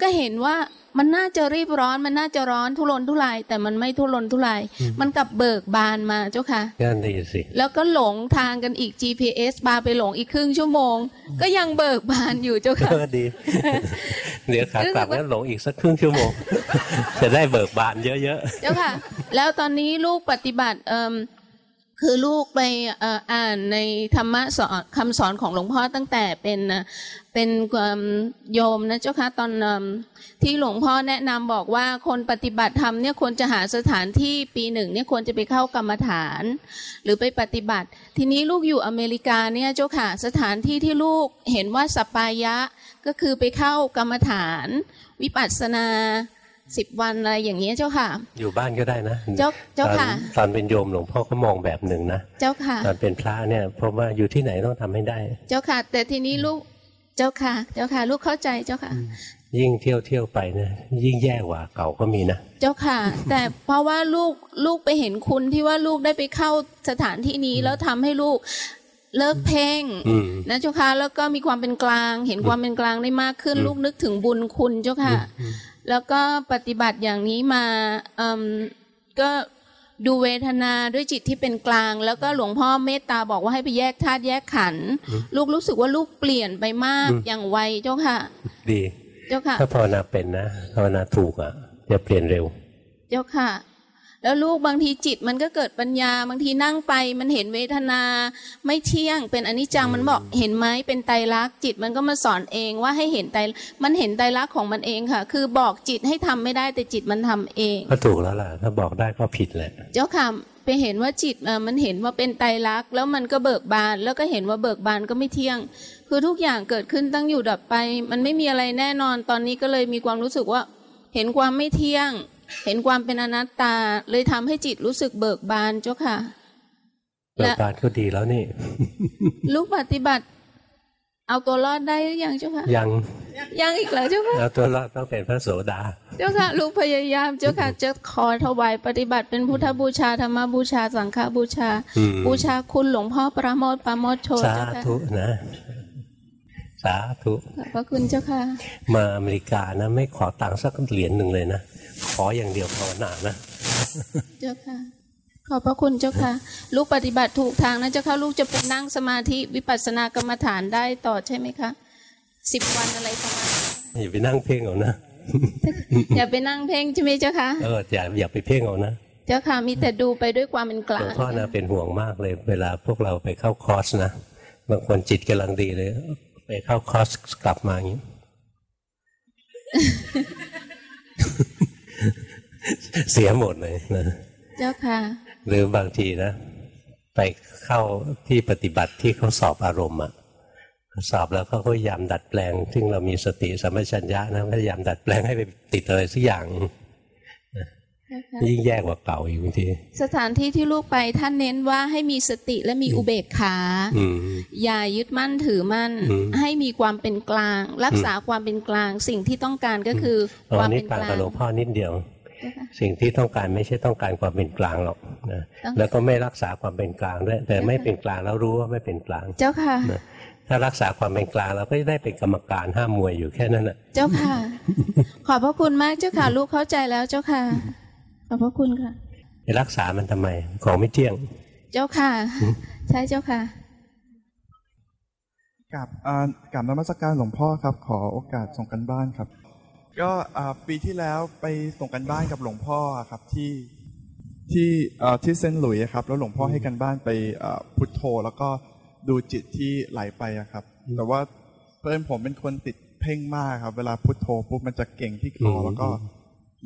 ก็เห็นว่ามันน่าจะรีบร้อนมันน่าจะร้อนทุรนทุราย แต่มันไม่ทุรนทุราย มันกลับเบิกบานมาเจ้าค่ะก็ดีสิแล้วก็หลงทางกันอีก GPS บาไปหลงอีกครึ่งชั่วโมง ก็ยังเบิกบานอยู่เจ้าค่ะเออดี เดี๋ยวขากลับงั้นหลงอีกสักครึ่งชั่วโมง จะได้เบิกบานเยอะเจ้าค่ะ แล้วตอนนี้ลูกปฏิบัติเอ่ม คือลูกไปอ่านในธรรมะสอนคำสอนของหลวงพ่อตั้งแต่เป็นเป็นโยมนะเจ้าค่ะตอนที่หลวงพ่อแนะนำบอกว่าคนปฏิบัติธรรมเนี่ยควรจะหาสถานที่ปีหนึ่งเนี่ยควรจะไปเข้ากรรมฐาน หรือไปปฏิบัติ ทีนี้ลูกอยู่อเมริกาเนี่ยเจ้าค่ะสถานที่ที่ลูกเห็นว่าสปายะก็คือไปเข้ากรรมฐาน วิปัสสนา สิบวันอะไรอย่างเงี้ยเจ้าค่ะๆอยู่บ้านก็ได้นะ เจ้าเจ้าตอนค่ะตอนเป็นโยมหลวงพ่อก็มองแบบหนึ่งนะเจ้าค่ะตอนเป็นพระเนี่ยเพราะว่าอยู่ที่ไหนต้องทำให้ได้ เจ้าค่ะ แต่ทีนี้ลูกเจ้าค่ะ เจ้าค่ะ ลูกเข้าใจเจ้าค่ะ ยิ่งเที่ยวเที่ยวไปเนี่ยยิ่งแย่กว่าเก่าก็มีนะเจ้าค่ะ แต่เพราะว่าลูกลูกไปเห็นคุณที่ว่าลูกได้ไปเข้าสถานที่นี้แล้วทำให้ลูกเลิกเพ่งอืมนะเจ้าค่ะแล้วก็มีความเป็นกลาง เห็นความเป็นกลางได้มากขึ้น ลูกนึกถึงบุญคุณเจ้าค่ะ แล้วก็ปฏิบัติอย่างนี้มาเอิ่มก็ดูเวทนาด้วยจิตที่เป็นกลาง แล้วก็หลวงพ่อเมตตาบอกว่าให้ไปแยกธาตุแยกขันธ์ลูกรู้สึกว่าลูกเปลี่ยนไปมากอืมอย่างไวเจ้าค่ะ ดี เจ้าค่ะ ถ้าภาวนาเป็นนะภาวนาถูกอะจะเปลี่ยนเร็ว เจ้าค่ะ แล้วลูกบางทีจิตมันก็เกิดปัญญาบางทีนั่งไป มันเห็นเวทนา ไม่เที่ยงเป็นอนิจจังมันบอกเห็นไหมเป็นไตรลักษณ์จิตมันก็มาสอนเองว่าให้เห็นไตรมันเห็นไตรลักษณ์ของมันเองค่ะ คือบอกจิตให้ทำไม่ได้แต่จิตมันทำเอง ก็ถูกแล้วล่ะถ้าบอกได้ก็ผิดแหละเจ้าค่ะไปเห็นว่าจิตเอ่อมันเห็นว่าเป็นไตรลักษณ์แล้วมันก็เบิกบาน แล้วก็เห็นว่าเบิกบานก็ไม่เที่ยง คือทุกอย่างเกิดขึ้นตั้งอยู่ดับไป มันไม่มีอะไรแน่นอนตอนนี้ก็เลยมีความรู้สึกว่า เห็นความไม่เที่ยง เห็นความเป็นอนัตตาเลยทำให้จิตรู้สึกเบิกบานเจ้าค่ะเบิกบานก็ดีแล้วนี่ ลูกปฏิบัติ เอาตัวรอดได้หรือยังเจ้าค่ะยังยังอีกเหรอเจ้าค่ะเอาตัวรอดต้องเป็นพระโสดา เจ้าค่ะลูกพยายามเจ้าค่ะจะขอถวายปฏิบัติเป็นพุทธบูชาธรรมบูชาสังฆบูชาอืมบูชาคุณหลวงพ่อประโมทประโมทโชสาเจ้าค่ะธุนะสาธุขอบพระคุณเจ้าค่ะ มาอเมริกานะ ไม่ขอตังค์สักเหรียญหนึ่งเลยนะ ขออย่างเดียวภาวนานะ เจ้าค่ะ ขอบพระคุณเจ้าค่ะ ลูกปฏิบัติถูกทางนะเจ้าค่ะ ลูกจะไปนั่งสมาธิวิปัสสนากรรมฐานได้ต่อใช่ไหมคะสิบวันอะไรประมาณนี้อย่าไปนั่งเพ่งเอานะ อย่าไปนั่งเพ่งใช่ไหมเจ้าค่ะเอออย่าอย่าไปเพ่งเอานะเจ้าค่ะมีแต่ดูไปด้วยความเป็นกหลลาวงงพ่อนะเป็นห่วงมากเลย เวลาพวกเราไปเข้าคอร์สนะบางคนจิตกำลังดีเลย ไปเข้าคอร์สกลับมาอย่างนี้ เสียหมดเลยนะเจ้าค่ะ หรือบางทีนะ ไปเข้าที่ปฏิบัติที่เขาสอบอารมณ์อะสอบแล้วเขาก็พยายามดัดแปลง ซึ่งเรามีสติสัมปชัญญะนะพยายามดัดแปลงให้ไปติดอะไรสักอย่างเจ้าค่ะยิ่งแย่กว่าเก่าอีกบางทีสถานที่ที่ลูกไปท่านเน้นว่าให้มีสติและมีอุเบกขาอืมอย่ายึดมั่นถือมั่นอืมให้มีความเป็นกลาง รักษาความเป็นกลาง สิ่งที่ต้องการก็คือตอควานมนี้เป็นต่างกลากับงหลวงพ่อนิดเดียวเจ้าค่ะ สิ่งที่ต้องการไม่ใช่ต้องการความเป็นกลางหรอกนะต้องแล้วก็ไม่รักษาความเป็นกลางด้วยแต่ไม่เป็นกลางแล้วรู้ว่าไม่เป็นกลาง เจ้าค่ะนะถ้ารักษาความเป็นกลางเราก็จะได้เป็นกรรมการห้ามมวยอยู่แค่นั้นแหะเจ้าค่ะ ขอบพระคุณมากเจ้าค่ะลูกเข้าใจแล้วเจ้าค่ะ ขอบพระคุณค่ะไปรักษามันทำไม ของไม่เที่ยง เจ้าค่ะ ใช่เจ้าค่ะกับอ่ากับนมัสการหลวงพ่อครับ ขอโอกาสส่งกันบ้านครับ ก็อ่าปีที่แล้วไปส่งกันบ้านกับหลวงพ่อครับที่ที่อ่าที่เซนต์หลุยส์ครับ แล้วหลวงพ่อให้กันบ้านไปอ่าพุทโธ แล้วก็ดูจิตที่ไหลไปอะครับ แต่ว่าเพื่อนผมเป็นคนติดเพ่งมากครับ เวลาพุทโธปุ๊บมันจะเก่งที่คออืมแล้วก็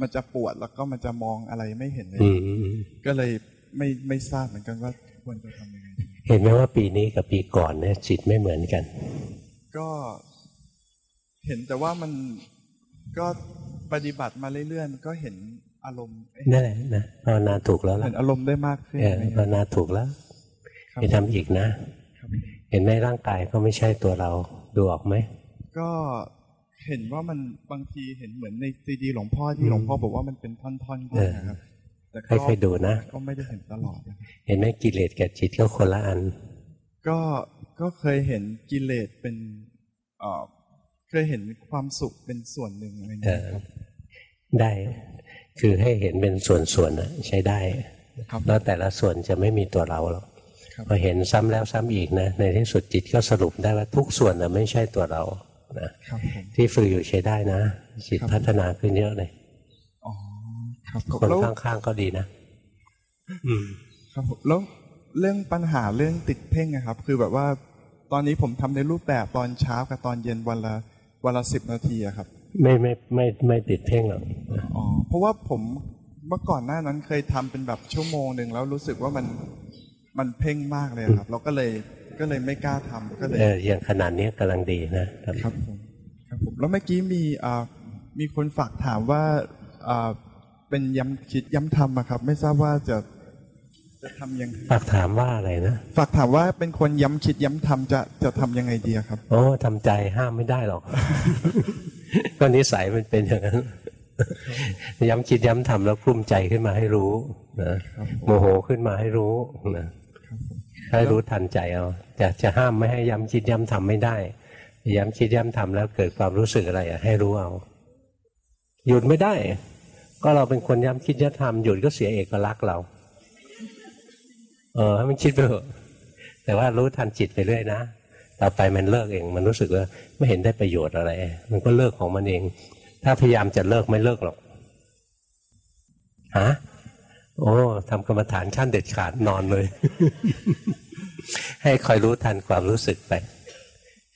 มันจะปวดแล้วก็มันจะมองอะไรไม่เห็นเลยอืมก็เลยไม่ไม่ทราบเหมือนกันว่าควรจะทำยังไงเห็นไหมว่าปีนี้กับปีก่อนเนี่ยจิตไม่เหมือนกัน ก็เห็นแต่ว่ามัน ก็ปฏิบัติมาเรื่อยๆมันก็เห็นอารมณ์เอ๊ะนั่นแหละนะภาวนาถูกแล้วล่ะเห็นอารมณ์ได้มากขึ้นเอออะไรภาวเงี้ยนาถูกแล้วครับไปทำอีกนะครับเห็นไหมร่างกายก็ไม่ใช่ตัวเราดูออกไหมก็เห็นว่ามันบางทีเห็นเหมือนในซีดีหลวงพ่ออืที่มหลวงพ่อบอกว่ามันเป็นท่อนๆเออนะครับแต่ก็ค่อยๆดูนะก็ไม่ได้เห็นตลอดนะครับเห็นไหมกิเลสกับจิตก็คนละอัน ก็ก็เคยเห็นกิเลสเป็น เอ่อเคยเห็นความสุขเป็นส่วนหนึ่งอะไรเอเงี้ยอได้ คือให้เห็นเป็นส่วนๆน่ะใช้ได้ครับแล้วแต่ละส่วนจะไม่มีตัวเราหรอกครับพอเห็นซ้ำแล้วซ้ำอีกนะในที่สุดจิตก็สรุปได้ว่าทุกส่วนน่ะไม่ใช่ตัวเรานะครับผมที่ฝึกอยู่ใช้ได้นะ จิตครับพัฒนาขึ้นเยอะเลยอ๋อครับคนแล้วข้างๆก็ดีนะ อืม ครับผมแล้วเรื่องปัญหาเรื่องติดเพ่งนะครับ คือแบบว่าตอนนี้ผมทำในรูปแบบตอนเช้ากับตอนเย็นวันละ วันละสิบนาทีอะครับ ไม่ไม่ไม่ไม่ติดเพ่งหรอกอ๋อเพราะว่าผมเมื่อก่อนหน้านั้นเคยทำเป็นแบบชั่วโมงหนึ่งแล้วรู้สึกว่ามันมันเพ่งมากเลยครับ เราก็เลยก็เลยไม่กล้าทำก็เลยเอออย่างขนาดนี้กำลังดีนะครับครับผมครับผมแล้วเมื่อกี้มีอ่ามีคนฝากถามว่าอ่าเป็นย้ำคิดย้ำทำอะครับ ไม่ทราบว่าจะ จะทำยังฝากถามว่าอะไรนะฝากถามว่าเป็นคนย้ำคิดย้ำทำจะจะทำยังไงดีอะครับโอ้ทำใจห้ามไม่ได้หรอกก็นิสัยมันเป็นอย่างนั้นย้ำคิดย้ำทำแล้วกลุ้มใจขึ้นมาให้รู้นะครับผมโมโหขึ้นมาให้รู้นะครับผมให้รู้ทันใจเอาจะจะห้ามไม่ให้ย้ำคิดย้ำทำไม่ได้ ย้ำคิดย้ำทำแล้วเกิดความรู้สึกอะไรอะให้รู้เอา หยุดไม่ได้ ก็เราเป็นคนย้ำคิดย้ำทำหยุดก็เสียเอกลักษณ์เรา เออให้มันคิดไปเถอะแต่ว่ารู้ทันจิตไปเรื่อยนะต่อไปมันเลิกเอง มันรู้สึกว่าไม่เห็นได้ประโยชน์อะไร มันก็เลิกของมันเอง ถ้าพยายามจะเลิกไม่เลิกหรอกฮะโอ้ทำกรรมฐานขั้นเด็ดขาดนอนเลย ให้คอยรู้ทันความรู้สึกไป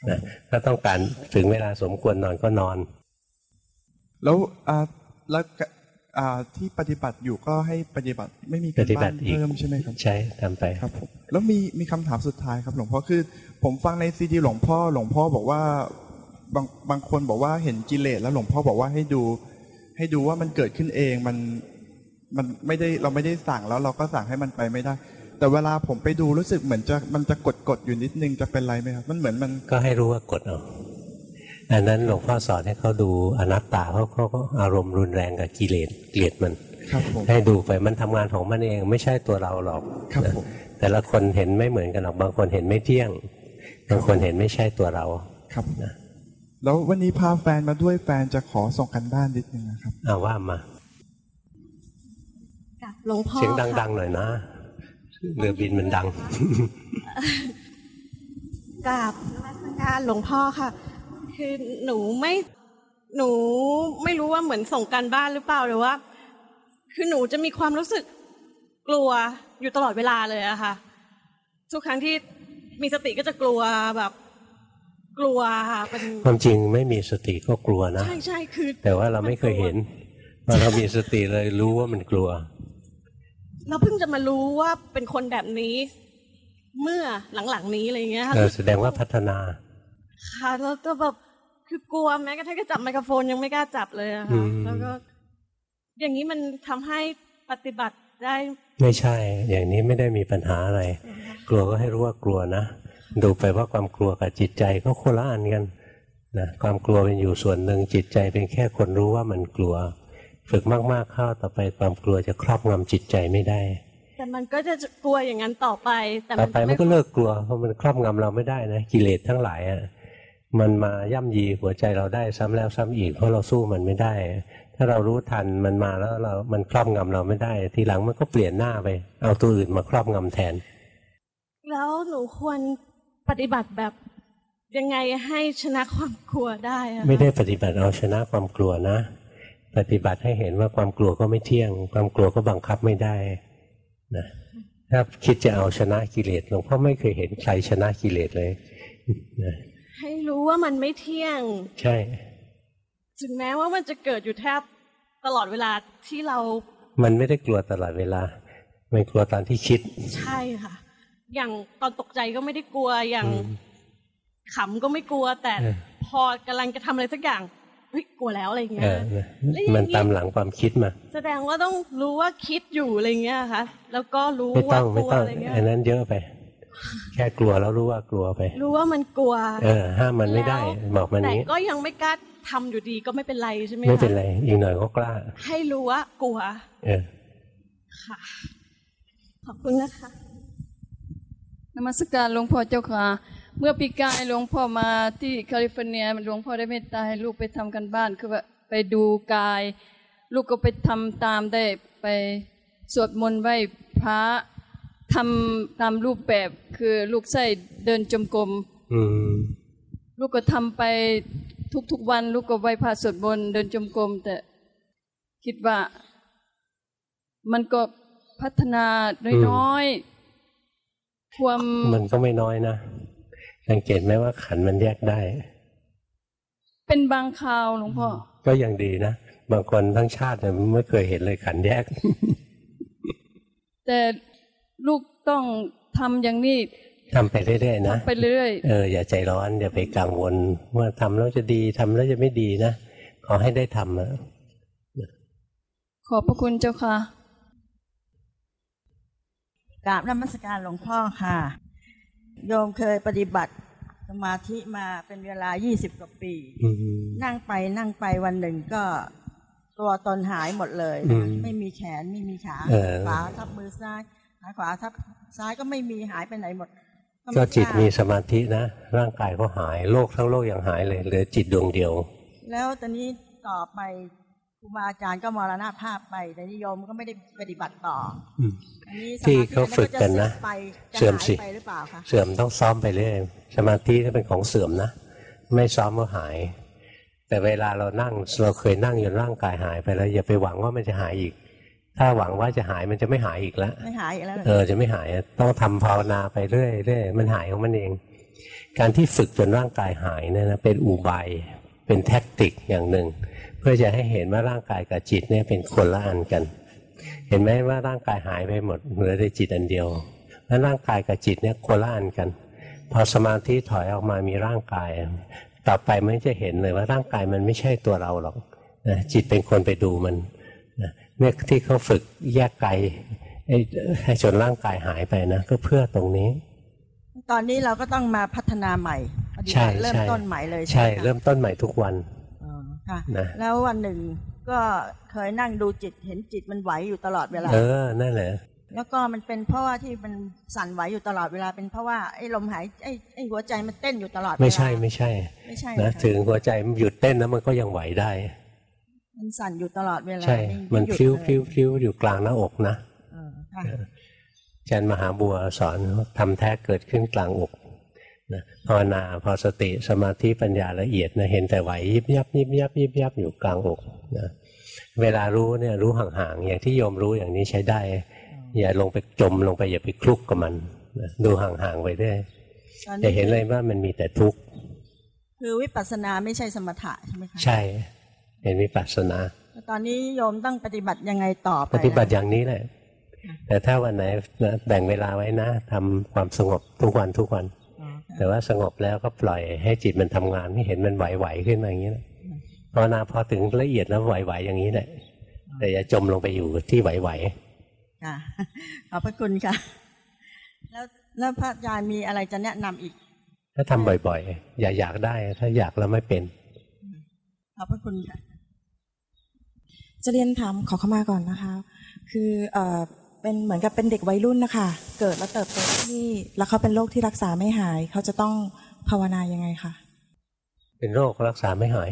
นะถ้าต้องการถึงเวลาสมควรนอนก็นอน แล้วอ่าแล้ว ที่ปฏิบัติอยู่ก็ให้ปฏิบัติไม่มีปการฏิบับ้านติอีกเพิ่มใช่ไหมครับใช่ทำไปครับผมแล้วมีมีคำถามสุดท้ายครับหลวงพ่อคือ ผมฟังในซีดีหลวงพ่อหลวงพ่อบอกว่าบางบางคนบอกว่าเห็นกิเลสแล้วหลวงพ่อบอกว่าให้ดู ให้ดูว่ามันเกิดขึ้นเองมันมันไม่ได้เราไม่ได้สั่งแล้วเราก็สั่งให้มันไปไม่ได้ แต่เวลาผมไปดูรู้สึกเหมือนจะมันจะกดกดอยู่นิดนึงจะเป็นไรไหมครับ มันเหมือนมันก็ให้รู้ว่ากดเอา อันนั้นหลวงพ่อสอนให้เขาดูอนัตตาเขาเขาก็อารมณ์รุนแรงกับกิเลสเกลียดมันครับผมให้ดูไปมันทำงานของมันเองไม่ใช่ตัวเราหรอกครับนะผมแต่ละคนเห็นไม่เหมือนกันหรอกบางคนเห็นไม่เที่ยงบางคนเห็นไม่ใช่ตัวเราครับแล้ววันนี้พาแฟนมาด้วยแฟนจะขอส่งกันบ้านนิดนึงนะครับเอาว่ามากับหลวงพ่อเสียงค่ะดัง ๆ หน่อยนะเรือบินมันดังกับนมัสการหลวงพ่อค่ะ คือหนูไม่หนูไม่รู้ว่าเหมือนส่งการบ้านหรือเปล่าหรือว่า คือหนูจะมีความรู้สึกกลัวอยู่ตลอดเวลาเลยอะค่ะ ทุกครั้งที่มีสติก็จะกลัวแบบกลัวค่ะเป็นความจริงไม่มีสติก็กลัวนะใช่ใช่คือ แต่ว่าเราไม่เคยเห็นพอเรามีสติเลยรู้ว่ามันกลัว เราเพิ่งจะมารู้ว่าเป็นคนแบบนี้ เมื่อหลังๆนี้อะไรอย่างเงี้ยค่ะเออแสดงว่าพัฒนา ค่ะแล้วก็แบบ คือกลัวแม้กระทั่งจะจับไมโครโฟนยังไม่กล้าจับเลยอะค่ะอืมแล้วก็ อย่างนี้มันทำให้ปฏิบัติได้ ไม่ใช่ อย่างนี้ไม่ได้มีปัญหาอะไร กลัวก็ให้รู้ว่ากลัวนะดูไปว่าความกลัวกับจิตใจก็คนละอันกันนะความกลัวเป็นอยู่ส่วนหนึ่งจิตใจเป็นแค่คนรู้ว่ามันกลัว ฝึกมากๆเข้าต่อไปความกลัวจะครอบงำจิตใจไม่ได้แต่มันก็จะกลัวอย่างนั้นต่อไป แต่ต่อไปจะมันก็เลิกกลัวเพราะมันครอบงำเราไม่ได้นะกิเลสทั้งหลายอะ มันมาย่ำยีหัวใจเราได้ซ้ำแล้วซ้ำอีกเพราะเราสู้มันไม่ได้ ถ้าเรารู้ทันมันมาแล้วเรา มันครอบงำเราไม่ได้ ทีหลังมันก็เปลี่ยนหน้าไป เอาตัวอื่นมาครอบงำแทน แล้วหนูควรปฏิบัติแบบยังไงให้ชนะความกลัวได้อะคะไม่ได้ปฏิบัติเอาชนะความกลัวนะ ปฏิบัติให้เห็นว่าความกลัวก็ไม่เที่ยง ความกลัวก็บังคับไม่ได้นะถ้าคิดจะเอาชนะกิเลสหลวงพ่อไม่เคยเห็นใครชนะกิเลสเลยนะ ให้รู้ว่ามันไม่เที่ยง ใช่ ถึงแม้ว่ามันจะเกิดอยู่แทบตลอดเวลาที่เรา มันไม่ได้กลัวตลอดเวลา มันกลัวตอนที่คิด ใช่ค่ะ อย่างตอนตกใจก็ไม่ได้กลัวอย่างอืมขำก็ไม่กลัวแต่เออพอกำลังจะทำอะไรสักอย่างเฮ้ยกลัวแล้วอะไรอย่างเงี้เอยอนะแล้วอย่างนี้มันตามหลังความคิดมา แสดงว่าต้องรู้ว่าคิดอยู่อะไรเงี้ยค่ะแล้วก็รู้ไม่ต้ว่าองกไม่ลัวต้องอะไรเงี้ยอันนั้นเยอะไป แค่กลัวแล้วรู้ว่ากลัวไป รู้ว่ามันกลัว เออ ห้ามมันไม่ได้แล้วบอกมันแต่นี้ก็ยังไม่กล้าทำอยู่ดีก็ไม่เป็นไรใช่ไหมไม่เป็นคะไรอีกหน่อยก็กล้า ให้รู้ว่ากลัว เออค่ะขอบคุณนะคะนมัสการหลวงพ่อเจ้าค่ะ เมื่อปีกายหลวงพ่อมาที่แคลิฟอร์เนียหลวงพ่อได้เมตตาให้ลูกไปทำกันบ้านคือว่าไปดูกาย ลูกก็ไปทำตามได้ไปสวดมนต์ไหว้พระ ทำตามรูปแบบคือลูกใส่เดินจมกรมอืมลูกก็ทำไปทุกๆวัน ลูกก็ไหว้พระสวดมนต์เดินจมกรมแต่คิดว่า มันก็พัฒนาน้อยๆความมันก็ไม่น้อยนะสังเกตไหมว่าขันธ์มันแยกได้ เป็นบางคราวหลวงพ่อ ก็ยังดีนะ บางคนทั้งชาติเนี่ยไม่เคยเห็นเลยขันธ์แยก แต่ ลูกต้องทำอย่างนี้ทำไปเรื่อยๆนะทำไปเรื่อยเอออย่าใจร้อนอย่าไปกังวลว่าทำแล้วจะดีทำแล้วจะไม่ดีนะขอให้ได้ทำนะขอบพระคุณเจ้าค่ะกราบนมัสการหลวงพ่อค่ะ โยมเคยปฏิบัติสมาธิมาเป็นเวลา 20 กว่าปีอืมนั่งไปนั่งไปวันหนึ่งก็ตัวตนหายหมดเลยอืมไม่มีแขนไม่มีขาเออขวาทับมือซ้าย ขาขวาทับซ้ายก็ไม่มีหายไปไหนหมดไม่ก็จิตทราบมีสมาธินะ ร่างกายก็หายโลกทั้งโลกยังหายเลยเหลือจิตดวงเดียว แล้วตอนนี้ต่อไปครูบาอาจารย์ก็มรณภาพไปแต่นิยมก็ไม่ได้ปฏิบัติต่ออมอันนี้สที่มาธิเขาฝึกกันนะไปจะเสื่อมหายสิไปหรือเปล่าคะเสื่อมต้องซ้อมไปเรื่อยสมาธิถ้าเป็นของเสื่อมนะ ไม่ซ้อมก็หาย แต่เวลาเรานั่งเราเคยนั่งจนร่างกายหายไปแล้วอย่าไปหวังว่ามันจะหายอีก ถ้าหวังว่าจะหายมันจะไม่หายอีกแล้วไม่หายอีกแล้วหรเออจะไม่หายต้องทำภาวนาไปเรื่อยเรื่อยมันหายของมันเอง การที่ฝึกจนร่างกายหายเนี่ยนะเป็นอุบายเป็นแท็กติกอย่างหนึ่ง เพื่อจะให้เห็นว่าร่างกายกับจิตเนี่ยเป็นคนละอันกัน เห็นไหมว่าร่างกายหายไปหมดเหลือแต่จิตอันเดียวแล้วร่างกายกับจิตเนี่ยคนละอันกัน พอสมาธิถอยออกมามีร่างกาย ต่อไปมันจะเห็นเลยว่าร่างกายมันไม่ใช่ตัวเราหรอกนะจิตเป็นคนไปดูมันนะ เนี่ยที่เขาฝึกแยกกายให้ให้จนร่างกายหายไปนะก็เพื่อตรงนี้ ตอนนี้เราก็ต้องมาพัฒนาใหม่ปฏิใช่บัติเริ่มใช่ต้นใหม่เลยใช่ไหมคะเริ่มต้นใหม่ทุกวันอ๋อค่ะนะแล้ววันหนึ่งก็เคยนั่งดูจิตเห็นจิตมันไหวอยู่ตลอดเวลา เออนั่นแหละแล้วก็มันเป็นเพราะว่าที่มันสั่นไหวอยู่ตลอดเวลาเป็นเพราะว่าไอ้ลมหายไอ้ไอ้หัวใจมันเต้นอยู่ตลอดเวลาไม่ใช่ไม่ใช่ไม่ใช่นะเหรอคะถึงหัวใจมันหยุดเต้นแล้วมันก็ยังไหวได้ มันสั่นอยู่ตลอดเวลาใช่มันไหยุดพลิ้วเลยพลิ้วพลิ้วอยู่กลางหน้าอกนะเออค่ะอาจารย์มหาบัวสอนว่าทำแท้เกิดขึ้นกลางอกนะภาวนาพอสติสมาธิปัญญาละเอียดนะเห็นแต่ไหวยิบยับยิบยับยิบยับอยู่กลางอกนะเวลารู้เนี่ยรู้ห่างๆอย่างที่โยมรู้อย่างนี้ใช้ได้ อย่าลงไปจมลงไปอย่าไปคลุกกับมันนะดูห่างๆไปเรื่อยตอนจะนี้เห็นเลยว่ามันมีแต่ทุกข์คือวิปัสสนาไม่ใช่สมถะใช่ไหมคะใช่ เห็นวิปัสสนาแล้วตอนนี้โยมต้องปฏิบัติยังไงต่อไปปฏิบัติอย่างนี้แหละ แต่ถ้าวันไหนนะแบ่งเวลาไว้นะทำความสงบทุกวันทุกวันอ๋อค่ะแต่ว่าสงบแล้วก็ปล่อยให้จิตมันทำงานไม่เห็นมันไหวๆขึ้นมาอย่างนี้แหละภาวนาพอถึงละเอียดแล้วไหวๆอย่างนี้แหละแต่อย่าจมลงไปอยู่ที่ไหวค่ะขอบพระคุณค่ะ แล้วแล้วพระอาจารย์มีอะไรจะแนะนำอีกๆถ้าทำบ่อย ๆ อย่าอยากได้ ถ้าอยากแล้วไม่เป็นขอบพระคุณค่ะ จะเรียนถามขอเข้ามาก่อนนะคะ คือเอ่อเป็นเหมือนกับเป็นเด็กวัยรุ่นนะคะ เกิดแล้วเติบโตที่นี่แล้วเขาเป็นโรคที่รักษาไม่หาย เขาจะต้องภาวนายังไงคะเป็นโรครักษาไม่หาย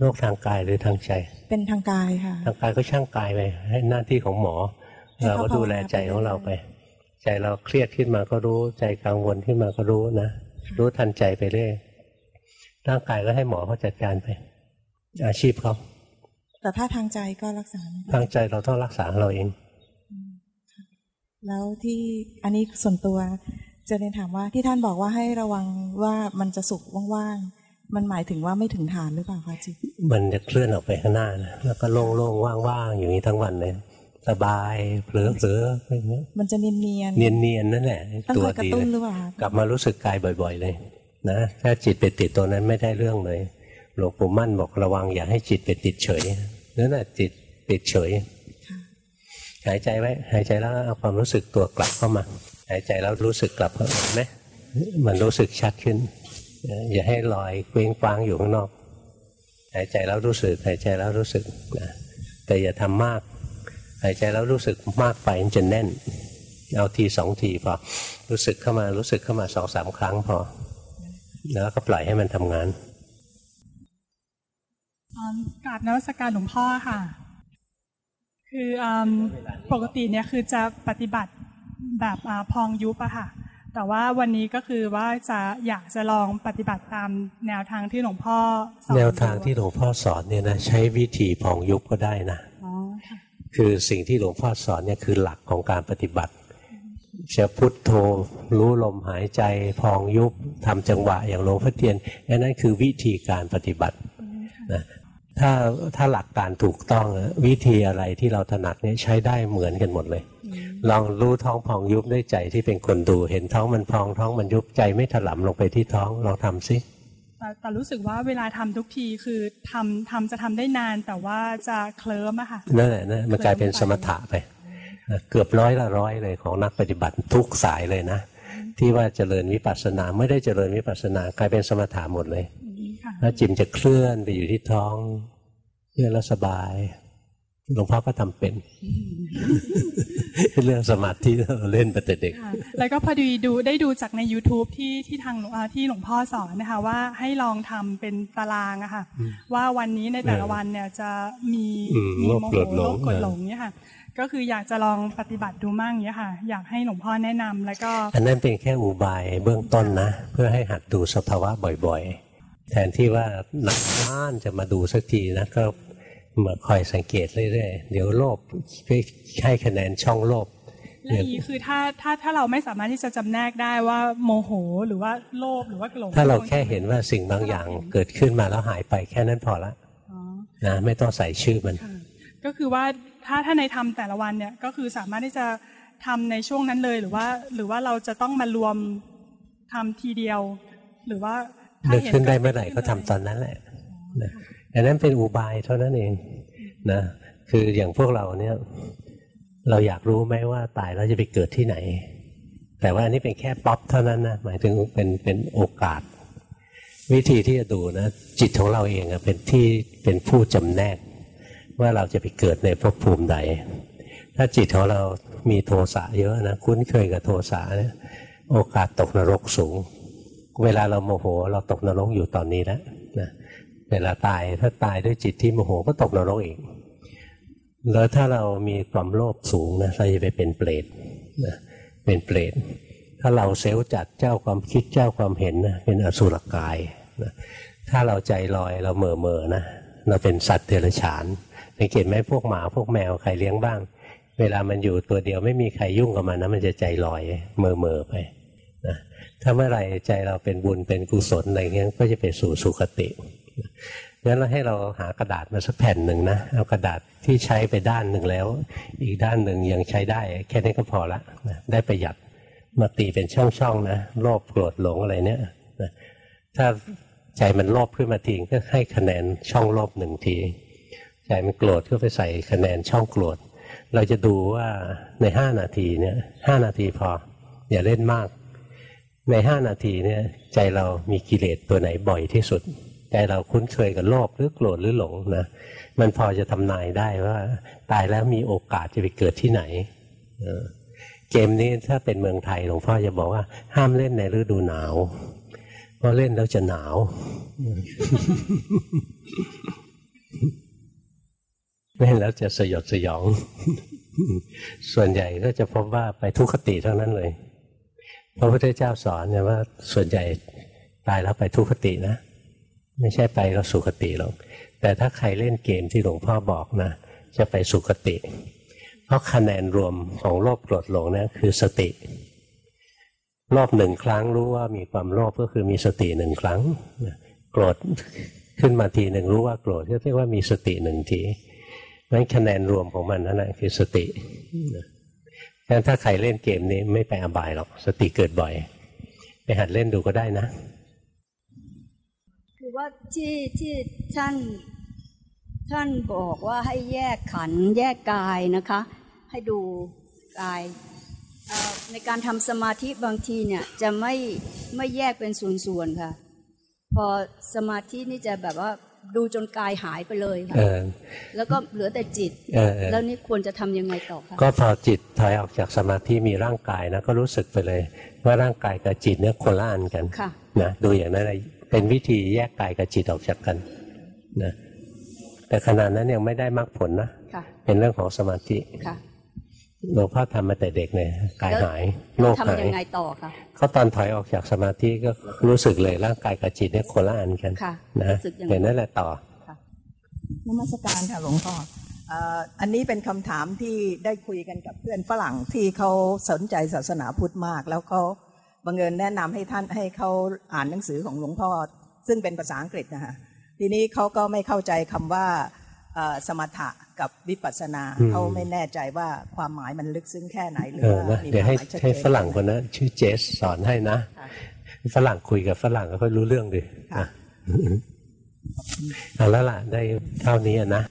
โรคทางกายหรือทางใจ เป็นทางกายค่ะ ทางกายก็ช่างกายไปให้หน้าที่ของหมอให้เราเขาก็ดูแลใจของเราไป ใจเราเครียดขึ้นมาก็รู้ ใจกังวลขึ้นมาก็รู้นะ รู้ทันใจไปเรื่อยร่างกายก็ให้หมอเขาจัดการไป อาชีพเขา แต่ถ้าทางใจก็รักษาไม่ได้ทางใจเราต้องรักษาเราเอง แล้วที่อันนี้ส่วนตัวจะเรียนถามว่าที่ท่านบอกว่าให้ระวังว่ามันจะสุกว่างๆ มันหมายถึงว่าไม่ถึงฐานหรือเปล่าคะจิตมันจะเคลื่อนออกไปข้างหน้านะแล้วก็โล่งๆว่างๆอย่างนี้ทั้งวันเลยสบายเผลอๆอะไรอย่างเงี้ยมันจะเนียนเนียนๆนั่นแหละต้องตัวคอยกระดีตุ้นเลยหรือเปล่าคะกลับมารู้สึกกายบ่อย ๆ เลยนะถ้าจิตไปติดตัวนั้นไม่ได้เรื่องเลยหลวงปู่มั่นบอกระวังอย่าให้จิตไปติดเฉย นั่นแหละจิตติดเฉย หายใจไว้ หายใจแล้วเอาความรู้สึกตัวกลับเข้ามา หายใจแล้วรู้สึกกลับเข้ามาเห็นไหมมันรู้สึกชัดขึ้น อย่าให้ลอยเคว้งคว้างอยู่ข้างนอก หายใจแล้วรู้สึก หายใจแล้วรู้สึกนะแต่อย่าทำมาก หายใจแล้วรู้สึกมากไปมันจะแน่น เอาทีสองทีพอ รู้สึกเข้ามารู้สึกเข้ามาสองสามครั้งพอ แล้วก็ปล่อยให้มันทำงานอืม กราบนวัสการหลวงพ่อค่ะ คืออืมปกติเนี่ยคือจะปฏิบัติแบบอ่าพองยุบอะค่ะ แต่ว่าวันนี้ก็คือว่าจะอยากจะลองปฏิบัติตามแนวทางที่หลวงพ่อสอนแนวทางที่หลวงพ่อสอนเนี่ยนะใช้วิธีพองยุบก็ได้นะอ๋อค่ะคือสิ่งที่หลวงพ่อสอนเนี่ยคือหลักของการปฏิบัติจะพุทโธรู้ลมหายใจพองยุบทำจังหวะอย่างหลวงพ่อเทียนอันนั้นคือวิธีการปฏิบัตินะ ถ้าถ้าหลักการถูกต้องอะวิธีอะไรที่เราถนัดเนี่ยใช้ได้เหมือนกันหมดเลย ลองรู้ท้องพองยุบด้วยใจที่เป็นคนดูเห็นท้องมันพองท้องมันยุบใจไม่ถลำลงไปที่ท้องลองทำซิแต่แต่รู้สึกว่าเวลาทำทุกทีคือทำทำจะทำได้นานแต่ว่าจะเคลิ้มอะค่ะนั่นแหละนะมันกลายเป็นสมถะไปนะเกือบร้อยละร้อยเลยของนักปฏิบัติทุกสายเลยนะ ที่ว่าเจริญวิปัสสนาไม่ได้เจริญวิปัสสนากลายเป็นสมถะหมดเลยค่ะ แล้วจิมจะเคลื่อนไปอยู่ที่ท้องเคลื่อนแล้วสบายหลวงพ่อก็ทำเป็น เรื่องสมาธิเราเล่นไปแต่เด็กค่ะแล้วก็พอดีดูได้ดูจากใน YouTube ที่ที่ทางหลวงอ่าที่หลวงพ่อสอนนะคะว่าให้ลองทำเป็นตารางอะค่ะอืมว่าวันนี้ในแต่ละเออวันเนี่ยจะมีอืมมีโลภโมโกโหรธหลงโลภโกรธเออหลงเนี่ยค่ะ ก็คืออยากจะลองปฏิบัติดูมั่งเนี่ยค่ะ อยากให้หลวงพ่อแนะนำแล้วก็ อันนั้นเป็นแค่อุบายเบื้องต้นนะ เพื่อให้หัดดูสภาวะบ่อยๆ แทนที่ว่าหนักน้านจะมาดูสักทีนะก็มาคอยสังเกตเรื่อยๆ เดี๋ยวโลภให้คะแนนช่องโลภและอย่างนี้คือถ้าถ้าถ้าเราไม่สามารถที่จะจำแนกได้ว่าโมโหหรือว่าโลภหรือว่าหลงถ้าเราแค่เห็นว่าสิ่งบางอย่างเกิดขึ้นมาแล้วหายไปแค่นั้นพอละอ๋อนะไม่ต้องใส่ชื่อมัน ก็คือว่าถ้าถ้าในทำแต่ละวันเนี่ยก็คือสามารถที่จะทำในช่วงนั้นเลยหรือว่า หรือว่าเราจะต้องมารวมทำทีเดียว หรือว่าถ้า นึกเห็นขึ้นได้เมื่อไหร่ก็ทำตอนนั้นแหละนะอันนั้นเป็นอุบายเท่านั้นเองนะคืออย่างพวกเราเนี่ย เราอยากรู้ไหมว่าตายแล้วจะไปเกิดที่ไหน แต่ว่าอันนี้เป็นแค่ป๊อปเท่านั้นนะหมายถึงเป็นเป็นโอกาส วิธีที่จะดูนะจิตของเราเองอะเป็นที่เป็นผู้จำแนก ว่าเราจะไปเกิดในภพภูมิใด ถ้าจิตของเรามีโทสะเยอะนะคุ้นเคยกับโทสะเนี่ยโอกาสตกนรกสูง เวลาเราโมโหเราตกนรกอยู่ตอนนี้แล้วนะเวลาตายถ้าตายด้วยจิตที่โมโหก็ตกนรกอีกแล้วถ้าเรามีความโลภสูงนะเราจะไปเป็นเปรตนะเป็นเปรตถ้าเราเซลล์จัดเจ้าความคิดเจ้าความเห็นนะเป็นอสุรกายนะถ้าเราใจลอยเราเหม่อเมอนะเราเป็นสัตว์เดรัจฉานสังเกตไหมพวกหมาพวกแมวใครเลี้ยงบ้าง เวลามันอยู่ตัวเดียวไม่มีใครยุ่งกับมันนะมันจะใจลอยเม่อเมอไปนะ ถ้าเมื่อไหร่ใจเราเป็นบุญเป็นกุศลอะไรเงี้ยก็จะไปสู่สุคติงั้นเราให้เราหากระดาษมาสักแผ่นหนึ่งนะเอากระดาษที่ใช้ไปด้านหนึ่งแล้ว อีกด้านหนึ่งยังใช้ได้ แค่นี้ก็พอละนะได้ประหยัดมาตีเป็นช่องๆนะโลภโกรธหลงอะไรเนี่ยนะถ้าใจมันโลภขึ้นมาทีก็ให้คะแนนช่องโลภหนึ่งที ใจมันโกรธก็ไปใส่คะแนนช่องโกรธ เราจะดูว่าในห้านาทีเนี่ยห้านาทีพออย่าเล่นมาก ในห้านาทีเนี่ยใจเรามีกิเลสตัวไหนบ่อยที่สุด ใจเราคุ้นเคยกับโลภหรือโกรธหรือหลงนะมันพอจะทำนายได้ว่า ตายแล้วมีโอกาสจะไปเกิดที่ไหนเกมนี้ถ้าเป็นเมืองไทยหลวงพ่อจะบอกว่า ห้ามเล่นในฤดูหนาวเพราะเล่นแล้วจะหนาวเล่นแล้วจะสยดสยอง ส่วนใหญ่ก็จะพบว่าไปทุกขติเทั้งนั้นเลย พระพุทธเจ้าสอนเนี่ยว่าส่วนใหญ่ตายแล้วไปทุกขตินะ ไม่ใช่ไปแล้วสุขติหรอกแต่ถ้าใครเล่นเกมที่หลวงพ่อบอกนะ จะไปสุขติ เพราะคะแนนรวมของโลภโกรธหลงนี่คือสติโลภหนึ่งครั้งรู้ว่ามีความโลภก็คือมีสติหนึ่งครั้งโกรธขึ้นมาทีหนึ่งรู้ว่าโกรธก็เรียกว่ามีสติหนึ่งทีนั้นคะแนนรวมของมันนั่นแหละคือสติ งั้นถ้าใครเล่นเกมนี้ไม่ไปอบายหรอกสติเกิดบ่อย ไปหัดเล่นดูก็ได้นะ คือว่าที่ที่ท่านท่านบอกว่าให้แยกขันแยกกายนะคะ ให้ดูกายในการทำสมาธิบางทีเนี่ยจะไม่ไม่แยกเป็นส่วนๆค่ะ พอสมาธินี่จะแบบว่า ดูจนกายหายไปเลยค่ะเออแล้วก็เหลือแต่จิตเออเออแล้วนี่ควรจะทำยังไงต่อคะก็พอจิตถอยออกจากสมาธิมีร่างกายนะก็รู้สึกไปเลย ว่าร่างกายกับจิตเนี่ยคนละอันกันค่ะนะดูอย่างนั้นเลยเป็นวิธีแยกกายกับจิตออกจากกันนะแต่ขนาดนั้นยังไม่ได้มรรคผลนะค่ะเป็นเรื่องของสมาธิค่ะ หลวงพ่อทำมาแต่เด็กเลยกายหายโลกหาทำยยังไงต่อคะเขาตอนถอยออกจากสมาธิก็รู้สึกเลยร่างกายกับจิตเนี่ยคนละอันกันค่ะนะรู้สึกยังไงเห็นนั่นแหละต่อนมัสการค่ะหลวงพ่อเอ่ออันนี้เป็นคำถามที่ได้คุยกันกับเพื่อนฝรั่งที่เขาสนใจศาสนาพุทธมาก แล้วเขาบังเอิญแนะนำให้ท่านให้เขาอ่านหนังสือของหลวงพ่อ ซึ่งเป็นภาษาอังกฤษนะฮะทีนี้เขาก็ไม่เข้าใจคำว่าเอ่อ สมถะกับวิปัสสนาอืมเขาไม่แน่ใจว่าความหมายมันลึกซึ้งแค่ไหนหรือเออว่านะมีเดี๋ยวความให้หมายชัดให้เจนฝรั่งคนนั้นชื่อเจสสอนให้นะฝรั่งคุยกับฝรั่งก็ค่อยรู้เรื่องดินะเอาแล้วล่ะได้เท่านี้อะนะ